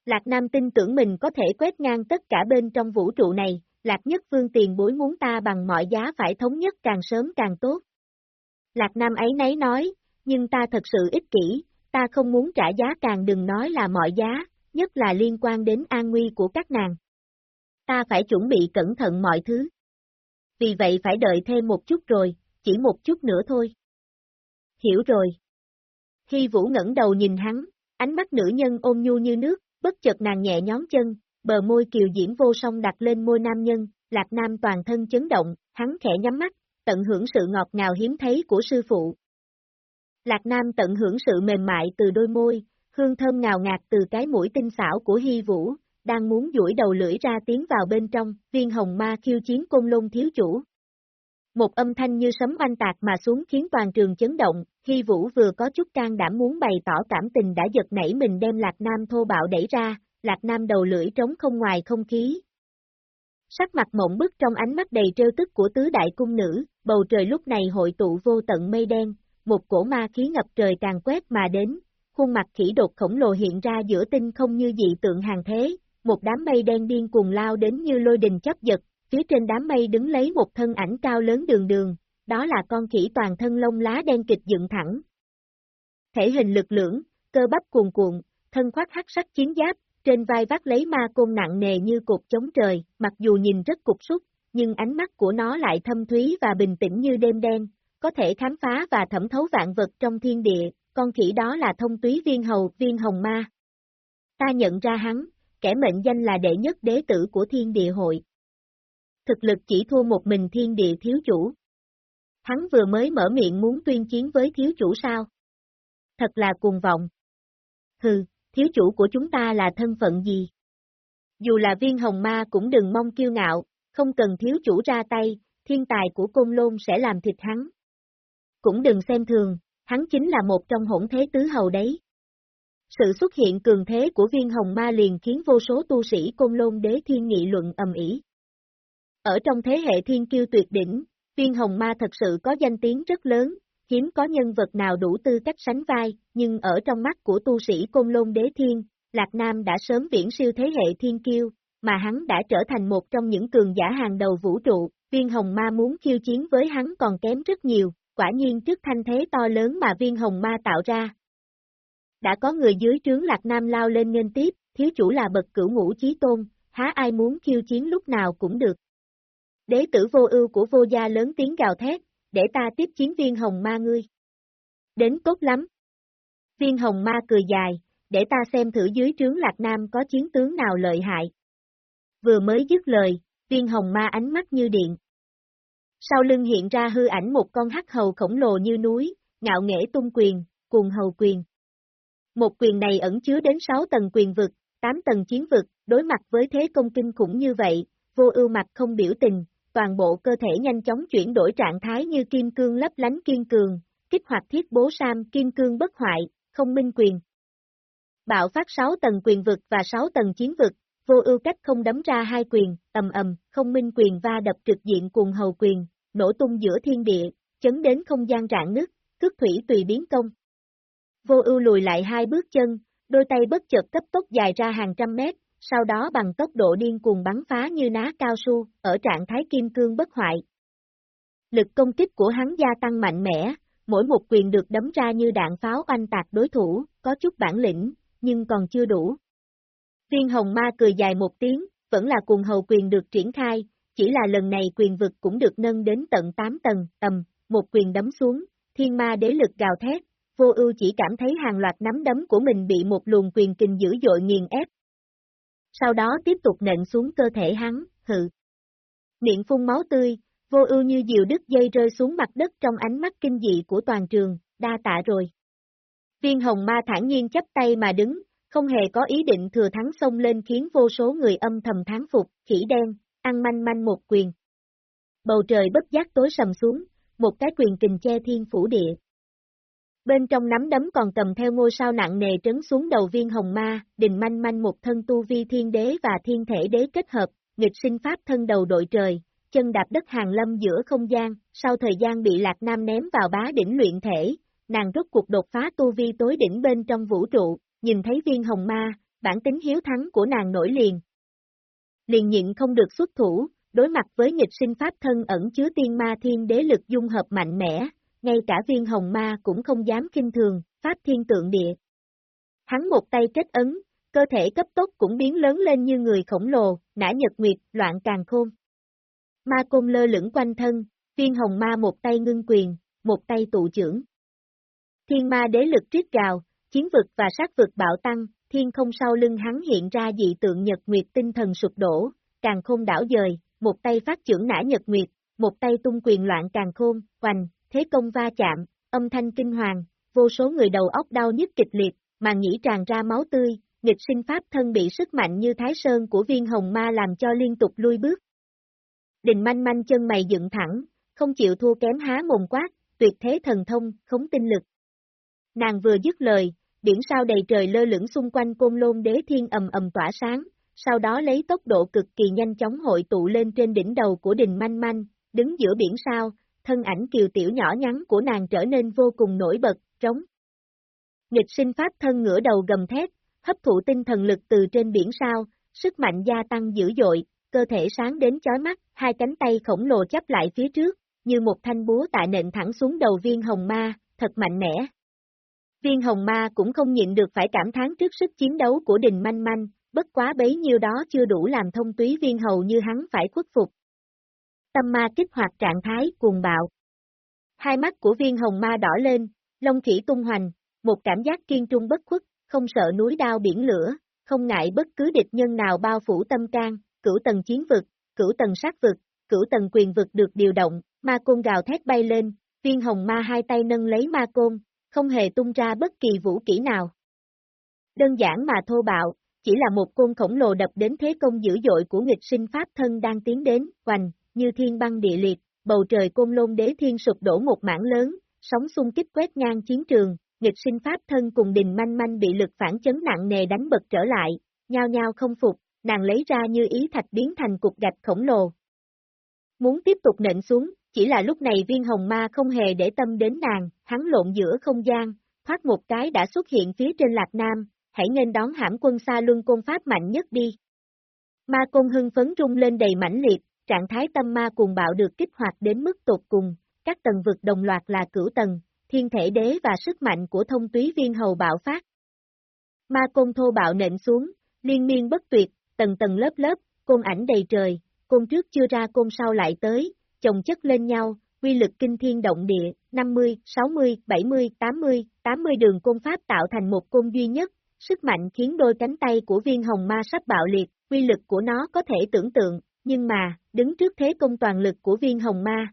Lạc Nam tin tưởng mình có thể quét ngang tất cả bên trong vũ trụ này, Lạc Nhất Vương tiền bối muốn ta bằng mọi giá phải thống nhất càng sớm càng tốt. Lạc Nam ấy nấy nói, nhưng ta thật sự ích kỷ, ta không muốn trả giá càng đừng nói là mọi giá, nhất là liên quan đến an nguy của các nàng. Ta phải chuẩn bị cẩn thận mọi thứ. Vì vậy phải đợi thêm một chút rồi, chỉ một chút nữa thôi. Hiểu rồi. Khi Vũ ngẩng đầu nhìn hắn, ánh mắt nữ nhân ôm nhu như nước, bất chợt nàng nhẹ nhón chân, bờ môi kiều diễm vô song đặt lên môi nam nhân, lạc nam toàn thân chấn động, hắn khẽ nhắm mắt, tận hưởng sự ngọt ngào hiếm thấy của sư phụ. Lạc nam tận hưởng sự mềm mại từ đôi môi, hương thơm ngào ngạt từ cái mũi tinh xảo của hy vũ, đang muốn duỗi đầu lưỡi ra tiến vào bên trong, viên hồng ma khiêu chiến côn lôn thiếu chủ. Một âm thanh như sấm oanh tạc mà xuống khiến toàn trường chấn động, Hy Vũ vừa có chút can đảm muốn bày tỏ cảm tình đã giật nảy mình đem Lạc Nam thô bạo đẩy ra, Lạc Nam đầu lưỡi trống không ngoài không khí. Sắc mặt mộng bức trong ánh mắt đầy trêu tức của tứ đại cung nữ, bầu trời lúc này hội tụ vô tận mây đen, một cổ ma khí ngập trời càng quét mà đến, khuôn mặt khỉ đột khổng lồ hiện ra giữa tinh không như dị tượng hàng thế, một đám mây đen điên cuồng lao đến như lôi đình chấp giật, phía trên đám mây đứng lấy một thân ảnh cao lớn đường đường, đó là con khỉ toàn thân lông lá đen kịch dựng thẳng. Thể hình lực lưỡng, cơ bắp cuồn cuộn, thân khoác hắc sắc chiến giáp, trên vai vác lấy ma côn nặng nề như cột chống trời, mặc dù nhìn rất cục súc, nhưng ánh mắt của nó lại thâm thúy và bình tĩnh như đêm đen, có thể khám phá và thẩm thấu vạn vật trong thiên địa, con khỉ đó là thông túy viên hầu, viên hồng ma. Ta nhận ra hắn, kẻ mệnh danh là đệ nhất đế tử của thiên địa hội. Thực lực chỉ thua một mình thiên địa thiếu chủ. Hắn vừa mới mở miệng muốn tuyên chiến với thiếu chủ sao? Thật là cuồng vọng. Hừ, thiếu chủ của chúng ta là thân phận gì? Dù là viên hồng ma cũng đừng mong kiêu ngạo, không cần thiếu chủ ra tay, thiên tài của côn lôn sẽ làm thịt hắn. Cũng đừng xem thường, hắn chính là một trong hỗn thế tứ hầu đấy. Sự xuất hiện cường thế của viên hồng ma liền khiến vô số tu sĩ côn lôn đế thiên nghị luận ầm ĩ. Ở trong thế hệ thiên kiêu tuyệt đỉnh, viên hồng ma thật sự có danh tiếng rất lớn, hiếm có nhân vật nào đủ tư cách sánh vai, nhưng ở trong mắt của tu sĩ côn lôn đế thiên, Lạc Nam đã sớm viễn siêu thế hệ thiên kiêu, mà hắn đã trở thành một trong những cường giả hàng đầu vũ trụ, viên hồng ma muốn khiêu chiến với hắn còn kém rất nhiều, quả nhiên trước thanh thế to lớn mà viên hồng ma tạo ra. Đã có người dưới trướng Lạc Nam lao lên nghênh tiếp, thiếu chủ là bậc cửu ngũ chí tôn, há ai muốn khiêu chiến lúc nào cũng được. Đế tử vô ưu của vô gia lớn tiếng gào thét, để ta tiếp chiến viên hồng ma ngươi. Đến tốt lắm. Viên hồng ma cười dài, để ta xem thử dưới trướng Lạc Nam có chiến tướng nào lợi hại. Vừa mới dứt lời, viên hồng ma ánh mắt như điện. Sau lưng hiện ra hư ảnh một con hắc hầu khổng lồ như núi, ngạo nghễ tung quyền, cùng hầu quyền. Một quyền này ẩn chứa đến 6 tầng quyền vực, 8 tầng chiến vực, đối mặt với thế công kinh khủng như vậy, vô ưu mặt không biểu tình, toàn bộ cơ thể nhanh chóng chuyển đổi trạng thái như kim cương lấp lánh kiên cường, kích hoạt thiết bố sam kim cương bất hoại, không minh quyền. Bạo phát 6 tầng quyền vực và 6 tầng chiến vực, vô ưu cách không đấm ra hai quyền, ầm ầm, không minh quyền va đập trực diện cùng hầu quyền, nổ tung giữa thiên địa, chấn đến không gian rạn nứt, cước thủy tùy biến công. Vô ưu lùi lại hai bước chân, đôi tay bất chợt cấp tốc dài ra hàng trăm mét, sau đó bằng tốc độ điên cuồng bắn phá như ná cao su, ở trạng thái kim cương bất hoại. Lực công kích của hắn gia tăng mạnh mẽ, mỗi một quyền được đấm ra như đạn pháo oanh tạc đối thủ, có chút bản lĩnh, nhưng còn chưa đủ. Viên hồng ma cười dài một tiếng, vẫn là cuồng hầu quyền được triển khai, chỉ là lần này quyền vực cũng được nâng đến tận 8 tầng, tầm, một quyền đấm xuống, thiên ma đế lực gào thét, vô ưu chỉ cảm thấy hàng loạt nắm đấm của mình bị một luồng quyền kình dữ dội nghiền ép. Sau đó tiếp tục nện xuống cơ thể hắn, hự. Miệng phun máu tươi, vô ưu như diều đứt dây rơi xuống mặt đất trong ánh mắt kinh dị của toàn trường, đa tạ rồi. Viên hồng ma thản nhiên chấp tay mà đứng, không hề có ý định thừa thắng xông lên khiến vô số người âm thầm tháng phục, khỉ đen, ăn manh manh một quyền. Bầu trời bất giác tối sầm xuống, một cái quyền kình che thiên phủ địa. Bên trong nắm đấm còn cầm theo ngôi sao nặng nề trấn xuống đầu viên hồng ma, đình manh manh một thân tu vi thiên đế và thiên thể đế kết hợp, nghịch sinh pháp thân đầu đội trời, chân đạp đất hàng lâm giữa không gian, sau thời gian bị Lạc Nam ném vào bá đỉnh luyện thể, nàng rốt cuộc đột phá tu vi tối đỉnh bên trong vũ trụ, nhìn thấy viên hồng ma, bản tính hiếu thắng của nàng nổi liền. Liền nhịn không được xuất thủ, đối mặt với nghịch sinh pháp thân ẩn chứa tiên ma thiên đế lực dung hợp mạnh mẽ, ngay cả viên hồng ma cũng không dám kinh thường, pháp thiên tượng địa. Hắn một tay kết ấn, cơ thể cấp tốc cũng biến lớn lên như người khổng lồ, nã nhật nguyệt, loạn càng khôn. Ma côn lơ lửng quanh thân, viên hồng ma một tay ngưng quyền, một tay tụ trưởng. Thiên ma đế lực triết gào, chiến vực và sát vực bạo tăng, thiên không sau lưng hắn hiện ra dị tượng nhật nguyệt tinh thần sụp đổ, càng khôn đảo dời, một tay phát trưởng nã nhật nguyệt, một tay tung quyền loạn càng khôn, hoành, thế công va chạm, âm thanh kinh hoàng, vô số người đầu óc đau nhức kịch liệt, mà nghĩ tràn ra máu tươi, nghịch sinh pháp thân bị sức mạnh như thái sơn của viên hồng ma làm cho liên tục lui bước. Đình manh manh chân mày dựng thẳng, không chịu thua kém há mồm quát, tuyệt thế thần thông, khống tinh lực. Nàng vừa dứt lời, biển sao đầy trời lơ lửng xung quanh côn lôn đế thiên ầm ầm tỏa sáng, sau đó lấy tốc độ cực kỳ nhanh chóng hội tụ lên trên đỉnh đầu của đình manh manh, đứng giữa biển sao, thân ảnh kiều tiểu nhỏ nhắn của nàng trở nên vô cùng nổi bật, trống. Nghịch sinh pháp thân ngửa đầu gầm thét, hấp thụ tinh thần lực từ trên biển sao, sức mạnh gia tăng dữ dội, cơ thể sáng đến chói mắt, hai cánh tay khổng lồ chấp lại phía trước, như một thanh búa tại nện thẳng xuống đầu viên hồng ma, thật mạnh mẽ. Viên hồng ma cũng không nhịn được phải cảm thán trước sức chiến đấu của đình manh manh, bất quá bấy nhiêu đó chưa đủ làm thông túy viên hầu như hắn phải khuất phục. Tâm ma kích hoạt trạng thái cuồng bạo. Hai mắt của viên hồng ma đỏ lên, lông khỉ tung hoành, một cảm giác kiên trung bất khuất, không sợ núi đao biển lửa, không ngại bất cứ địch nhân nào bao phủ tâm can, cửu tầng chiến vực, cửu tầng sát vực, cửu tầng quyền vực được điều động, ma côn gào thét bay lên, viên hồng ma hai tay nâng lấy ma côn, không hề tung ra bất kỳ vũ kỹ nào. Đơn giản mà thô bạo, chỉ là một côn khổng lồ đập đến thế công dữ dội của nghịch sinh pháp thân đang tiến đến, hoành, như thiên băng địa liệt, bầu trời côn lôn đế thiên sụp đổ một mảng lớn, sóng xung kích quét ngang chiến trường, nghịch sinh pháp thân cùng đình manh manh bị lực phản chấn nặng nề đánh bật trở lại, nhao nhao không phục, nàng lấy ra như ý thạch biến thành cục gạch khổng lồ. Muốn tiếp tục nện xuống, chỉ là lúc này viên hồng ma không hề để tâm đến nàng, hắn lộn giữa không gian, thoát một cái đã xuất hiện phía trên Lạc Nam, hãy nên đón hãm quân xa luân côn pháp mạnh nhất đi. Ma côn hưng phấn rung lên đầy mãnh liệt, trạng thái tâm ma cuồng bạo được kích hoạt đến mức tột cùng, các tầng vực đồng loạt là cửu tầng, thiên thể đế và sức mạnh của thông túy viên hầu bạo phát. Ma côn thô bạo nện xuống, liên miên bất tuyệt, tầng tầng lớp lớp, côn ảnh đầy trời, côn trước chưa ra côn sau lại tới, chồng chất lên nhau, quy lực kinh thiên động địa, 50, 60, 70, 80, 80 đường côn pháp tạo thành một côn duy nhất, sức mạnh khiến đôi cánh tay của viên hồng ma sắp bạo liệt, quy lực của nó có thể tưởng tượng, nhưng mà, đứng trước thế công toàn lực của viên hồng ma.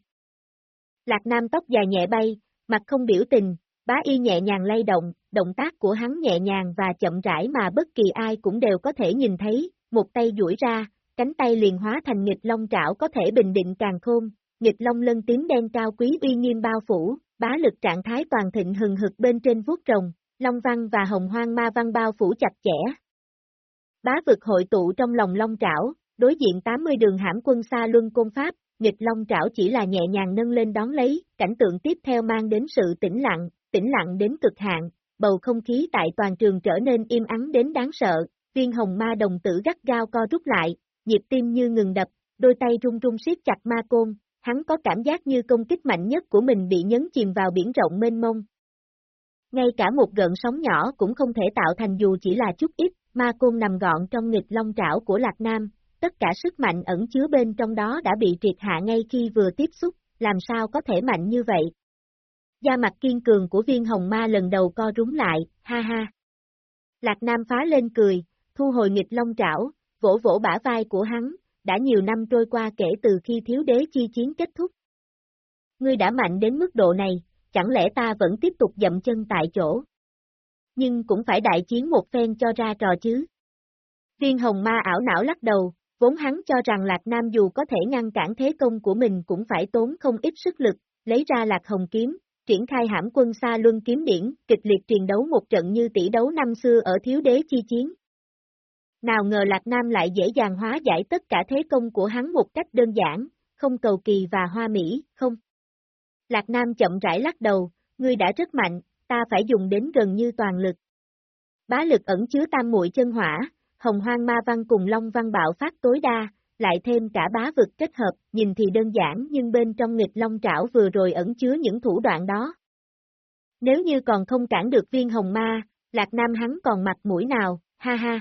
Lạc Nam tóc dài nhẹ bay, mặt không biểu tình, bá y nhẹ nhàng lay động, động tác của hắn nhẹ nhàng và chậm rãi mà bất kỳ ai cũng đều có thể nhìn thấy, một tay duỗi ra, cánh tay liền hóa thành nghịch long trảo có thể bình định càng khôn, nghịch long lân tím đen cao quý uy nghiêm bao phủ, bá lực trạng thái toàn thịnh hừng hực bên trên vuốt rồng, long văn và hồng hoang ma văn bao phủ chặt chẽ. Bá vực hội tụ trong lòng long trảo, đối diện 80 đường hãm quân xa luân côn pháp, nghịch long trảo chỉ là nhẹ nhàng nâng lên đón lấy, cảnh tượng tiếp theo mang đến sự tĩnh lặng, tĩnh lặng đến cực hạn, bầu không khí tại toàn trường trở nên im ắng đến đáng sợ, viên hồng ma đồng tử gắt gao co rút lại, nhịp tim như ngừng đập, đôi tay run run siết chặt ma côn, hắn có cảm giác như công kích mạnh nhất của mình bị nhấn chìm vào biển rộng mênh mông. Ngay cả một gợn sóng nhỏ cũng không thể tạo thành dù chỉ là chút ít, ma côn nằm gọn trong nghịch long trảo của Lạc Nam, tất cả sức mạnh ẩn chứa bên trong đó đã bị triệt hạ ngay khi vừa tiếp xúc, làm sao có thể mạnh như vậy. Da mặt kiên cường của viên hồng ma lần đầu co rúng lại, ha ha. Lạc Nam phá lên cười, thu hồi nghịch long trảo, vỗ vỗ bả vai của hắn, đã nhiều năm trôi qua kể từ khi thiếu đế chi chiến kết thúc. Ngươi đã mạnh đến mức độ này, chẳng lẽ ta vẫn tiếp tục dậm chân tại chỗ? Nhưng cũng phải đại chiến một phen cho ra trò chứ. Viên hồng ma ảo não lắc đầu, vốn hắn cho rằng Lạc Nam dù có thể ngăn cản thế công của mình cũng phải tốn không ít sức lực, lấy ra Lạc Hồng Kiếm, triển khai hãm quân xa luân kiếm điển, kịch liệt truyền đấu một trận như tỷ đấu năm xưa ở thiếu đế chi chiến. Nào ngờ Lạc Nam lại dễ dàng hóa giải tất cả thế công của hắn một cách đơn giản, không cầu kỳ và hoa mỹ, không. Lạc Nam chậm rãi lắc đầu, ngươi đã rất mạnh, ta phải dùng đến gần như toàn lực. Bá lực ẩn chứa tam muội chân hỏa, hồng hoang ma văn cùng long văn bạo phát tối đa, lại thêm cả bá vực kết hợp, nhìn thì đơn giản nhưng bên trong nghịch long trảo vừa rồi ẩn chứa những thủ đoạn đó. Nếu như còn không cản được viên hồng ma, Lạc Nam hắn còn mặt mũi nào, ha ha.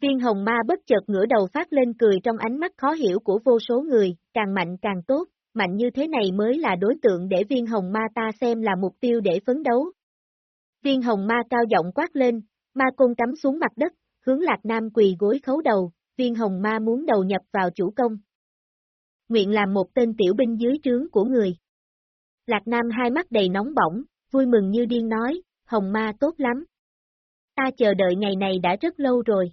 Viên hồng ma bất chợt ngửa đầu phát lên cười trong ánh mắt khó hiểu của vô số người, càng mạnh càng tốt, mạnh như thế này mới là đối tượng để viên hồng ma ta xem là mục tiêu để phấn đấu. Viên hồng ma cao giọng quát lên, ma côn cắm xuống mặt đất, hướng lạc nam quỳ gối khấu đầu, viên hồng ma muốn đầu nhập vào chủ công. Nguyện làm một tên tiểu binh dưới trướng của người. Lạc nam hai mắt đầy nóng bỏng, vui mừng như điên nói, hồng ma tốt lắm. Ta chờ đợi ngày này đã rất lâu rồi.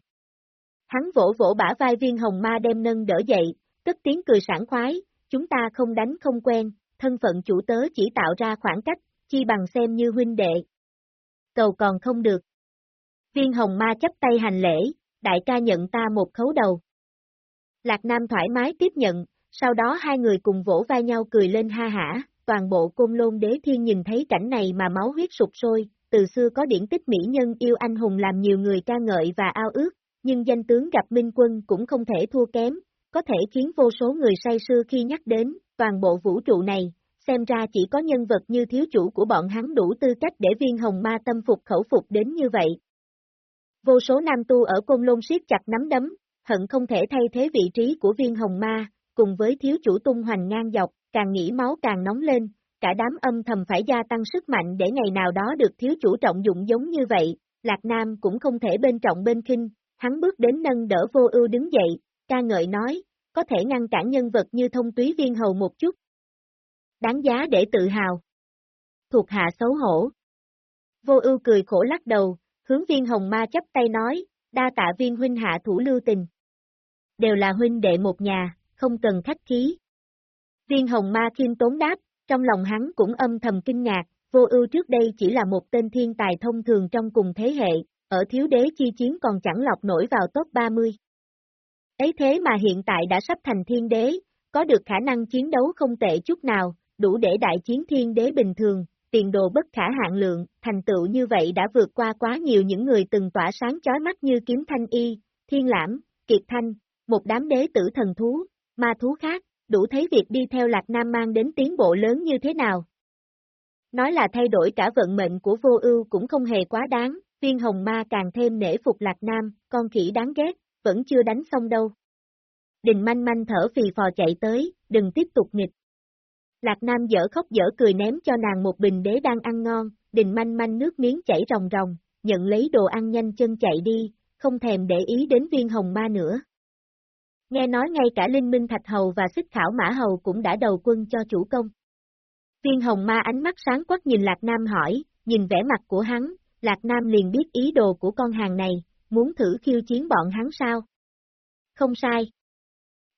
Hắn vỗ vỗ bả vai viên hồng ma đem nâng đỡ dậy, tức tiếng cười sảng khoái, chúng ta không đánh không quen, thân phận chủ tớ chỉ tạo ra khoảng cách, chi bằng xem như huynh đệ. Cầu còn không được. Viên hồng ma chấp tay hành lễ, đại ca nhận ta một khấu đầu. Lạc Nam thoải mái tiếp nhận, sau đó hai người cùng vỗ vai nhau cười lên ha hả, toàn bộ côn lôn đế thiên nhìn thấy cảnh này mà máu huyết sụp sôi, từ xưa có điển tích mỹ nhân yêu anh hùng làm nhiều người ca ngợi và ao ước, nhưng danh tướng gặp minh quân cũng không thể thua kém, có thể khiến vô số người say sưa khi nhắc đến, toàn bộ vũ trụ này, xem ra chỉ có nhân vật như thiếu chủ của bọn hắn đủ tư cách để viên hồng ma tâm phục khẩu phục đến như vậy. Vô số nam tu ở Côn Lôn siết chặt nắm đấm, hận không thể thay thế vị trí của viên hồng ma, cùng với thiếu chủ tung hoành ngang dọc, càng nghĩ máu càng nóng lên, cả đám âm thầm phải gia tăng sức mạnh để ngày nào đó được thiếu chủ trọng dụng giống như vậy, Lạc Nam cũng không thể bên trọng bên khinh, hắn bước đến nâng đỡ vô ưu đứng dậy, ca ngợi nói, có thể ngăn cản nhân vật như thông túy viên hầu một chút. Đáng giá để tự hào. Thuộc hạ xấu hổ. Vô ưu cười khổ lắc đầu, hướng viên hồng ma chấp tay nói, đa tạ viên huynh hạ thủ lưu tình. Đều là huynh đệ một nhà, không cần khách khí. Viên hồng ma khiêm tốn đáp, trong lòng hắn cũng âm thầm kinh ngạc, vô ưu trước đây chỉ là một tên thiên tài thông thường trong cùng thế hệ, ở thiếu đế chi chiến còn chẳng lọc nổi vào top 30. Ấy thế mà hiện tại đã sắp thành thiên đế, có được khả năng chiến đấu không tệ chút nào, đủ để đại chiến thiên đế bình thường, tiền đồ bất khả hạn lượng, thành tựu như vậy đã vượt qua quá nhiều những người từng tỏa sáng chói mắt như kiếm thanh y, thiên lãm, kiệt thanh, một đám đế tử thần thú, ma thú khác, đủ thấy việc đi theo Lạc Nam mang đến tiến bộ lớn như thế nào. Nói là thay đổi cả vận mệnh của vô ưu cũng không hề quá đáng, viên hồng ma càng thêm nể phục Lạc Nam, con khỉ đáng ghét, vẫn chưa đánh xong đâu. Đình manh manh thở phì phò chạy tới, đừng tiếp tục nghịch. Lạc Nam dở khóc dở cười ném cho nàng một bình đế đang ăn ngon, đình manh manh nước miếng chảy ròng ròng, nhận lấy đồ ăn nhanh chân chạy đi, không thèm để ý đến viên hồng ma nữa. Nghe nói ngay cả Linh Minh Thạch Hầu và Xích Khảo Mã Hầu cũng đã đầu quân cho chủ công. Viên hồng ma ánh mắt sáng quắc nhìn Lạc Nam hỏi, nhìn vẻ mặt của hắn, Lạc Nam liền biết ý đồ của con hàng này, muốn thử khiêu chiến bọn hắn sao? Không sai.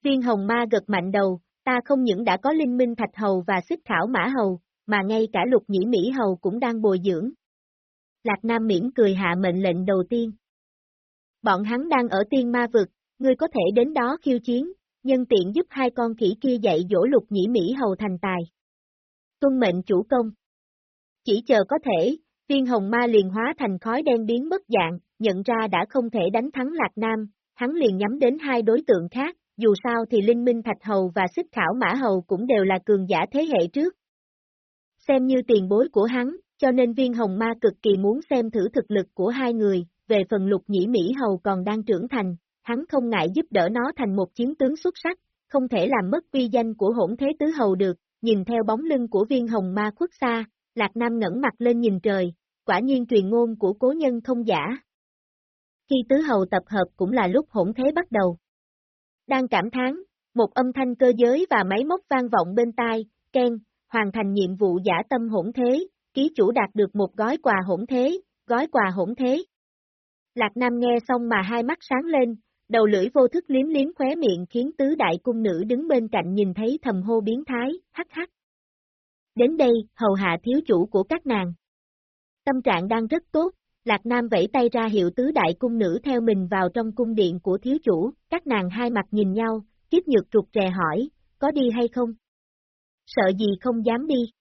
Viên hồng ma gật mạnh đầu, ta không những đã có linh minh thạch hầu và xích khảo mã hầu, mà ngay cả lục nhĩ Mỹ hầu cũng đang bồi dưỡng. Lạc Nam miễn cười hạ mệnh lệnh đầu tiên. Bọn hắn đang ở tiên ma vực, ngươi có thể đến đó khiêu chiến, nhân tiện giúp hai con khỉ kia dạy dỗ lục nhĩ Mỹ hầu thành tài. Tuân mệnh chủ công. Chỉ chờ có thể, viên hồng ma liền hóa thành khói đen biến mất dạng, nhận ra đã không thể đánh thắng Lạc Nam, hắn liền nhắm đến hai đối tượng khác, dù sao thì Linh Minh Thạch Hầu và Xích Khảo Mã Hầu cũng đều là cường giả thế hệ trước. Xem như tiền bối của hắn, cho nên viên hồng ma cực kỳ muốn xem thử thực lực của hai người, về phần lục nhĩ Mỹ Hầu còn đang trưởng thành, hắn không ngại giúp đỡ nó thành một chiến tướng xuất sắc, không thể làm mất uy danh của hỗn thế tứ hầu được, nhìn theo bóng lưng của viên hồng ma khuất xa, Lạc Nam ngẩng mặt lên nhìn trời, quả nhiên truyền ngôn của cố nhân không giả. Khi tứ hầu tập hợp cũng là lúc hỗn thế bắt đầu. Đang cảm thán, một âm thanh cơ giới và máy móc vang vọng bên tai, khen hoàn thành nhiệm vụ giả tâm hỗn thế, ký chủ đạt được một gói quà hỗn thế, gói quà hỗn thế. Lạc Nam nghe xong mà hai mắt sáng lên, đầu lưỡi vô thức liếm liếm khóe miệng khiến tứ đại cung nữ đứng bên cạnh nhìn thấy thầm hô biến thái, hắc hắc. Đến đây, hầu hạ thiếu chủ của các nàng. Tâm trạng đang rất tốt, Lạc Nam vẫy tay ra hiệu tứ đại cung nữ theo mình vào trong cung điện của thiếu chủ, các nàng hai mặt nhìn nhau, kiếp nhược trục trè hỏi, có đi hay không? Sợ gì không dám đi?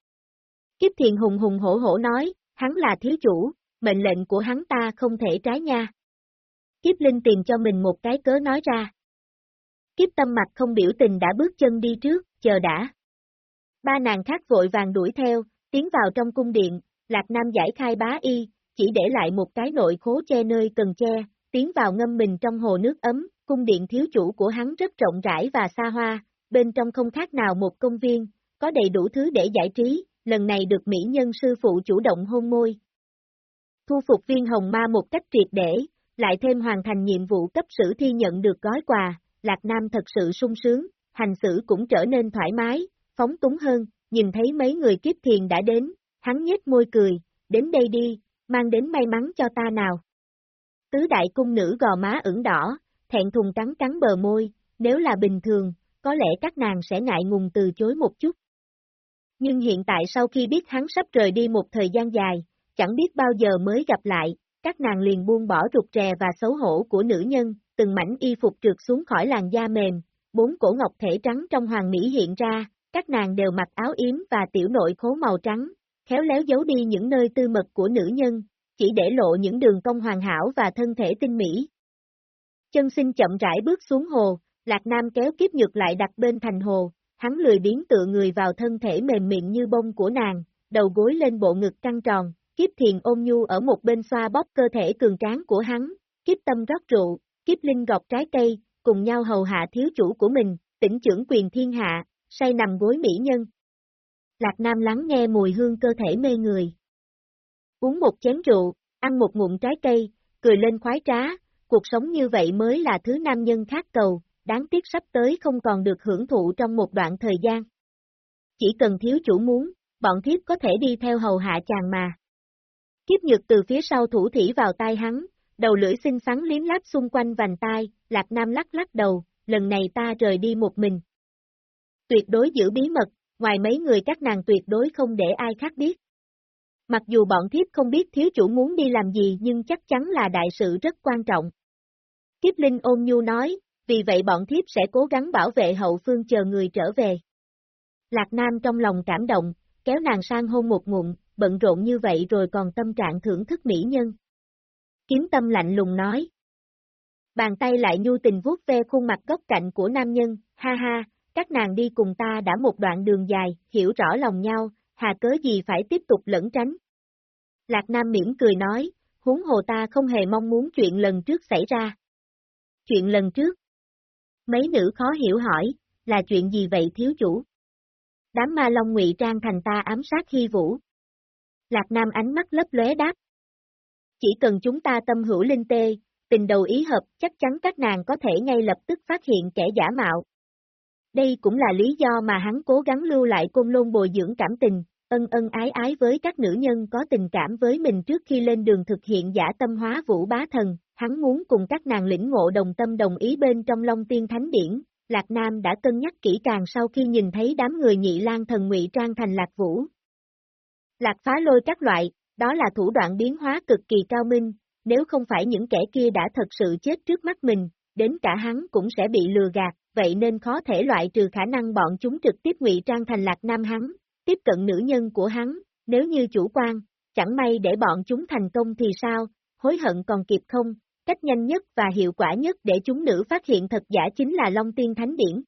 Kiếp thiền hùng hùng hổ hổ nói, hắn là thiếu chủ, mệnh lệnh của hắn ta không thể trái nha. Kiếp linh tìm cho mình một cái cớ nói ra. Kiếp tâm mặt không biểu tình đã bước chân đi trước, chờ đã. Ba nàng khác vội vàng đuổi theo, tiến vào trong cung điện, Lạc Nam giải khai bá y, chỉ để lại một cái nội khố che nơi cần che, tiến vào ngâm mình trong hồ nước ấm, cung điện thiếu chủ của hắn rất rộng rãi và xa hoa, bên trong không khác nào một công viên, có đầy đủ thứ để giải trí, lần này được mỹ nhân sư phụ chủ động hôn môi. Thu phục viên hồng ma một cách triệt để, lại thêm hoàn thành nhiệm vụ cấp sử thi nhận được gói quà, Lạc Nam thật sự sung sướng, hành xử cũng trở nên thoải mái, phóng túng hơn, nhìn thấy mấy người kiếp thiền đã đến, hắn nhếch môi cười, đến đây đi, mang đến may mắn cho ta nào. Tứ đại cung nữ gò má ửng đỏ, thẹn thùng cắn cắn bờ môi, nếu là bình thường, có lẽ các nàng sẽ ngại ngùng từ chối một chút. Nhưng hiện tại sau khi biết hắn sắp rời đi một thời gian dài, chẳng biết bao giờ mới gặp lại, các nàng liền buông bỏ rụt rè và xấu hổ của nữ nhân, từng mảnh y phục trượt xuống khỏi làn da mềm, bốn cổ ngọc thể trắng trong hoàng mỹ hiện ra, các nàng đều mặc áo yếm và tiểu nội khố màu trắng, khéo léo giấu đi những nơi tư mật của nữ nhân, chỉ để lộ những đường cong hoàn hảo và thân thể tinh mỹ. Chân sinh chậm rãi bước xuống hồ, Lạc Nam kéo kiếp nhược lại đặt bên thành hồ, hắn lười biến tựa người vào thân thể mềm mịn như bông của nàng, đầu gối lên bộ ngực căng tròn, kiếp thiền ôm nhu ở một bên xoa bóp cơ thể cường tráng của hắn, kiếp tâm rót rượu, kiếp linh gọt trái cây, cùng nhau hầu hạ thiếu chủ của mình, tỉnh trưởng quyền thiên hạ, say nằm gối mỹ nhân. Lạc Nam lắng nghe mùi hương cơ thể mê người. Uống một chén rượu, ăn một ngụm trái cây, cười lên khoái trá, cuộc sống như vậy mới là thứ nam nhân khác cầu, đáng tiếc sắp tới không còn được hưởng thụ trong một đoạn thời gian. Chỉ cần thiếu chủ muốn, bọn thiếp có thể đi theo hầu hạ chàng mà. Kiếp nhược từ phía sau thủ thỉ vào tai hắn, đầu lưỡi xinh xắn liếm láp xung quanh vành tai, Lạc Nam lắc lắc đầu, lần này ta rời đi một mình. Tuyệt đối giữ bí mật, ngoài mấy người các nàng tuyệt đối không để ai khác biết. Mặc dù bọn thiếp không biết thiếu chủ muốn đi làm gì nhưng chắc chắn là đại sự rất quan trọng. Kiếp Linh ôn nhu nói, vì vậy bọn thiếp sẽ cố gắng bảo vệ hậu phương chờ người trở về. Lạc Nam trong lòng cảm động, kéo nàng sang hôn một ngụm, bận rộn như vậy rồi còn tâm trạng thưởng thức mỹ nhân. Kiếm tâm lạnh lùng nói. Bàn tay lại nhu tình vuốt ve khuôn mặt góc cạnh của nam nhân, ha ha, các nàng đi cùng ta đã một đoạn đường dài, hiểu rõ lòng nhau, hà cớ gì phải tiếp tục lẫn tránh. Lạc Nam mỉm cười nói, huống hồ ta không hề mong muốn chuyện lần trước xảy ra. Chuyện lần trước. Mấy nữ khó hiểu hỏi, là chuyện gì vậy thiếu chủ? Đám ma long ngụy trang thành ta ám sát hy vũ. Lạc Nam ánh mắt lấp lóe đáp. Chỉ cần chúng ta tâm hữu linh tê, tình đầu ý hợp, chắc chắn các nàng có thể ngay lập tức phát hiện kẻ giả mạo. Đây cũng là lý do mà hắn cố gắng lưu lại côn lôn bồi dưỡng cảm tình, ân ân ái ái với các nữ nhân có tình cảm với mình trước khi lên đường thực hiện giả tâm hóa vũ bá thần, hắn muốn cùng các nàng lĩnh ngộ đồng tâm đồng ý bên trong Long Tiên Thánh Điển, Lạc Nam đã cân nhắc kỹ càng sau khi nhìn thấy đám người nhị lan thần ngụy trang thành Lạc Vũ. Lạc phá lôi các loại, đó là thủ đoạn biến hóa cực kỳ cao minh, nếu không phải những kẻ kia đã thật sự chết trước mắt mình, đến cả hắn cũng sẽ bị lừa gạt, vậy nên khó thể loại trừ khả năng bọn chúng trực tiếp ngụy trang thành Lạc Nam hắn, tiếp cận nữ nhân của hắn, nếu như chủ quan, chẳng may để bọn chúng thành công thì sao, hối hận còn kịp không, cách nhanh nhất và hiệu quả nhất để chúng nữ phát hiện thật giả chính là Long Tiên Thánh Điển.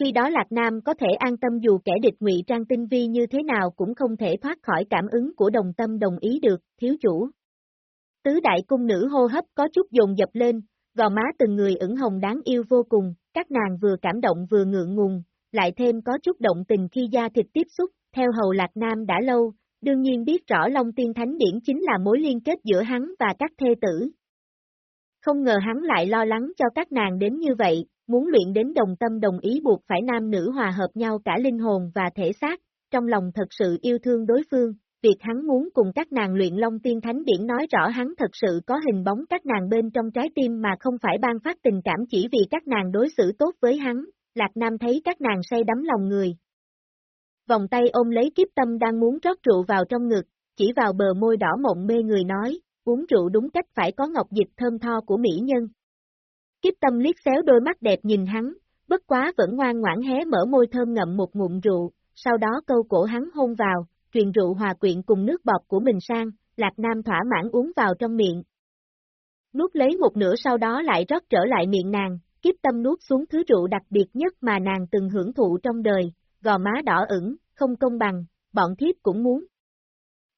Khi đó Lạc Nam có thể an tâm dù kẻ địch ngụy trang tinh vi như thế nào cũng không thể thoát khỏi cảm ứng của đồng tâm đồng ý được, thiếu chủ. Tứ đại cung nữ hô hấp có chút dồn dập lên, gò má từng người ửng hồng đáng yêu vô cùng, các nàng vừa cảm động vừa ngượng ngùng, lại thêm có chút động tình khi da thịt tiếp xúc, theo hầu Lạc Nam đã lâu, đương nhiên biết rõ Long Tiên Thánh Điển chính là mối liên kết giữa hắn và các thê tử. Không ngờ hắn lại lo lắng cho các nàng đến như vậy, muốn luyện đến đồng tâm đồng ý buộc phải nam nữ hòa hợp nhau cả linh hồn và thể xác, trong lòng thật sự yêu thương đối phương, việc hắn muốn cùng các nàng luyện Long Tiên Thánh Điển nói rõ hắn thật sự có hình bóng các nàng bên trong trái tim mà không phải ban phát tình cảm chỉ vì các nàng đối xử tốt với hắn, Lạc Nam thấy các nàng say đắm lòng người. Vòng tay ôm lấy kiếp tâm đang muốn rót rượu vào trong ngực, chỉ vào bờ môi đỏ mộng mê người nói, uống rượu đúng cách phải có ngọc dịch thơm tho của mỹ nhân. Kiếp tâm liếc xéo đôi mắt đẹp nhìn hắn, bất quá vẫn ngoan ngoãn hé mở môi thơm ngậm một ngụm rượu, sau đó câu cổ hắn hôn vào, truyền rượu hòa quyện cùng nước bọt của mình sang, Lạc Nam thỏa mãn uống vào trong miệng. Nuốt lấy một nửa sau đó lại rót trở lại miệng nàng, kiếp tâm nuốt xuống thứ rượu đặc biệt nhất mà nàng từng hưởng thụ trong đời, gò má đỏ ửng, không công bằng, bọn thiếp cũng muốn.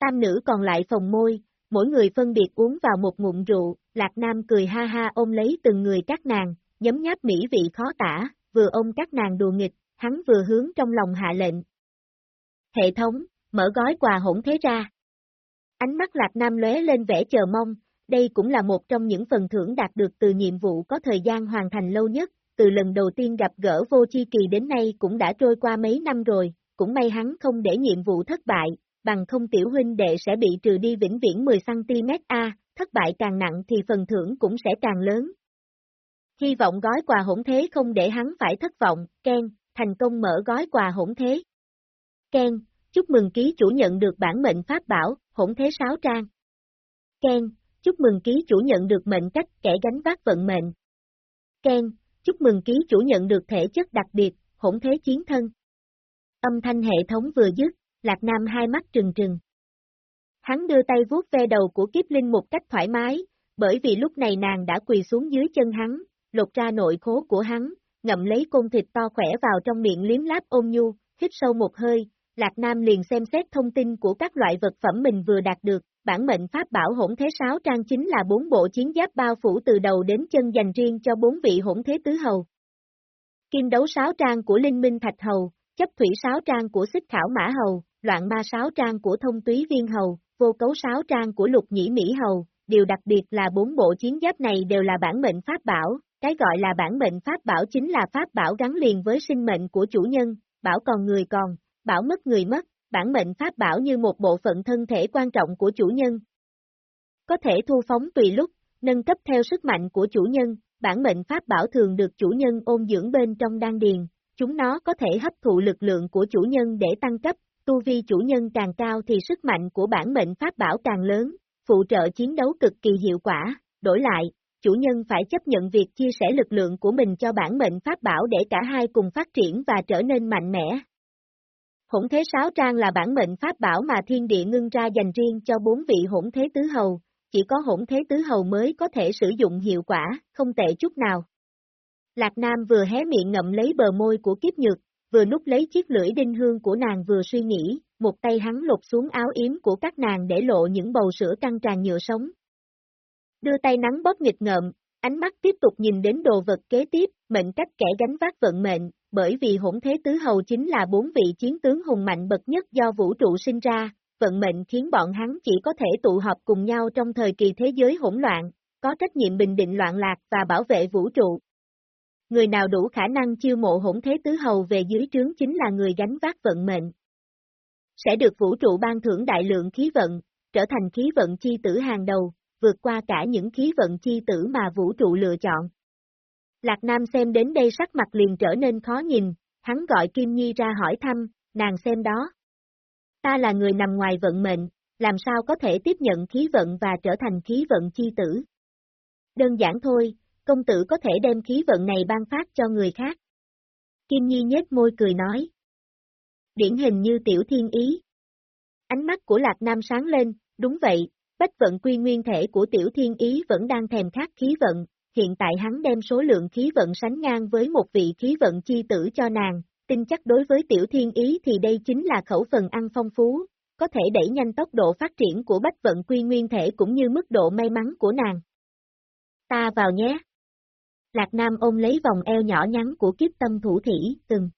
Tam nữ còn lại phòng môi, mỗi người phân biệt uống vào một ngụm rượu, Lạc Nam cười ha ha ôm lấy từng người các nàng, nhấm nháp mỹ vị khó tả, vừa ôm các nàng đùa nghịch, hắn vừa hướng trong lòng hạ lệnh. Hệ thống, mở gói quà hỗn thế ra. Ánh mắt Lạc Nam lóe lên vẻ chờ mong, đây cũng là một trong những phần thưởng đạt được từ nhiệm vụ có thời gian hoàn thành lâu nhất, từ lần đầu tiên gặp gỡ vô chi kỳ đến nay cũng đã trôi qua mấy năm rồi, cũng may hắn không để nhiệm vụ thất bại, bằng không tiểu huynh đệ sẽ bị trừ đi vĩnh viễn 10cm A, thất bại càng nặng thì phần thưởng cũng sẽ càng lớn. Hy vọng gói quà hỗn thế không để hắn phải thất vọng, Ken, thành công mở gói quà hỗn thế. Ken, chúc mừng ký chủ nhận được bản mệnh pháp bảo, hỗn thế sáu trang. Ken, chúc mừng ký chủ nhận được mệnh cách kẻ gánh vác vận mệnh. Ken, chúc mừng ký chủ nhận được thể chất đặc biệt, hỗn thế chiến thân. Âm thanh hệ thống vừa dứt, Lạc Nam hai mắt trừng trừng. Hắn đưa tay vuốt ve đầu của kiếp linh một cách thoải mái, bởi vì lúc này nàng đã quỳ xuống dưới chân hắn, lột ra nội khố của hắn, ngậm lấy côn thịt to khỏe vào trong miệng liếm láp ôm nhu, hít sâu một hơi, Lạc Nam liền xem xét thông tin của các loại vật phẩm mình vừa đạt được, bản mệnh pháp bảo hỗn thế sáu trang chính là bốn bộ chiến giáp bao phủ từ đầu đến chân dành riêng cho bốn vị hỗn thế tứ hầu. Kim đấu sáu trang của Linh Minh Thạch Hầu, chấp thủy sáu trang của Xích Khảo Mã Hầu, loạn ma sáu trang của Thông Túy Viên Hầu, vô cấu sáu trang của Lục Nhĩ Mỹ Hầu, điều đặc biệt là bốn bộ chiến giáp này đều là bản mệnh pháp bảo, cái gọi là bản mệnh pháp bảo chính là pháp bảo gắn liền với sinh mệnh của chủ nhân, bảo còn người còn, bảo mất người mất, bản mệnh pháp bảo như một bộ phận thân thể quan trọng của chủ nhân. Có thể thu phóng tùy lúc, nâng cấp theo sức mạnh của chủ nhân, bản mệnh pháp bảo thường được chủ nhân ôn dưỡng bên trong đan điền, chúng nó có thể hấp thụ lực lượng của chủ nhân để tăng cấp, tu vi chủ nhân càng cao thì sức mạnh của bản mệnh pháp bảo càng lớn, phụ trợ chiến đấu cực kỳ hiệu quả, đổi lại, chủ nhân phải chấp nhận việc chia sẻ lực lượng của mình cho bản mệnh pháp bảo để cả hai cùng phát triển và trở nên mạnh mẽ. Hỗn thế sáu trang là bản mệnh pháp bảo mà thiên địa ngưng ra dành riêng cho bốn vị hỗn thế tứ hầu, chỉ có hỗn thế tứ hầu mới có thể sử dụng hiệu quả, không tệ chút nào. Lạc Nam vừa hé miệng ngậm lấy bờ môi của kiếp nhược, vừa nút lấy chiếc lưỡi đinh hương của nàng vừa suy nghĩ, một tay hắn lột xuống áo yếm của các nàng để lộ những bầu sữa căng tràn nhựa sống. Đưa tay nắng bóp nghịch ngợm, ánh mắt tiếp tục nhìn đến đồ vật kế tiếp, mệnh cách kẻ gánh vác vận mệnh, bởi vì hỗn thế tứ hầu chính là bốn vị chiến tướng hùng mạnh bậc nhất do vũ trụ sinh ra, vận mệnh khiến bọn hắn chỉ có thể tụ họp cùng nhau trong thời kỳ thế giới hỗn loạn, có trách nhiệm bình định loạn lạc và bảo vệ vũ trụ. Người nào đủ khả năng chiêu mộ hỗn thế tứ hầu về dưới trướng chính là người gánh vác vận mệnh. Sẽ được vũ trụ ban thưởng đại lượng khí vận, trở thành khí vận chi tử hàng đầu, vượt qua cả những khí vận chi tử mà vũ trụ lựa chọn. Lạc Nam xem đến đây sắc mặt liền trở nên khó nhìn, hắn gọi Kim Nhi ra hỏi thăm, nàng xem đó. Ta là người nằm ngoài vận mệnh, làm sao có thể tiếp nhận khí vận và trở thành khí vận chi tử. Đơn giản thôi, công tử có thể đem khí vận này ban phát cho người khác. Kim Nhi nhếch môi cười nói. Điển hình như tiểu thiên ý. Ánh mắt của Lạc Nam sáng lên, đúng vậy, bách vận quy nguyên thể của tiểu thiên ý vẫn đang thèm khát khí vận, hiện tại hắn đem số lượng khí vận sánh ngang với một vị khí vận chi tử cho nàng, tin chắc đối với tiểu thiên ý thì đây chính là khẩu phần ăn phong phú, có thể đẩy nhanh tốc độ phát triển của bách vận quy nguyên thể cũng như mức độ may mắn của nàng. Ta vào nhé. Lạc Nam ôm lấy vòng eo nhỏ nhắn của kiếp tâm thủ thỉ, từng.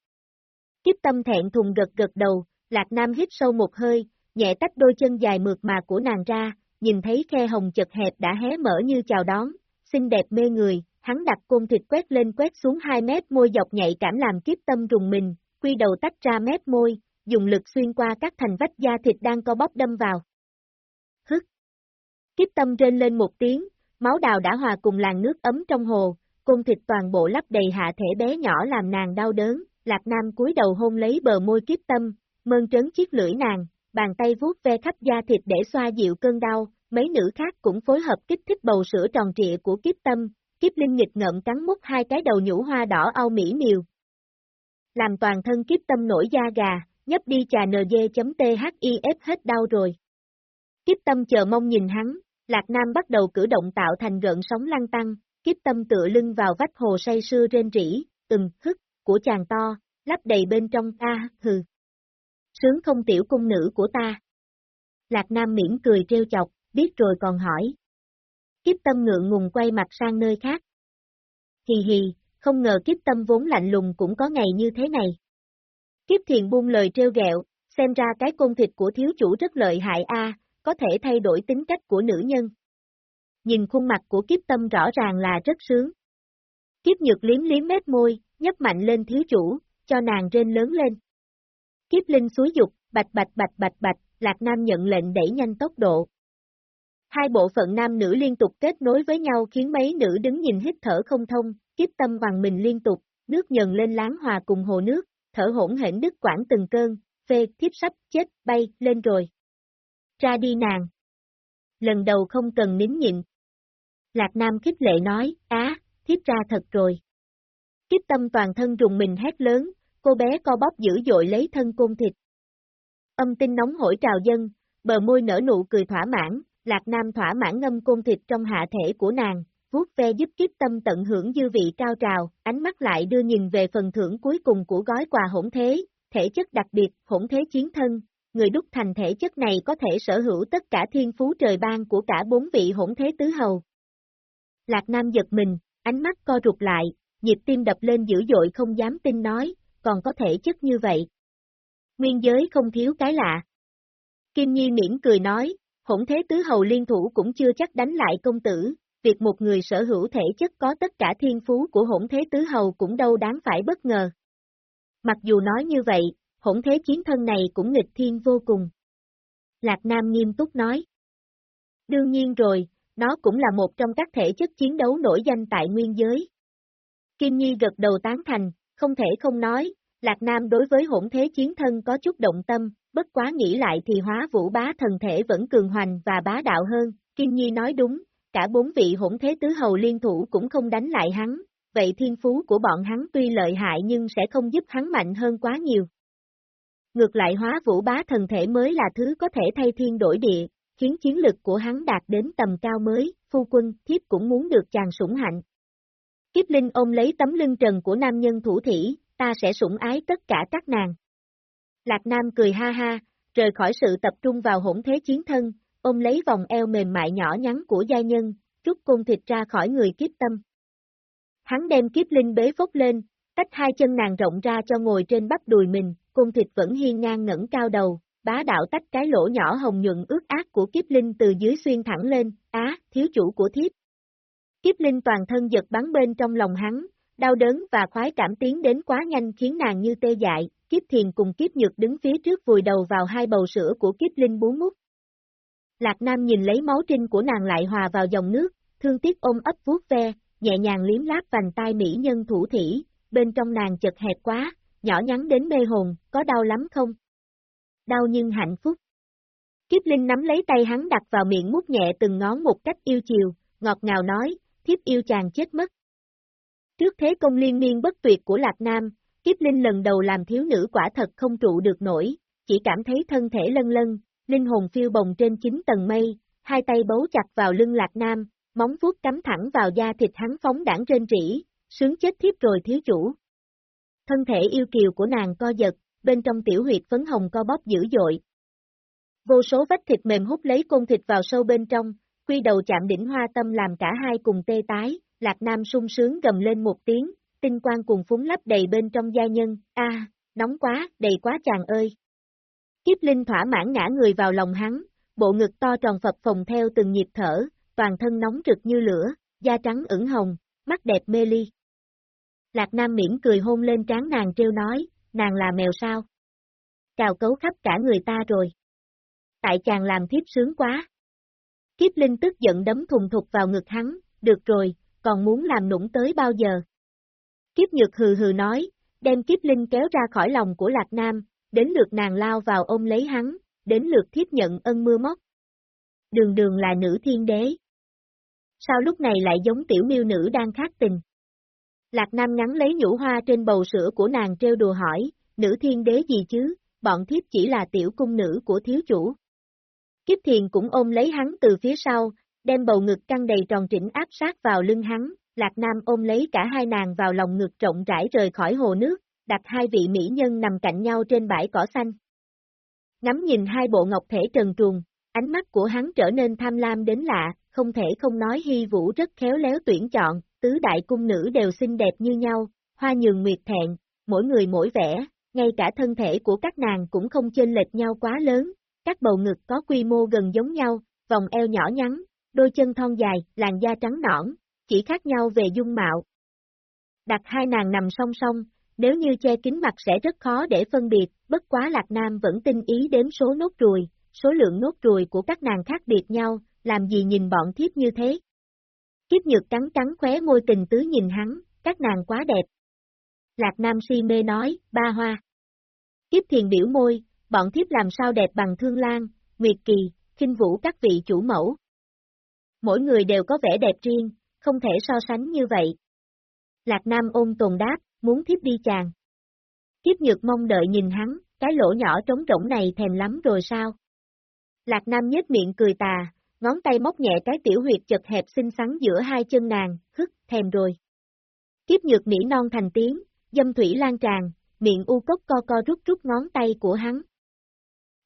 Kiếp tâm thẹn thùng gật gật đầu, Lạc Nam hít sâu một hơi, nhẹ tách đôi chân dài mượt mà của nàng ra, nhìn thấy khe hồng chật hẹp đã hé mở như chào đón, xinh đẹp mê người, hắn đặt côn thịt quét lên quét xuống 2 mét môi dọc nhạy cảm làm kiếp tâm rùng mình, quy đầu tách ra mép môi, dùng lực xuyên qua các thành vách da thịt đang co bóp đâm vào. Hức! Kiếp tâm rên lên một tiếng, máu đào đã hòa cùng làn nước ấm trong hồ, côn thịt toàn bộ lấp đầy hạ thể bé nhỏ làm nàng đau đớn, Lạc Nam cúi đầu hôn lấy bờ môi kiếp tâm, mơn trớn chiếc lưỡi nàng, bàn tay vuốt ve khắp da thịt để xoa dịu cơn đau, mấy nữ khác cũng phối hợp kích thích bầu sữa tròn trịa của kiếp tâm, kiếp linh nghịch ngợm cắn mút hai cái đầu nhũ hoa đỏ au mỹ miều. Làm toàn thân kiếp tâm nổi da gà, nhấp đi trà nd.thif hết đau rồi. Kiếp tâm chờ mong nhìn hắn, Lạc Nam bắt đầu cử động tạo thành gợn sóng lăng tăng, kiếp tâm tựa lưng vào vách hồ say sưa rên rỉ, từng hức, của chàng to, lắp đầy bên trong ta, hừ. Sướng không tiểu cung nữ của ta. Lạc Nam miễn cười trêu chọc, biết rồi còn hỏi. Kiếp tâm ngượng ngùng quay mặt sang nơi khác. Hì hì, không ngờ kiếp tâm vốn lạnh lùng cũng có ngày như thế này. Kiếp thiền buông lời trêu ghẹo, xem ra cái công thịt của thiếu chủ rất lợi hại a, có thể thay đổi tính cách của nữ nhân. Nhìn khuôn mặt của kiếp tâm rõ ràng là rất sướng. Kiếp nhược liếm liếm mép môi, nhấp mạnh lên thiếu chủ, cho nàng rên lớn lên. Kiếp linh suối dục, bạch bạch bạch bạch bạch, Lạc Nam nhận lệnh đẩy nhanh tốc độ. Hai bộ phận nam nữ liên tục kết nối với nhau khiến mấy nữ đứng nhìn hít thở không thông, kiếp tâm bằng mình liên tục, nước nhần lên láng hòa cùng hồ nước, thở hỗn hển đứt quãng từng cơn, phê, thiếp sắp, chết, bay, lên rồi. Ra đi nàng. Lần đầu không cần nín nhịn. Lạc Nam khích lệ nói, á, thiếp ra thật rồi. Kiếp tâm toàn thân rùng mình hét lớn, cô bé co bóp dữ dội lấy thân côn thịt. Âm tinh nóng hổi trào dân, bờ môi nở nụ cười thỏa mãn, Lạc Nam thỏa mãn ngâm côn thịt trong hạ thể của nàng, vuốt ve giúp kiếp tâm tận hưởng dư vị cao trào, ánh mắt lại đưa nhìn về phần thưởng cuối cùng của gói quà hỗn thế, thể chất đặc biệt, hỗn thế chiến thân, người đúc thành thể chất này có thể sở hữu tất cả thiên phú trời ban của cả bốn vị hỗn thế tứ hầu. Lạc Nam giật mình, ánh mắt co rụt lại, nhịp tim đập lên dữ dội không dám tin nói, còn có thể chất như vậy. Nguyên giới không thiếu cái lạ. Kim Nhi miễn cười nói, hỗn thế tứ hầu liên thủ cũng chưa chắc đánh lại công tử, việc một người sở hữu thể chất có tất cả thiên phú của hỗn thế tứ hầu cũng đâu đáng phải bất ngờ. Mặc dù nói như vậy, hỗn thế chiến thân này cũng nghịch thiên vô cùng. Lạc Nam nghiêm túc nói. Đương nhiên rồi, nó cũng là một trong các thể chất chiến đấu nổi danh tại nguyên giới. Kim Nhi gật đầu tán thành, không thể không nói, Lạc Nam đối với hỗn thế chiến thân có chút động tâm, bất quá nghĩ lại thì hóa vũ bá thần thể vẫn cường hoành và bá đạo hơn, Kim Nhi nói đúng, cả bốn vị hỗn thế tứ hầu liên thủ cũng không đánh lại hắn, vậy thiên phú của bọn hắn tuy lợi hại nhưng sẽ không giúp hắn mạnh hơn quá nhiều. Ngược lại hóa vũ bá thần thể mới là thứ có thể thay thiên đổi địa, khiến chiến lực của hắn đạt đến tầm cao mới, phu quân, thiếp cũng muốn được chàng sủng hạnh. Kiếp Linh ôm lấy tấm lưng trần của nam nhân thủ thỉ, ta sẽ sủng ái tất cả các nàng. Lạc Nam cười ha ha, rời khỏi sự tập trung vào hỗn thế chiến thân, ôm lấy vòng eo mềm mại nhỏ nhắn của gia nhân, rút côn thịt ra khỏi người kiếp tâm. Hắn đem kiếp linh bế phốc lên, tách hai chân nàng rộng ra cho ngồi trên bắp đùi mình, côn thịt vẫn hiên ngang ngẩng cao đầu, bá đạo tách cái lỗ nhỏ hồng nhuận ướt át của kiếp linh từ dưới xuyên thẳng lên, á, thiếu chủ của thiếp. Kiếp linh toàn thân giật bắn bên trong lòng hắn, đau đớn và khoái cảm tiến đến quá nhanh khiến nàng như tê dại, kiếp thiền cùng kiếp nhược đứng phía trước vùi đầu vào hai bầu sữa của kiếp linh bú mút. Lạc Nam nhìn lấy máu trinh của nàng lại hòa vào dòng nước, thương tiếc ôm ấp vuốt ve, nhẹ nhàng liếm láp vành tai mỹ nhân thủ thỉ, bên trong nàng chật hẹp quá, nhỏ nhắn đến mê hồn, có đau lắm không? Đau nhưng hạnh phúc. Kiếp Linh nắm lấy tay hắn đặt vào miệng mút nhẹ từng ngón một cách yêu chiều, ngọt ngào nói, thiếp yêu chàng chết mất. Trước thế công liên miên bất tuyệt của Lạc Nam, Kiếp Linh lần đầu làm thiếu nữ quả thật không trụ được nổi, chỉ cảm thấy thân thể lân lân, linh hồn phiêu bồng trên chín tầng mây, hai tay bấu chặt vào lưng Lạc Nam, móng vuốt cắm thẳng vào da thịt hắn phóng đảng trên rỉ, sướng chết thiếp rồi thiếu chủ. Thân thể yêu kiều của nàng co giật, bên trong tiểu huyệt phấn hồng co bóp dữ dội. Vô số vách thịt mềm hút lấy côn thịt vào sâu bên trong, quy đầu chạm đỉnh hoa tâm làm cả hai cùng tê tái, Lạc Nam sung sướng gầm lên một tiếng, tinh quang cùng phúng lấp đầy bên trong gia nhân, a, nóng quá, đầy quá chàng ơi. Kiếp Linh thỏa mãn ngã người vào lòng hắn, bộ ngực to tròn phập phồng theo từng nhịp thở, toàn thân nóng rực như lửa, da trắng ửng hồng, mắt đẹp mê ly. Lạc Nam miễn cười hôn lên trán nàng trêu nói, nàng là mèo sao? Cào cấu khắp cả người ta rồi. Tại chàng làm thiếp sướng quá. Kiếp Linh tức giận đấm thùng thục vào ngực hắn, được rồi, còn muốn làm nũng tới bao giờ? Kiếp Nhược hừ hừ nói, đem Kiếp Linh kéo ra khỏi lòng của Lạc Nam, đến lượt nàng lao vào ôm lấy hắn, đến lượt thiếp nhận ân mưa móc. Đường đường là nữ thiên đế. Sao lúc này lại giống tiểu miêu nữ đang khát tình? Lạc Nam ngắn lấy nhũ hoa trên bầu sữa của nàng treo đùa hỏi, nữ thiên đế gì chứ, bọn thiếp chỉ là tiểu cung nữ của thiếu chủ. Kiếp thiền cũng ôm lấy hắn từ phía sau, đem bầu ngực căng đầy tròn trĩnh áp sát vào lưng hắn, Lạc Nam ôm lấy cả hai nàng vào lòng ngực rộng rãi rời khỏi hồ nước, đặt hai vị mỹ nhân nằm cạnh nhau trên bãi cỏ xanh. Ngắm nhìn hai bộ ngọc thể trần truồng, ánh mắt của hắn trở nên tham lam đến lạ, không thể không nói hy vũ rất khéo léo tuyển chọn, tứ đại cung nữ đều xinh đẹp như nhau, hoa nhường nguyệt thẹn, mỗi người mỗi vẻ, ngay cả thân thể của các nàng cũng không chênh lệch nhau quá lớn, các bầu ngực có quy mô gần giống nhau, vòng eo nhỏ nhắn, đôi chân thon dài, làn da trắng nõn, chỉ khác nhau về dung mạo. Đặt hai nàng nằm song song, nếu như che kính mặt sẽ rất khó để phân biệt, bất quá Lạc Nam vẫn tinh ý đếm số nốt ruồi, số lượng nốt ruồi của các nàng khác biệt nhau, làm gì nhìn bọn thiếp như thế. Kiếp nhược cắn cắn khóe môi tình tứ nhìn hắn, các nàng quá đẹp. Lạc Nam si mê nói, ba hoa. Kiếp thiền biểu môi, bọn thiếp làm sao đẹp bằng thương lan, nguyệt kỳ, khinh vũ các vị chủ mẫu. Mỗi người đều có vẻ đẹp riêng, không thể so sánh như vậy. Lạc Nam ôm tồn đáp, muốn thiếp đi chàng. Kiếp nhược mong đợi nhìn hắn, cái lỗ nhỏ trống rỗng này thèm lắm rồi sao? Lạc Nam nhếch miệng cười tà, ngón tay móc nhẹ cái tiểu huyệt chật hẹp xinh xắn giữa hai chân nàng, hức, thèm rồi. Kiếp nhược nỉ non thành tiếng, dâm thủy lan tràn, miệng u cốc co co rút rút ngón tay của hắn.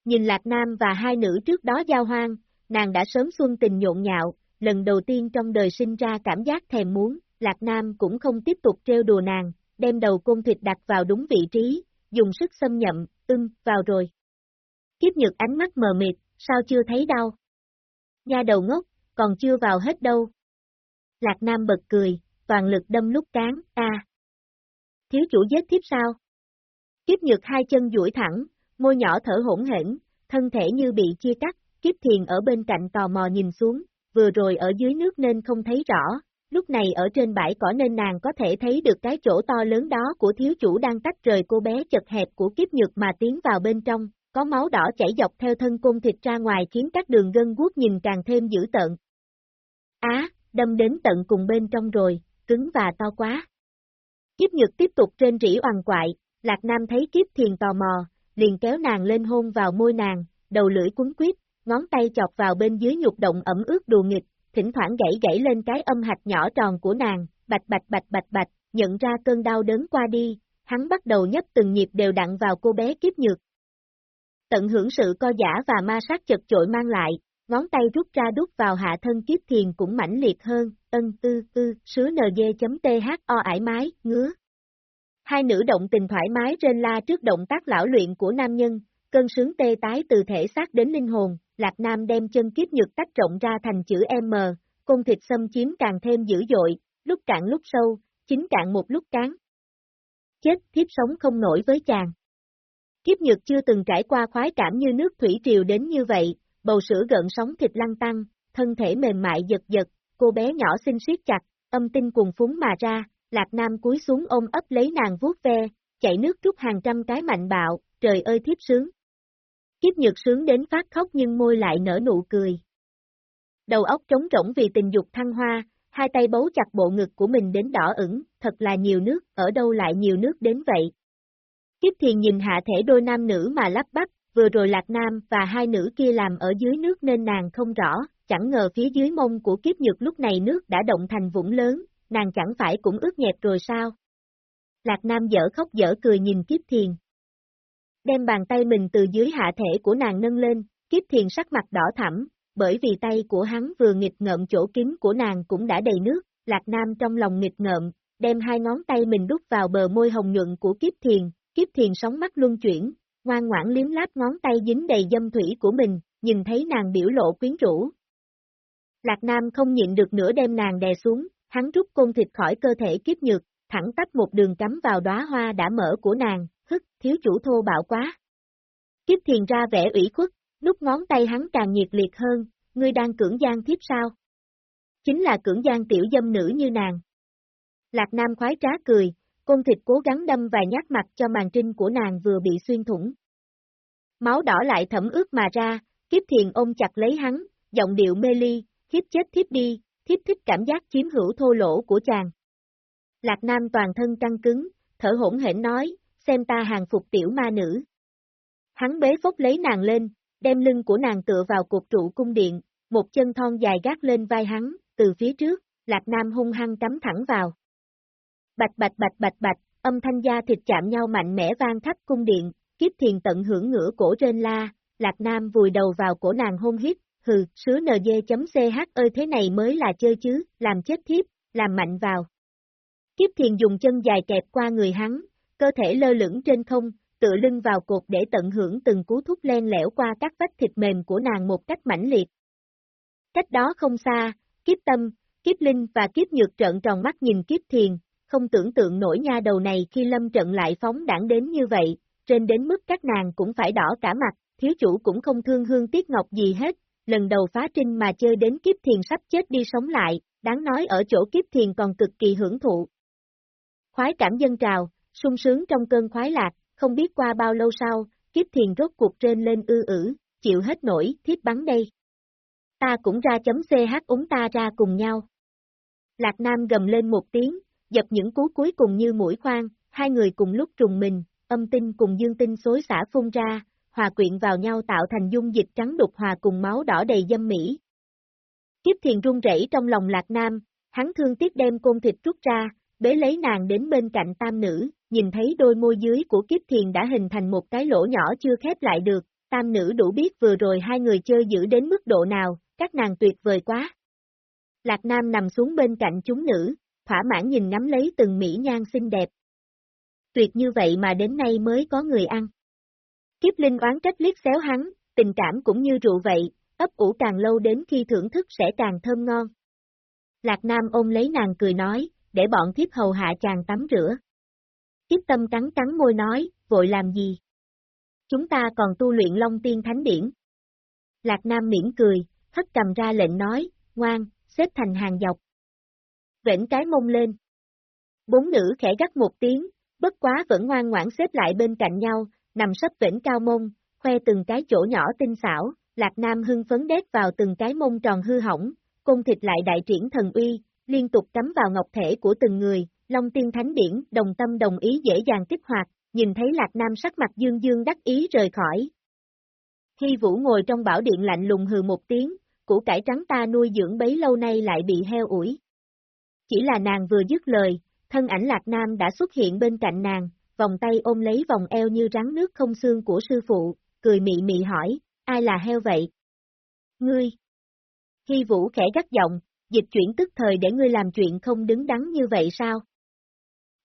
Nhìn Lạc Nam và hai nữ trước đó giao hoang, nàng đã sớm xuân tình nhộn nhạo, lần đầu tiên trong đời sinh ra cảm giác thèm muốn, Lạc Nam cũng không tiếp tục treo đùa nàng, đem đầu côn thịt đặt vào đúng vị trí, dùng sức xâm nhậm, ưng, vào rồi. Kiếp nhược ánh mắt mờ mịt, sao chưa thấy đau? Nha đầu ngốc, còn chưa vào hết đâu. Lạc Nam bật cười, toàn lực đâm lúc cán, a. Thiếu chủ giết thiếp sao? Kiếp nhược hai chân duỗi thẳng, môi nhỏ thở hỗn hển, thân thể như bị chia cắt, kiếp thiền ở bên cạnh tò mò nhìn xuống, vừa rồi ở dưới nước nên không thấy rõ, lúc này ở trên bãi cỏ nên nàng có thể thấy được cái chỗ to lớn đó của thiếu chủ đang tách rời cô bé chật hẹp của kiếp nhược mà tiến vào bên trong, có máu đỏ chảy dọc theo thân côn thịt ra ngoài khiến các đường gân guốc nhìn càng thêm dữ tợn. Á, đâm đến tận cùng bên trong rồi, cứng và to quá. Kiếp nhược tiếp tục trên rỉ oằn quại, Lạc Nam thấy kiếp thiền tò mò, liền kéo nàng lên hôn vào môi nàng, đầu lưỡi cuốn quyết, ngón tay chọc vào bên dưới nhục động ẩm ướt đùa nghịch, thỉnh thoảng gãy gãy lên cái âm hạch nhỏ tròn của nàng, bạch bạch bạch bạch bạch, nhận ra cơn đau đớn qua đi, hắn bắt đầu nhấp từng nhịp đều đặn vào cô bé kiếp nhược. Tận hưởng sự co giả và ma sát chật chội mang lại, ngón tay rút ra đút vào hạ thân kiếp thiền cũng mãnh liệt hơn, ân tư tư, sứ nd.tho ải mái, ngứa. Hai nữ động tình thoải mái trên la trước động tác lão luyện của nam nhân, cơn sướng tê tái từ thể xác đến linh hồn, Lạc Nam đem chân kiếp nhược tách rộng ra thành chữ M, côn thịt xâm chiếm càng thêm dữ dội, lúc cạn lúc sâu, chính cạn một lúc cán. Chết, thiếp sống không nổi với chàng. Kiếp nhược chưa từng trải qua khoái cảm như nước thủy triều đến như vậy, bầu sữa gợn sóng thịt lăn tăng, thân thể mềm mại giật giật, cô bé nhỏ xinh siết chặt, âm tinh cùng phúng mà ra, Lạc Nam cúi xuống ôm ấp lấy nàng vuốt ve, chạy nước rút hàng trăm cái mạnh bạo, trời ơi thiếp sướng. Kiếp nhược sướng đến phát khóc nhưng môi lại nở nụ cười. Đầu óc trống rỗng vì tình dục thăng hoa, hai tay bấu chặt bộ ngực của mình đến đỏ ửng, thật là nhiều nước, ở đâu lại nhiều nước đến vậy. Kiếp thiền nhìn hạ thể đôi nam nữ mà lắp bắp, vừa rồi Lạc Nam và hai nữ kia làm ở dưới nước nên nàng không rõ, chẳng ngờ phía dưới mông của kiếp nhược lúc này nước đã động thành vũng lớn, nàng chẳng phải cũng ướt nhẹp rồi sao? Lạc Nam dở khóc dở cười nhìn kiếp thiền. Đem bàn tay mình từ dưới hạ thể của nàng nâng lên, kiếp thiền sắc mặt đỏ thẳm, bởi vì tay của hắn vừa nghịch ngợm chỗ kín của nàng cũng đã đầy nước, Lạc Nam trong lòng nghịch ngợm, đem hai ngón tay mình đút vào bờ môi hồng nhuận của kiếp thiền, kiếp thiền sóng mắt luân chuyển, ngoan ngoãn liếm láp ngón tay dính đầy dâm thủy của mình, nhìn thấy nàng biểu lộ quyến rũ. Lạc Nam không nhịn được nữa đem nàng đè xuống, hắn rút côn thịt khỏi cơ thể kiếp nhược, thẳng tắp một đường cắm vào đóa hoa đã mở của nàng, hức, thiếu chủ thô bạo quá. Kiếp thiền ra vẻ ủy khuất, nút ngón tay hắn càng nhiệt liệt hơn, ngươi đang cưỡng gian thiếp sao? Chính là cưỡng gian tiểu dâm nữ như nàng. Lạc Nam khoái trá cười, côn thịt cố gắng đâm và nhát mặt cho màn trinh của nàng vừa bị xuyên thủng. Máu đỏ lại thẩm ướt mà ra, kiếp thiền ôm chặt lấy hắn, giọng điệu mê ly, khiếp chết thiếp đi, thiếp thích cảm giác chiếm hữu thô lỗ của chàng. Lạc Nam toàn thân căng cứng, thở hỗn hển nói, xem ta hàng phục tiểu ma nữ. Hắn bế phốc lấy nàng lên, đem lưng của nàng tựa vào cột trụ cung điện, một chân thon dài gác lên vai hắn, từ phía trước, Lạc Nam hung hăng cắm thẳng vào. Bạch bạch bạch bạch bạch, âm thanh da thịt chạm nhau mạnh mẽ vang khắp cung điện, kiếp thiền tận hưởng ngửa cổ trên la, Lạc Nam vùi đầu vào cổ nàng hôn hít, hừ, sứ nd.ch ơi thế này mới là chơi chứ, làm chết thiếp, làm mạnh vào. Kiếp thiền dùng chân dài kẹp qua người hắn, cơ thể lơ lửng trên không, tựa lưng vào cột để tận hưởng từng cú thúc len lẻo qua các vách thịt mềm của nàng một cách mãnh liệt. Cách đó không xa, kiếp tâm, kiếp linh và kiếp nhược trợn tròn mắt nhìn kiếp thiền, không tưởng tượng nổi nha đầu này khi lâm trận lại phóng đảng đến như vậy, trên đến mức các nàng cũng phải đỏ cả mặt, thiếu chủ cũng không thương hương tiếc ngọc gì hết, lần đầu phá trinh mà chơi đến kiếp thiền sắp chết đi sống lại, đáng nói ở chỗ kiếp thiền còn cực kỳ hưởng thụ. Khoái cảm dân trào, sung sướng trong cơn khoái lạc, không biết qua bao lâu sau, kiếp thiền rốt cuộc trên lên ư ử, chịu hết nổi, thiếp bắn đây. Ta cũng ra chấm CH úng ta ra cùng nhau. Lạc Nam gầm lên một tiếng, dập những cú cuối cùng như mũi khoan, hai người cùng lúc trùng mình, âm tinh cùng dương tinh xối xả phun ra, hòa quyện vào nhau tạo thành dung dịch trắng đục hòa cùng máu đỏ đầy dâm mỹ. Kiếp thiền run rẩy trong lòng lạc nam, hắn thương tiếc đem côn thịt rút ra, bế lấy nàng đến bên cạnh tam nữ, nhìn thấy đôi môi dưới của kiếp thiền đã hình thành một cái lỗ nhỏ chưa khép lại được, tam nữ đủ biết vừa rồi hai người chơi giữ đến mức độ nào, các nàng tuyệt vời quá. Lạc Nam nằm xuống bên cạnh chúng nữ, thỏa mãn nhìn ngắm lấy từng mỹ nhan xinh đẹp. Tuyệt như vậy mà đến nay mới có người ăn. Kiếp Linh oán trách liếc xéo hắn, tình cảm cũng như rượu vậy, ấp ủ càng lâu đến khi thưởng thức sẽ càng thơm ngon. Lạc Nam ôm lấy nàng cười nói, để bọn thiếp hầu hạ chàng tắm rửa. Kiếp tâm cắn cắn môi nói, vội làm gì? Chúng ta còn tu luyện Long Tiên Thánh Điển. Lạc Nam miễn cười, hất cầm ra lệnh nói, ngoan, xếp thành hàng dọc. Vệnh cái mông lên. Bốn nữ khẽ gắt một tiếng, bất quá vẫn ngoan ngoãn xếp lại bên cạnh nhau, nằm sấp vĩnh cao mông, khoe từng cái chỗ nhỏ tinh xảo, Lạc Nam hưng phấn đét vào từng cái mông tròn hư hỏng, cung thịt lại đại triển thần uy, liên tục cắm vào ngọc thể của từng người, Long Tiên Thánh Điển, đồng tâm đồng ý dễ dàng kích hoạt, nhìn thấy Lạc Nam sắc mặt dương dương đắc ý rời khỏi. Hy Vũ ngồi trong bảo điện lạnh lùng hừ một tiếng, củ cải trắng ta nuôi dưỡng bấy lâu nay lại bị heo ủi. Chỉ là nàng vừa dứt lời, thân ảnh Lạc Nam đã xuất hiện bên cạnh nàng, vòng tay ôm lấy vòng eo như rắn nước không xương của sư phụ, cười mị mị hỏi, ai là heo vậy? Ngươi! Hy Vũ khẽ gắt giọng, dịch chuyển tức thời để ngươi làm chuyện không đứng đắn như vậy sao?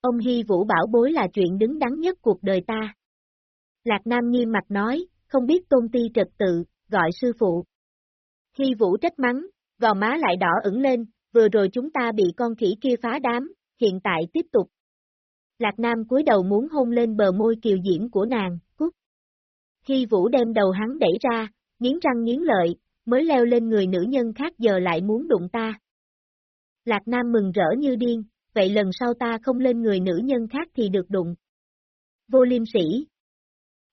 Ông Hy Vũ bảo bối là chuyện đứng đắn nhất cuộc đời ta. Lạc Nam nghiêm mặt nói, không biết tôn ti trật tự, gọi sư phụ. Hy Vũ trách mắng, gò má lại đỏ ửng lên, vừa rồi chúng ta bị con khỉ kia phá đám, hiện tại tiếp tục. Lạc Nam cúi đầu muốn hôn lên bờ môi kiều diễm của nàng, cút. Hy Vũ đem đầu hắn đẩy ra, nghiến răng nghiến lợi, mới leo lên người nữ nhân khác giờ lại muốn đụng ta. Lạc Nam mừng rỡ như điên, vậy lần sau ta không lên người nữ nhân khác thì được đụng. Vô liêm sĩ.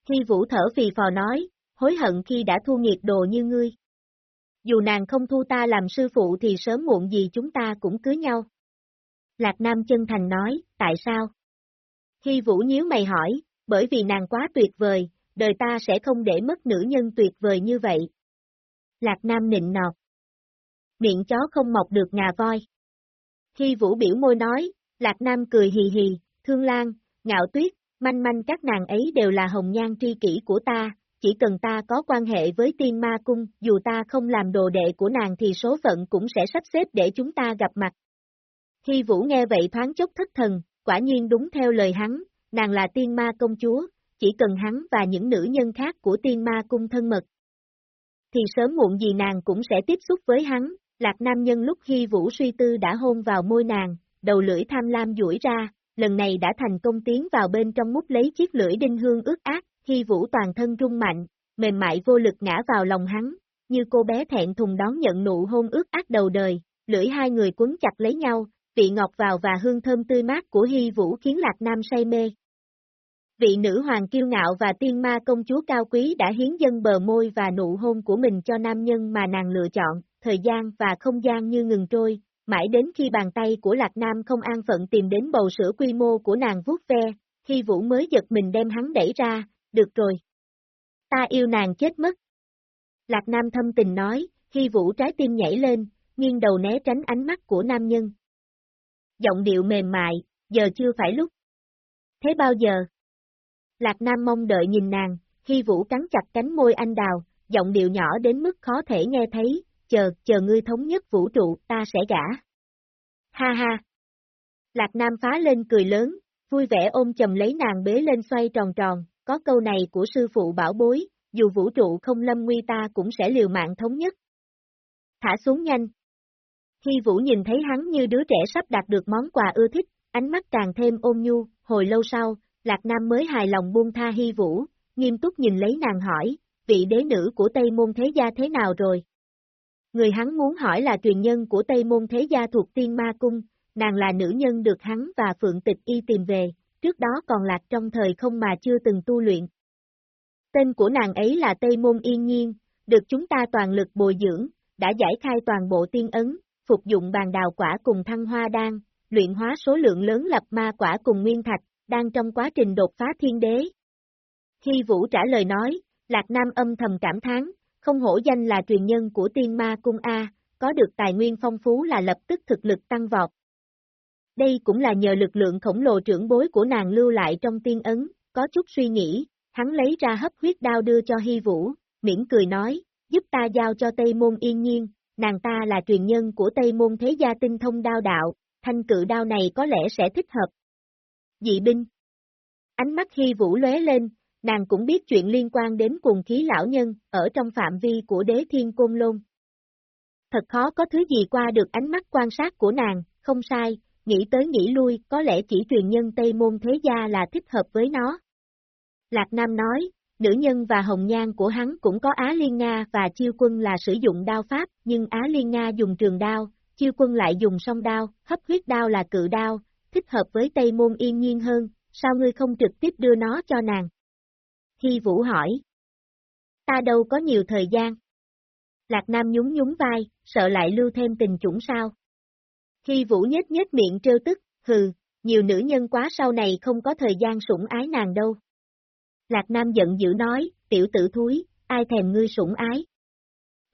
Khi Vũ thở phì phò nói, hối hận khi đã thu nghiệt đồ như ngươi. Dù nàng không thu ta làm sư phụ thì sớm muộn gì chúng ta cũng cưới nhau. Lạc Nam chân thành nói, tại sao? Khi Vũ nhíu mày hỏi, bởi vì nàng quá tuyệt vời, đời ta sẽ không để mất nữ nhân tuyệt vời như vậy. Lạc Nam nịnh nọt. Miệng chó không mọc được ngà voi. Khi Vũ biểu môi nói, Lạc Nam cười hì hì, Thương Lan, Ngạo Tuyết, manh manh các nàng ấy đều là hồng nhan tri kỷ của ta, chỉ cần ta có quan hệ với tiên ma cung, dù ta không làm đồ đệ của nàng thì số phận cũng sẽ sắp xếp để chúng ta gặp mặt. Khi Vũ nghe vậy thoáng chốc thất thần, quả nhiên đúng theo lời hắn, nàng là tiên ma công chúa, chỉ cần hắn và những nữ nhân khác của tiên ma cung thân mật. Thì sớm muộn gì nàng cũng sẽ tiếp xúc với hắn, lạc nam nhân lúc khi Vũ suy tư đã hôn vào môi nàng, đầu lưỡi tham lam duỗi ra, lần này đã thành công tiến vào bên trong mút lấy chiếc lưỡi đinh hương ướt ác, khi Vũ toàn thân rung mạnh, mềm mại vô lực ngã vào lòng hắn, như cô bé thẹn thùng đón nhận nụ hôn ướt ác đầu đời, lưỡi hai người quấn chặt lấy nhau, vị ngọt vào và hương thơm tươi mát của Hy Vũ khiến Lạc Nam say mê. Vị nữ hoàng kiêu ngạo và tiên ma công chúa cao quý đã hiến dân bờ môi và nụ hôn của mình cho nam nhân mà nàng lựa chọn, thời gian và không gian như ngừng trôi, mãi đến khi bàn tay của Lạc Nam không an phận tìm đến bầu sữa quy mô của nàng vuốt ve, khi Vũ mới giật mình đem hắn đẩy ra, được rồi. Ta yêu nàng chết mất. Lạc Nam thâm tình nói, khi Vũ trái tim nhảy lên, nghiêng đầu né tránh ánh mắt của nam nhân. Giọng điệu mềm mại, giờ chưa phải lúc. Thế bao giờ? Lạc Nam mong đợi nhìn nàng, khi Vũ cắn chặt cánh môi anh đào, giọng điệu nhỏ đến mức khó thể nghe thấy, chờ, chờ ngươi thống nhất vũ trụ, ta sẽ gả. Ha ha! Lạc Nam phá lên cười lớn, vui vẻ ôm chầm lấy nàng bế lên xoay tròn tròn, có câu này của sư phụ bảo bối, dù vũ trụ không lâm nguy ta cũng sẽ liều mạng thống nhất. Thả xuống nhanh. Khi Vũ nhìn thấy hắn như đứa trẻ sắp đạt được món quà ưa thích, ánh mắt càng thêm ôn nhu, hồi lâu sau, Lạc Nam mới hài lòng buông tha Hy Vũ, nghiêm túc nhìn lấy nàng hỏi, vị đế nữ của Tây Môn Thế Gia thế nào rồi? Người hắn muốn hỏi là truyền nhân của Tây Môn Thế Gia thuộc Tiên Ma Cung, nàng là nữ nhân được hắn và Phượng Tịch Y tìm về, trước đó còn lạc trong thời không mà chưa từng tu luyện. Tên của nàng ấy là Tây Môn Yên Nhiên, được chúng ta toàn lực bồi dưỡng, đã giải khai toàn bộ tiên ấn, phục dụng bàn đào quả cùng thăng hoa đan, luyện hóa số lượng lớn lập ma quả cùng nguyên thạch, đang trong quá trình đột phá thiên đế. Khi Vũ trả lời nói, Lạc Nam âm thầm cảm thán, không hổ danh là truyền nhân của tiên ma cung A, có được tài nguyên phong phú là lập tức thực lực tăng vọt. Đây cũng là nhờ lực lượng khổng lồ trưởng bối của nàng lưu lại trong tiên ấn, có chút suy nghĩ, hắn lấy ra hấp huyết đao đưa cho Hy Vũ, miễn cười nói, giúp ta giao cho Tây Môn yên nhiên, nàng ta là truyền nhân của Tây Môn Thế Gia tinh thông đao đạo, thanh cự đao này có lẽ sẽ thích hợp. Dị binh Ánh mắt Hy Vũ lóe lên, nàng cũng biết chuyện liên quan đến cùng khí lão nhân, ở trong phạm vi của đế thiên côn lôn. Thật khó có thứ gì qua được ánh mắt quan sát của nàng, không sai, nghĩ tới nghĩ lui, có lẽ chỉ truyền nhân Tây Môn Thế Gia là thích hợp với nó. Lạc Nam nói, nữ nhân và hồng nhan của hắn cũng có Á Liên Nga và Chiêu Quân là sử dụng đao pháp, nhưng Á Liên Nga dùng trường đao, Chiêu Quân lại dùng song đao, hấp huyết đao là cự đao, thích hợp với Tây Môn yên nhiên hơn, sao ngươi không trực tiếp đưa nó cho nàng? Hy Vũ hỏi. Ta đâu có nhiều thời gian. Lạc Nam nhún nhún vai, sợ lại lưu thêm tình chủng sao? Hy Vũ nhếch nhếch miệng trêu tức, hừ, nhiều nữ nhân quá sau này không có thời gian sủng ái nàng đâu. Lạc Nam giận dữ nói, tiểu tử thúi, ai thèm ngươi sủng ái.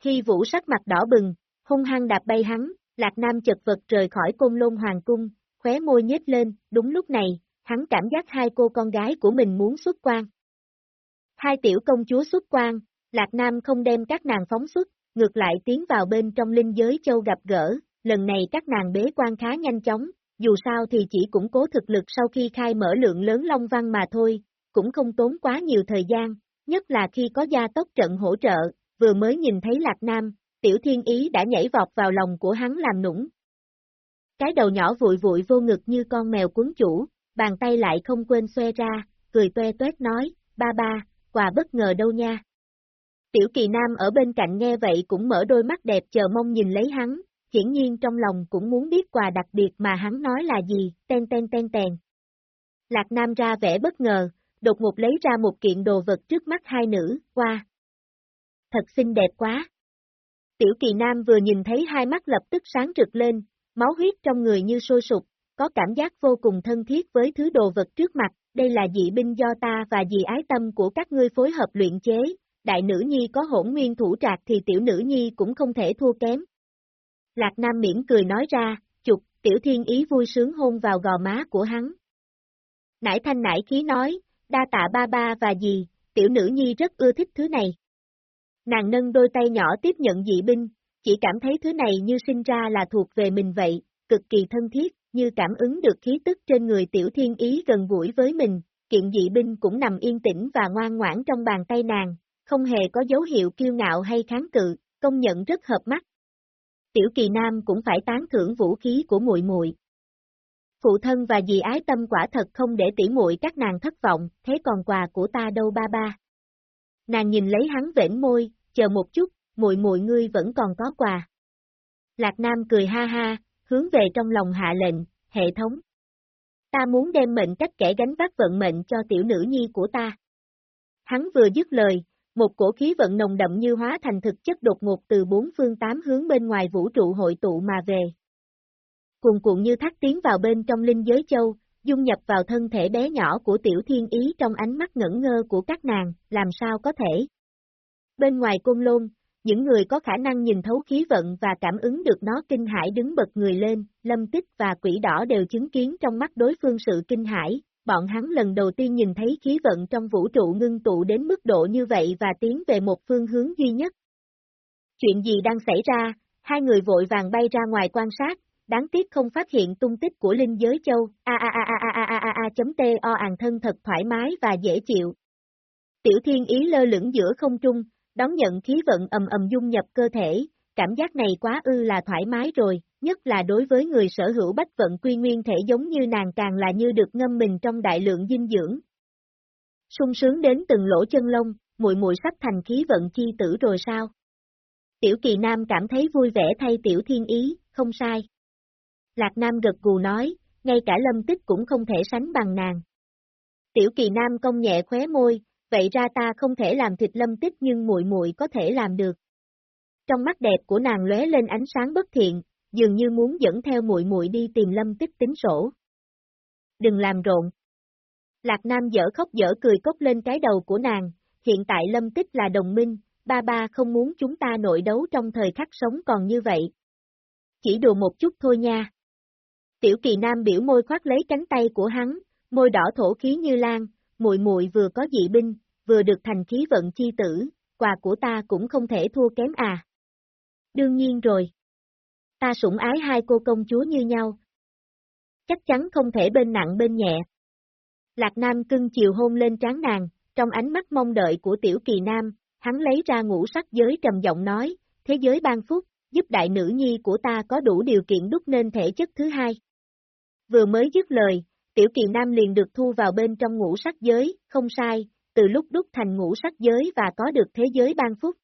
Hy Vũ sắc mặt đỏ bừng, hung hăng đạp bay hắn, Lạc Nam chật vật rời khỏi côn lôn hoàng cung, khóe môi nhếch lên, đúng lúc này, hắn cảm giác hai cô con gái của mình muốn xuất quan. Hai tiểu công chúa xuất quan, Lạc Nam không đem các nàng phóng xuất, ngược lại tiến vào bên trong linh giới châu gặp gỡ, lần này các nàng bế quan khá nhanh chóng, dù sao thì chỉ củng cố thực lực sau khi khai mở lượng lớn long văn mà thôi, cũng không tốn quá nhiều thời gian, nhất là khi có gia tốc trận hỗ trợ, vừa mới nhìn thấy Lạc Nam, tiểu thiên ý đã nhảy vọt vào lòng của hắn làm nũng. Cái đầu nhỏ vụi vụi vô ngực như con mèo cuốn chủ, bàn tay lại không quên xoe ra, cười toe toét nói, ba ba, quà bất ngờ đâu nha. Tiểu kỳ nam ở bên cạnh nghe vậy cũng mở đôi mắt đẹp chờ mong nhìn lấy hắn, hiển nhiên trong lòng cũng muốn biết quà đặc biệt mà hắn nói là gì, ten ten ten tèn. Lạc Nam ra vẻ bất ngờ, đột ngột lấy ra một kiện đồ vật trước mắt hai nữ, qua. Thật xinh đẹp quá. Tiểu kỳ nam vừa nhìn thấy hai mắt lập tức sáng rực lên, máu huyết trong người như sôi sụp, có cảm giác vô cùng thân thiết với thứ đồ vật trước mặt, đây là dị binh do ta và dị ái tâm của các ngươi phối hợp luyện chế, đại nữ nhi có hỗn nguyên thủ trạc thì tiểu nữ nhi cũng không thể thua kém. Lạc Nam miễn cười nói ra, chục, tiểu thiên ý vui sướng hôn vào gò má của hắn. Nải thanh nải khí nói, đa tạ ba ba và dì, tiểu nữ nhi rất ưa thích thứ này. Nàng nâng đôi tay nhỏ tiếp nhận dị binh, chỉ cảm thấy thứ này như sinh ra là thuộc về mình vậy, cực kỳ thân thiết, như cảm ứng được khí tức trên người tiểu thiên ý gần gũi với mình, kiện dị binh cũng nằm yên tĩnh và ngoan ngoãn trong bàn tay nàng, không hề có dấu hiệu kiêu ngạo hay kháng cự, công nhận rất hợp mắt. Tiểu kỳ nam cũng phải tán thưởng vũ khí của muội muội. Phụ thân và dì ái tâm quả thật không để tỉ muội các nàng thất vọng, thế còn quà của ta đâu ba ba. Nàng nhìn lấy hắn vểnh môi, chờ một chút, muội muội ngươi vẫn còn có quà. Lạc Nam cười ha ha, hướng về trong lòng hạ lệnh, hệ thống. Ta muốn đem mệnh cách kẻ gánh vác vận mệnh cho tiểu nữ nhi của ta. Hắn vừa dứt lời, một cổ khí vận nồng đậm như hóa thành thực chất đột ngột từ bốn phương tám hướng bên ngoài vũ trụ hội tụ mà về. Cuồn cuộn như thác tiến vào bên trong linh giới châu, dung nhập vào thân thể bé nhỏ của tiểu thiên ý trong ánh mắt ngẩn ngơ của các nàng, làm sao có thể. Bên ngoài côn lôn, những người có khả năng nhìn thấu khí vận và cảm ứng được nó kinh hãi đứng bật người lên, lâm tích và quỷ đỏ đều chứng kiến trong mắt đối phương sự kinh hãi, bọn hắn lần đầu tiên nhìn thấy khí vận trong vũ trụ ngưng tụ đến mức độ như vậy và tiến về một phương hướng duy nhất. Chuyện gì đang xảy ra, hai người vội vàng bay ra ngoài quan sát, đáng tiếc không phát hiện tung tích của linh giới châu, a a a a a a a a chấm t o àn thân thật thoải mái và dễ chịu. Tiểu thiên ý lơ lửng giữa không trung, đón nhận khí vận ầm ầm dung nhập cơ thể, cảm giác này quá ư là thoải mái rồi, nhất là đối với người sở hữu bách vận quy nguyên thể giống như nàng càng là như được ngâm mình trong đại lượng dinh dưỡng. sung sướng đến từng lỗ chân lông, muội muội sắp thành khí vận chi tử rồi sao? Tiểu kỳ nam cảm thấy vui vẻ thay tiểu thiên ý, không sai. Lạc nam gật gù nói, ngay cả lâm tích cũng không thể sánh bằng nàng. Tiểu kỳ nam công nhẹ khóe môi, vậy ra ta không thể làm thịt lâm tích nhưng muội muội có thể làm được. Trong mắt đẹp của nàng lóe lên ánh sáng bất thiện, dường như muốn dẫn theo muội muội đi tìm lâm tích tính sổ. Đừng làm rộn. Lạc Nam dở khóc dở cười cốc lên cái đầu của nàng, hiện tại lâm tích là đồng minh, ba ba không muốn chúng ta nội đấu trong thời khắc sống còn như vậy. Chỉ đùa một chút thôi nha. Tiểu kỳ nam biểu môi khoát lấy cánh tay của hắn, môi đỏ thổ khí như lan, muội muội vừa có dị binh, vừa được thành khí vận chi tử, quà của ta cũng không thể thua kém à. Đương nhiên rồi. Ta sủng ái hai cô công chúa như nhau. Chắc chắn không thể bên nặng bên nhẹ. Lạc Nam cưng chiều hôn lên trán nàng, trong ánh mắt mong đợi của tiểu kỳ nam, hắn lấy ra ngũ sắc giới trầm giọng nói, thế giới ban phúc, giúp đại nữ nhi của ta có đủ điều kiện đúc nên thể chất thứ hai. Vừa mới dứt lời, tiểu kỳ nam liền được thu vào bên trong ngũ sắc giới, không sai, từ lúc đúc thành ngũ sắc giới và có được thế giới ban phúc.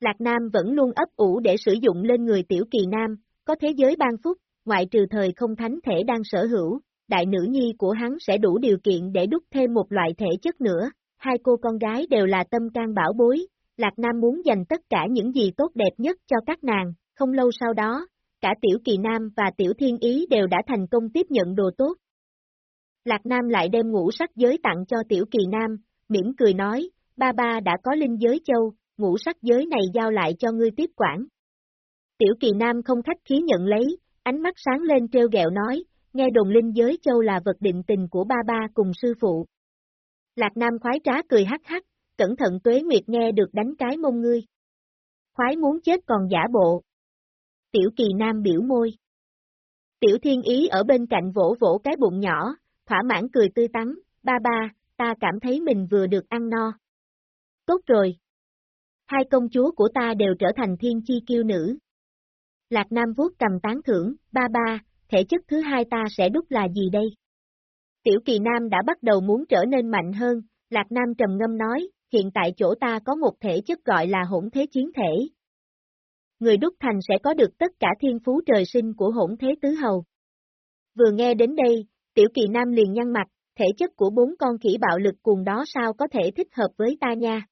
Lạc Nam vẫn luôn ấp ủ để sử dụng lên người tiểu kỳ nam, có thế giới ban phúc, ngoại trừ thời không thánh thể đang sở hữu, đại nữ nhi của hắn sẽ đủ điều kiện để đúc thêm một loại thể chất nữa, hai cô con gái đều là tâm can bảo bối, Lạc Nam muốn dành tất cả những gì tốt đẹp nhất cho các nàng, không lâu sau đó, cả Tiểu Kỳ Nam và Tiểu Thiên Ý đều đã thành công tiếp nhận đồ tốt. Lạc Nam lại đem ngũ sắc giới tặng cho Tiểu Kỳ Nam, mỉm cười nói, ba ba đã có linh giới châu, ngũ sắc giới này giao lại cho ngươi tiếp quản. Tiểu Kỳ Nam không khách khí nhận lấy, ánh mắt sáng lên treo gẹo nói, nghe đồn linh giới châu là vật định tình của ba ba cùng sư phụ. Lạc Nam khoái trá cười hắc hắc, cẩn thận tuế nguyệt nghe được đánh cái mông ngươi. Khoái muốn chết còn giả bộ. Tiểu kỳ nam biểu môi. Tiểu thiên ý ở bên cạnh vỗ vỗ cái bụng nhỏ, thỏa mãn cười tươi tắn, ba ba, ta cảm thấy mình vừa được ăn no. Tốt rồi. Hai công chúa của ta đều trở thành thiên chi kiêu nữ. Lạc Nam vuốt cầm tán thưởng, ba ba, thể chất thứ hai ta sẽ đúc là gì đây? Tiểu kỳ nam đã bắt đầu muốn trở nên mạnh hơn, Lạc Nam trầm ngâm nói, hiện tại chỗ ta có một thể chất gọi là hỗn thế chiến thể. Người đúc thành sẽ có được tất cả thiên phú trời sinh của hỗn thế tứ hầu. Vừa nghe đến đây, tiểu kỳ nam liền nhăn mặt, thể chất của bốn con khỉ bạo lực cùng đó sao có thể thích hợp với ta nha.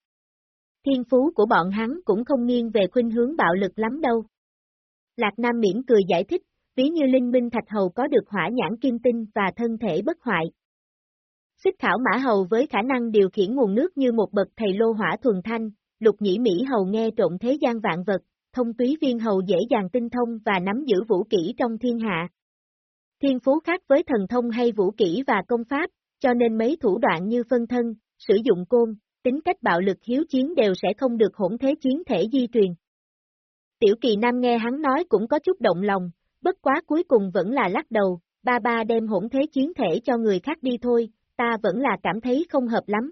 Thiên phú của bọn hắn cũng không nghiêng về khuynh hướng bạo lực lắm đâu. Lạc Nam miễn cười giải thích, ví như Linh Minh Thạch Hầu có được hỏa nhãn kim tinh và thân thể bất hoại. Xích khảo mã hầu với khả năng điều khiển nguồn nước như một bậc thầy lô hỏa thuần thanh, lục nhĩ Mỹ hầu nghe trộn thế gian vạn vật, thông túy viên hầu dễ dàng tinh thông và nắm giữ vũ kỹ trong thiên hạ. Thiên phú khác với thần thông hay vũ kỹ và công pháp, cho nên mấy thủ đoạn như phân thân, sử dụng côn, tính cách bạo lực hiếu chiến đều sẽ không được hỗn thế chiến thể di truyền. Tiểu kỳ nam nghe hắn nói cũng có chút động lòng, bất quá cuối cùng vẫn là lắc đầu, ba ba đem hỗn thế chiến thể cho người khác đi thôi, ta vẫn là cảm thấy không hợp lắm.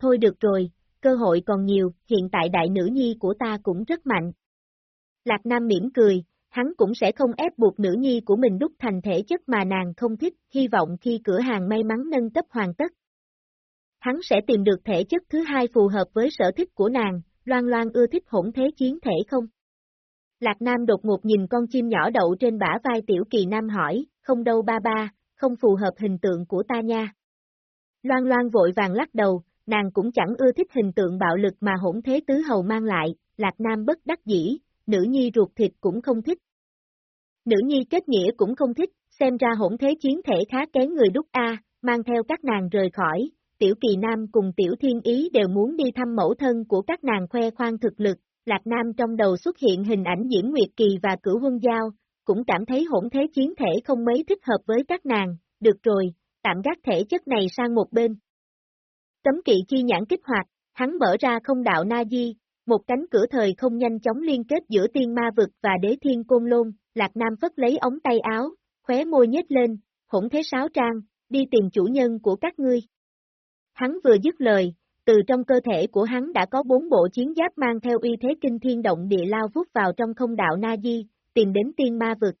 Thôi được rồi, cơ hội còn nhiều, hiện tại đại nữ nhi của ta cũng rất mạnh. Lạc Nam mỉm cười, hắn cũng sẽ không ép buộc nữ nhi của mình đúc thành thể chất mà nàng không thích, hy vọng khi cửa hàng may mắn nâng cấp hoàn tất. Hắn sẽ tìm được thể chất thứ hai phù hợp với sở thích của nàng, loan loan ưa thích hỗn thế chiến thể không? Lạc Nam đột ngột nhìn con chim nhỏ đậu trên bả vai tiểu kỳ nam hỏi, không đâu ba ba, không phù hợp hình tượng của ta nha. Loan loan vội vàng lắc đầu, nàng cũng chẳng ưa thích hình tượng bạo lực mà hỗn thế tứ hầu mang lại, Lạc Nam bất đắc dĩ, nữ nhi ruột thịt cũng không thích. Nữ nhi kết nghĩa cũng không thích, xem ra hỗn thế chiến thể khá kén người đúc A, mang theo các nàng rời khỏi, tiểu kỳ nam cùng tiểu thiên ý đều muốn đi thăm mẫu thân của các nàng khoe khoang thực lực, Lạc Nam trong đầu xuất hiện hình ảnh Diễn Nguyệt Kỳ và Cửu Huân Giao, cũng cảm thấy hỗn thế chiến thể không mấy thích hợp với các nàng, được rồi, tạm gác thể chất này sang một bên. Tấm kỵ chi nhãn kích hoạt, hắn mở ra không đạo Na Di, một cánh cửa thời không nhanh chóng liên kết giữa tiên ma vực và đế thiên côn lôn, Lạc Nam phất lấy ống tay áo, khóe môi nhếch lên, hỗn thế sáo trang, đi tìm chủ nhân của các ngươi. Hắn vừa dứt lời, từ trong cơ thể của hắn đã có bốn bộ chiến giáp mang theo uy thế kinh thiên động địa lao vút vào trong không đạo Na Di, tìm đến tiên ma vực.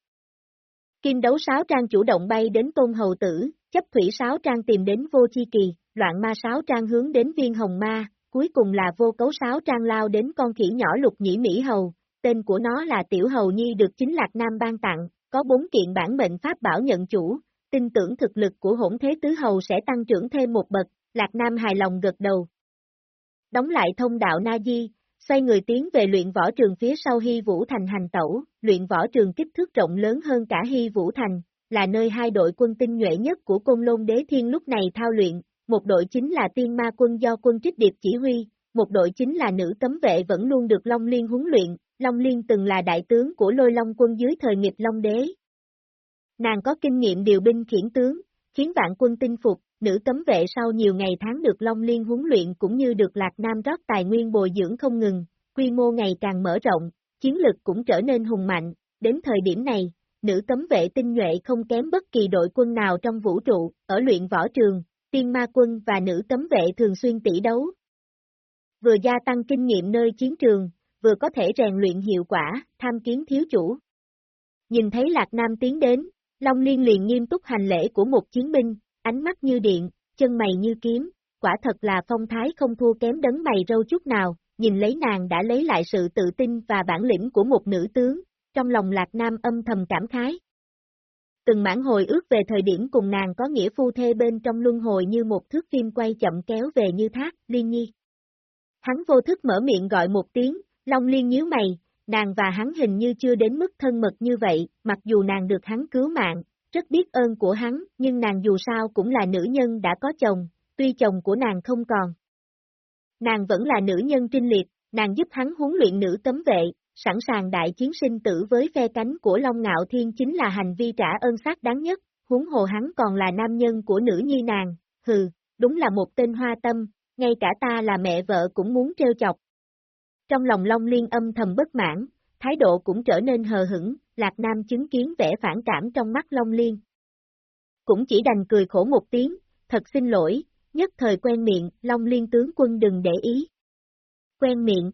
Kim đấu sáo trang chủ động bay đến tôn hầu tử, chấp thủy sáo trang tìm đến vô chi kỳ, loạn ma sáo trang hướng đến viên hồng ma, cuối cùng là vô cấu sáo trang lao đến con khỉ nhỏ lục nhĩ Mỹ hầu, tên của nó là Tiểu Hầu Nhi được chính Lạc Nam ban tặng, có bốn kiện bản mệnh pháp bảo nhận chủ, tin tưởng thực lực của hỗn thế tứ hầu sẽ tăng trưởng thêm một bậc, Lạc Nam hài lòng gật đầu. Đóng lại thông đạo Na Di, xoay người tiến về luyện võ trường phía sau Hy Vũ Thành hành tẩu, luyện võ trường kích thước rộng lớn hơn cả Hy Vũ Thành, là nơi hai đội quân tinh nhuệ nhất của Côn Lôn Đế Thiên lúc này thao luyện, một đội chính là tiên ma quân do quân trích điệp chỉ huy, một đội chính là nữ cấm vệ vẫn luôn được Long Liên huấn luyện, Long Liên từng là đại tướng của lôi Long quân dưới thời nghiệp Long Đế. Nàng có kinh nghiệm điều binh khiển tướng, khiến vạn quân tinh phục, nữ cấm vệ sau nhiều ngày tháng được Long Liên huấn luyện cũng như được Lạc Nam rót tài nguyên bồi dưỡng không ngừng, quy mô ngày càng mở rộng, chiến lực cũng trở nên hùng mạnh, đến thời điểm này, nữ cấm vệ tinh nhuệ không kém bất kỳ đội quân nào trong vũ trụ, ở luyện võ trường, tiên ma quân và nữ cấm vệ thường xuyên tỷ đấu. Vừa gia tăng kinh nghiệm nơi chiến trường, vừa có thể rèn luyện hiệu quả, tham kiến thiếu chủ. Nhìn thấy Lạc Nam tiến đến, Long Liên liền nghiêm túc hành lễ của một chiến binh, ánh mắt như điện, chân mày như kiếm, quả thật là phong thái không thua kém đấng mày râu chút nào, nhìn lấy nàng đã lấy lại sự tự tin và bản lĩnh của một nữ tướng, trong lòng Lạc Nam âm thầm cảm khái. Từng mãn hồi ước về thời điểm cùng nàng có nghĩa phu thê bên trong luân hồi như một thước phim quay chậm kéo về như thác, liên nhi. Hắn vô thức mở miệng gọi một tiếng, Long Liên nhíu mày, nàng và hắn hình như chưa đến mức thân mật như vậy, mặc dù nàng được hắn cứu mạng, rất biết ơn của hắn, nhưng nàng dù sao cũng là nữ nhân đã có chồng, tuy chồng của nàng không còn. Nàng vẫn là nữ nhân trinh liệt, nàng giúp hắn huấn luyện nữ cấm vệ, sẵn sàng đại chiến sinh tử với phe cánh của Long Ngạo Thiên chính là hành vi trả ơn sát đáng nhất, huống hồ hắn còn là nam nhân của nữ nhi nàng, hừ, đúng là một tên hoa tâm, ngay cả ta là mẹ vợ cũng muốn trêu chọc. Trong lòng Long Liên âm thầm bất mãn, thái độ cũng trở nên hờ hững, Lạc Nam chứng kiến vẻ phản cảm trong mắt Long Liên. Cũng chỉ đành cười khổ một tiếng, thật xin lỗi, nhất thời quen miệng, Long Liên tướng quân đừng để ý. Quen miệng,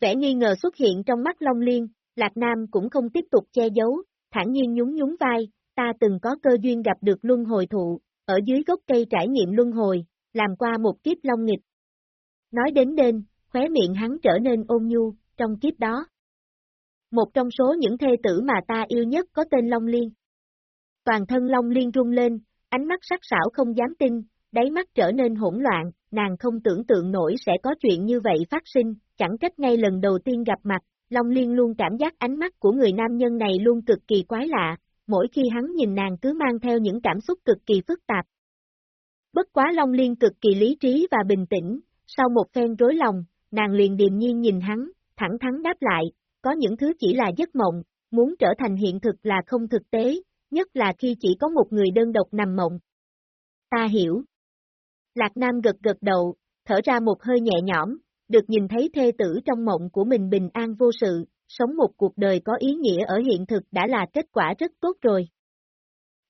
Vẻ nghi ngờ xuất hiện trong mắt Long Liên, Lạc Nam cũng không tiếp tục che giấu, thản nhiên nhún nhún vai, ta từng có cơ duyên gặp được luân hồi thụ, ở dưới gốc cây trải nghiệm luân hồi, làm qua một kiếp long nghịch. Nói đến đên, khóe miệng hắn trở nên ôn nhu, trong kiếp đó. Một trong số những thê tử mà ta yêu nhất có tên Long Liên. Toàn thân Long Liên rung lên, ánh mắt sắc sảo không dám tin, đáy mắt trở nên hỗn loạn, nàng không tưởng tượng nổi sẽ có chuyện như vậy phát sinh, chẳng trách ngay lần đầu tiên gặp mặt, Long Liên luôn cảm giác ánh mắt của người nam nhân này luôn cực kỳ quái lạ, mỗi khi hắn nhìn nàng cứ mang theo những cảm xúc cực kỳ phức tạp. Bất quá Long Liên cực kỳ lý trí và bình tĩnh, sau một phen rối lòng, nàng liền điềm nhiên nhìn hắn, thẳng thắn đáp lại, có những thứ chỉ là giấc mộng, muốn trở thành hiện thực là không thực tế, nhất là khi chỉ có một người đơn độc nằm mộng. Ta hiểu. Lạc Nam gật gật đầu, thở ra một hơi nhẹ nhõm, được nhìn thấy thê tử trong mộng của mình bình an vô sự, sống một cuộc đời có ý nghĩa ở hiện thực đã là kết quả rất tốt rồi.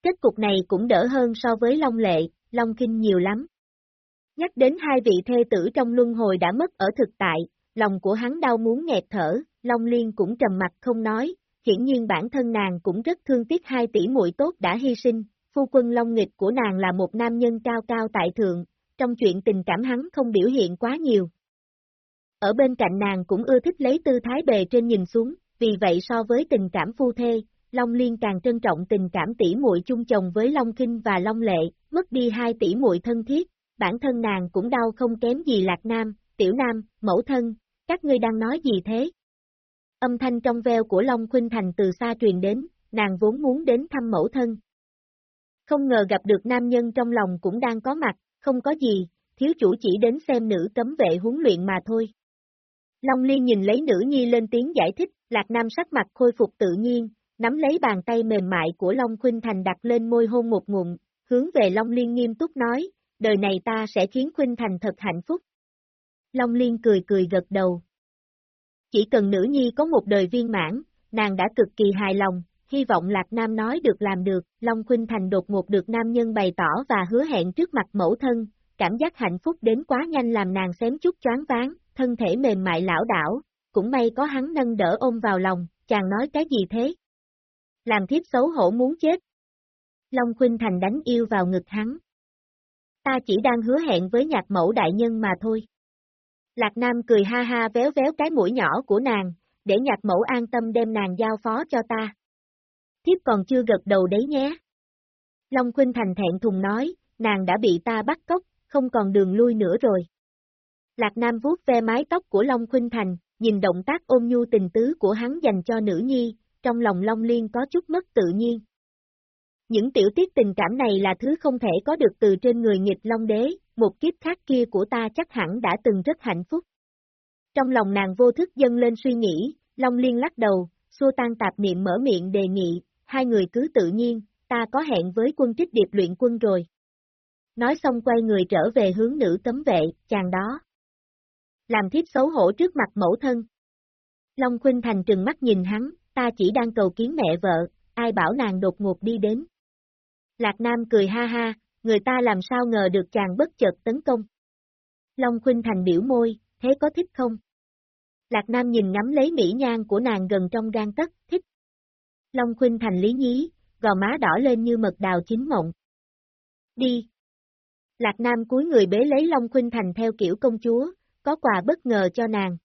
Kết cục này cũng đỡ hơn so với Long Lệ, Long Kinh nhiều lắm. Nhắc đến hai vị thê tử trong luân hồi đã mất ở thực tại, lòng của hắn đau muốn nghẹt thở, Long Liên cũng trầm mặt không nói, hiển nhiên bản thân nàng cũng rất thương tiếc hai tỷ muội tốt đã hy sinh, phu quân Long Nghịch của nàng là một nam nhân cao cao tại thượng, trong chuyện tình cảm hắn không biểu hiện quá nhiều. Ở bên cạnh nàng cũng ưa thích lấy tư thái bề trên nhìn xuống, vì vậy so với tình cảm phu thê, Long Liên càng trân trọng tình cảm tỷ muội chung chồng với Long Kinh và Long Lệ, mất đi hai tỷ muội thân thiết, bản thân nàng cũng đau không kém gì Lạc Nam, Tiểu Nam, mẫu thân, các ngươi đang nói gì thế? Âm thanh trong veo của Long Khuynh Thành từ xa truyền đến, nàng vốn muốn đến thăm mẫu thân. Không ngờ gặp được nam nhân trong lòng cũng đang có mặt, không có gì, thiếu chủ chỉ đến xem nữ cấm vệ huấn luyện mà thôi. Long Liên nhìn lấy nữ nhi lên tiếng giải thích, Lạc Nam sắc mặt khôi phục tự nhiên, nắm lấy bàn tay mềm mại của Long Khuynh Thành đặt lên môi hôn một ngụm, hướng về Long Liên nghiêm túc nói, đời này ta sẽ khiến Khuynh Thành thật hạnh phúc. Long Liên cười cười gật đầu. Chỉ cần nữ nhi có một đời viên mãn, nàng đã cực kỳ hài lòng, hy vọng Lạc Nam nói được làm được, Long Khuynh Thành đột ngột được nam nhân bày tỏ và hứa hẹn trước mặt mẫu thân, cảm giác hạnh phúc đến quá nhanh làm nàng xém chút choáng váng, thân thể mềm mại lão đảo, cũng may có hắn nâng đỡ ôm vào lòng, chàng nói cái gì thế? Làm thiếp xấu hổ muốn chết. Long Khuynh Thành đánh yêu vào ngực hắn. Ta chỉ đang hứa hẹn với nhạc mẫu đại nhân mà thôi. Lạc Nam cười ha ha véo véo cái mũi nhỏ của nàng, để nhạc mẫu an tâm đem nàng giao phó cho ta. Thiếp còn chưa gật đầu đấy nhé. Long Khuynh Thành thẹn thùng nói, nàng đã bị ta bắt cóc, không còn đường lui nữa rồi. Lạc Nam vuốt ve mái tóc của Long Khuynh Thành, nhìn động tác ôm nhu tình tứ của hắn dành cho nữ nhi, trong lòng Long Liên có chút mất tự nhiên. Những tiểu tiết tình cảm này là thứ không thể có được từ trên người nghịch Long Đế, một kiếp khác kia của ta chắc hẳn đã từng rất hạnh phúc. Trong lòng nàng vô thức dâng lên suy nghĩ, Long Liên lắc đầu, xua tan tạp niệm mở miệng đề nghị, hai người cứ tự nhiên, ta có hẹn với quân trích điệp luyện quân rồi. Nói xong quay người trở về hướng nữ cấm vệ, chàng đó. Làm thiếp xấu hổ trước mặt mẫu thân. Long Khuynh Thành trừng mắt nhìn hắn, ta chỉ đang cầu kiến mẹ vợ, ai bảo nàng đột ngột đi đến. Lạc Nam cười ha ha, người ta làm sao ngờ được chàng bất chợt tấn công. Long Khuynh Thành biểu môi, thế có thích không? Lạc Nam nhìn ngắm lấy mỹ nhan của nàng gần trong gan tất, thích. Long Khuynh Thành lý nhí, gò má đỏ lên như mật đào chín mộng. Đi. Lạc Nam cúi người bế lấy Long Khuynh Thành theo kiểu công chúa, có quà bất ngờ cho nàng,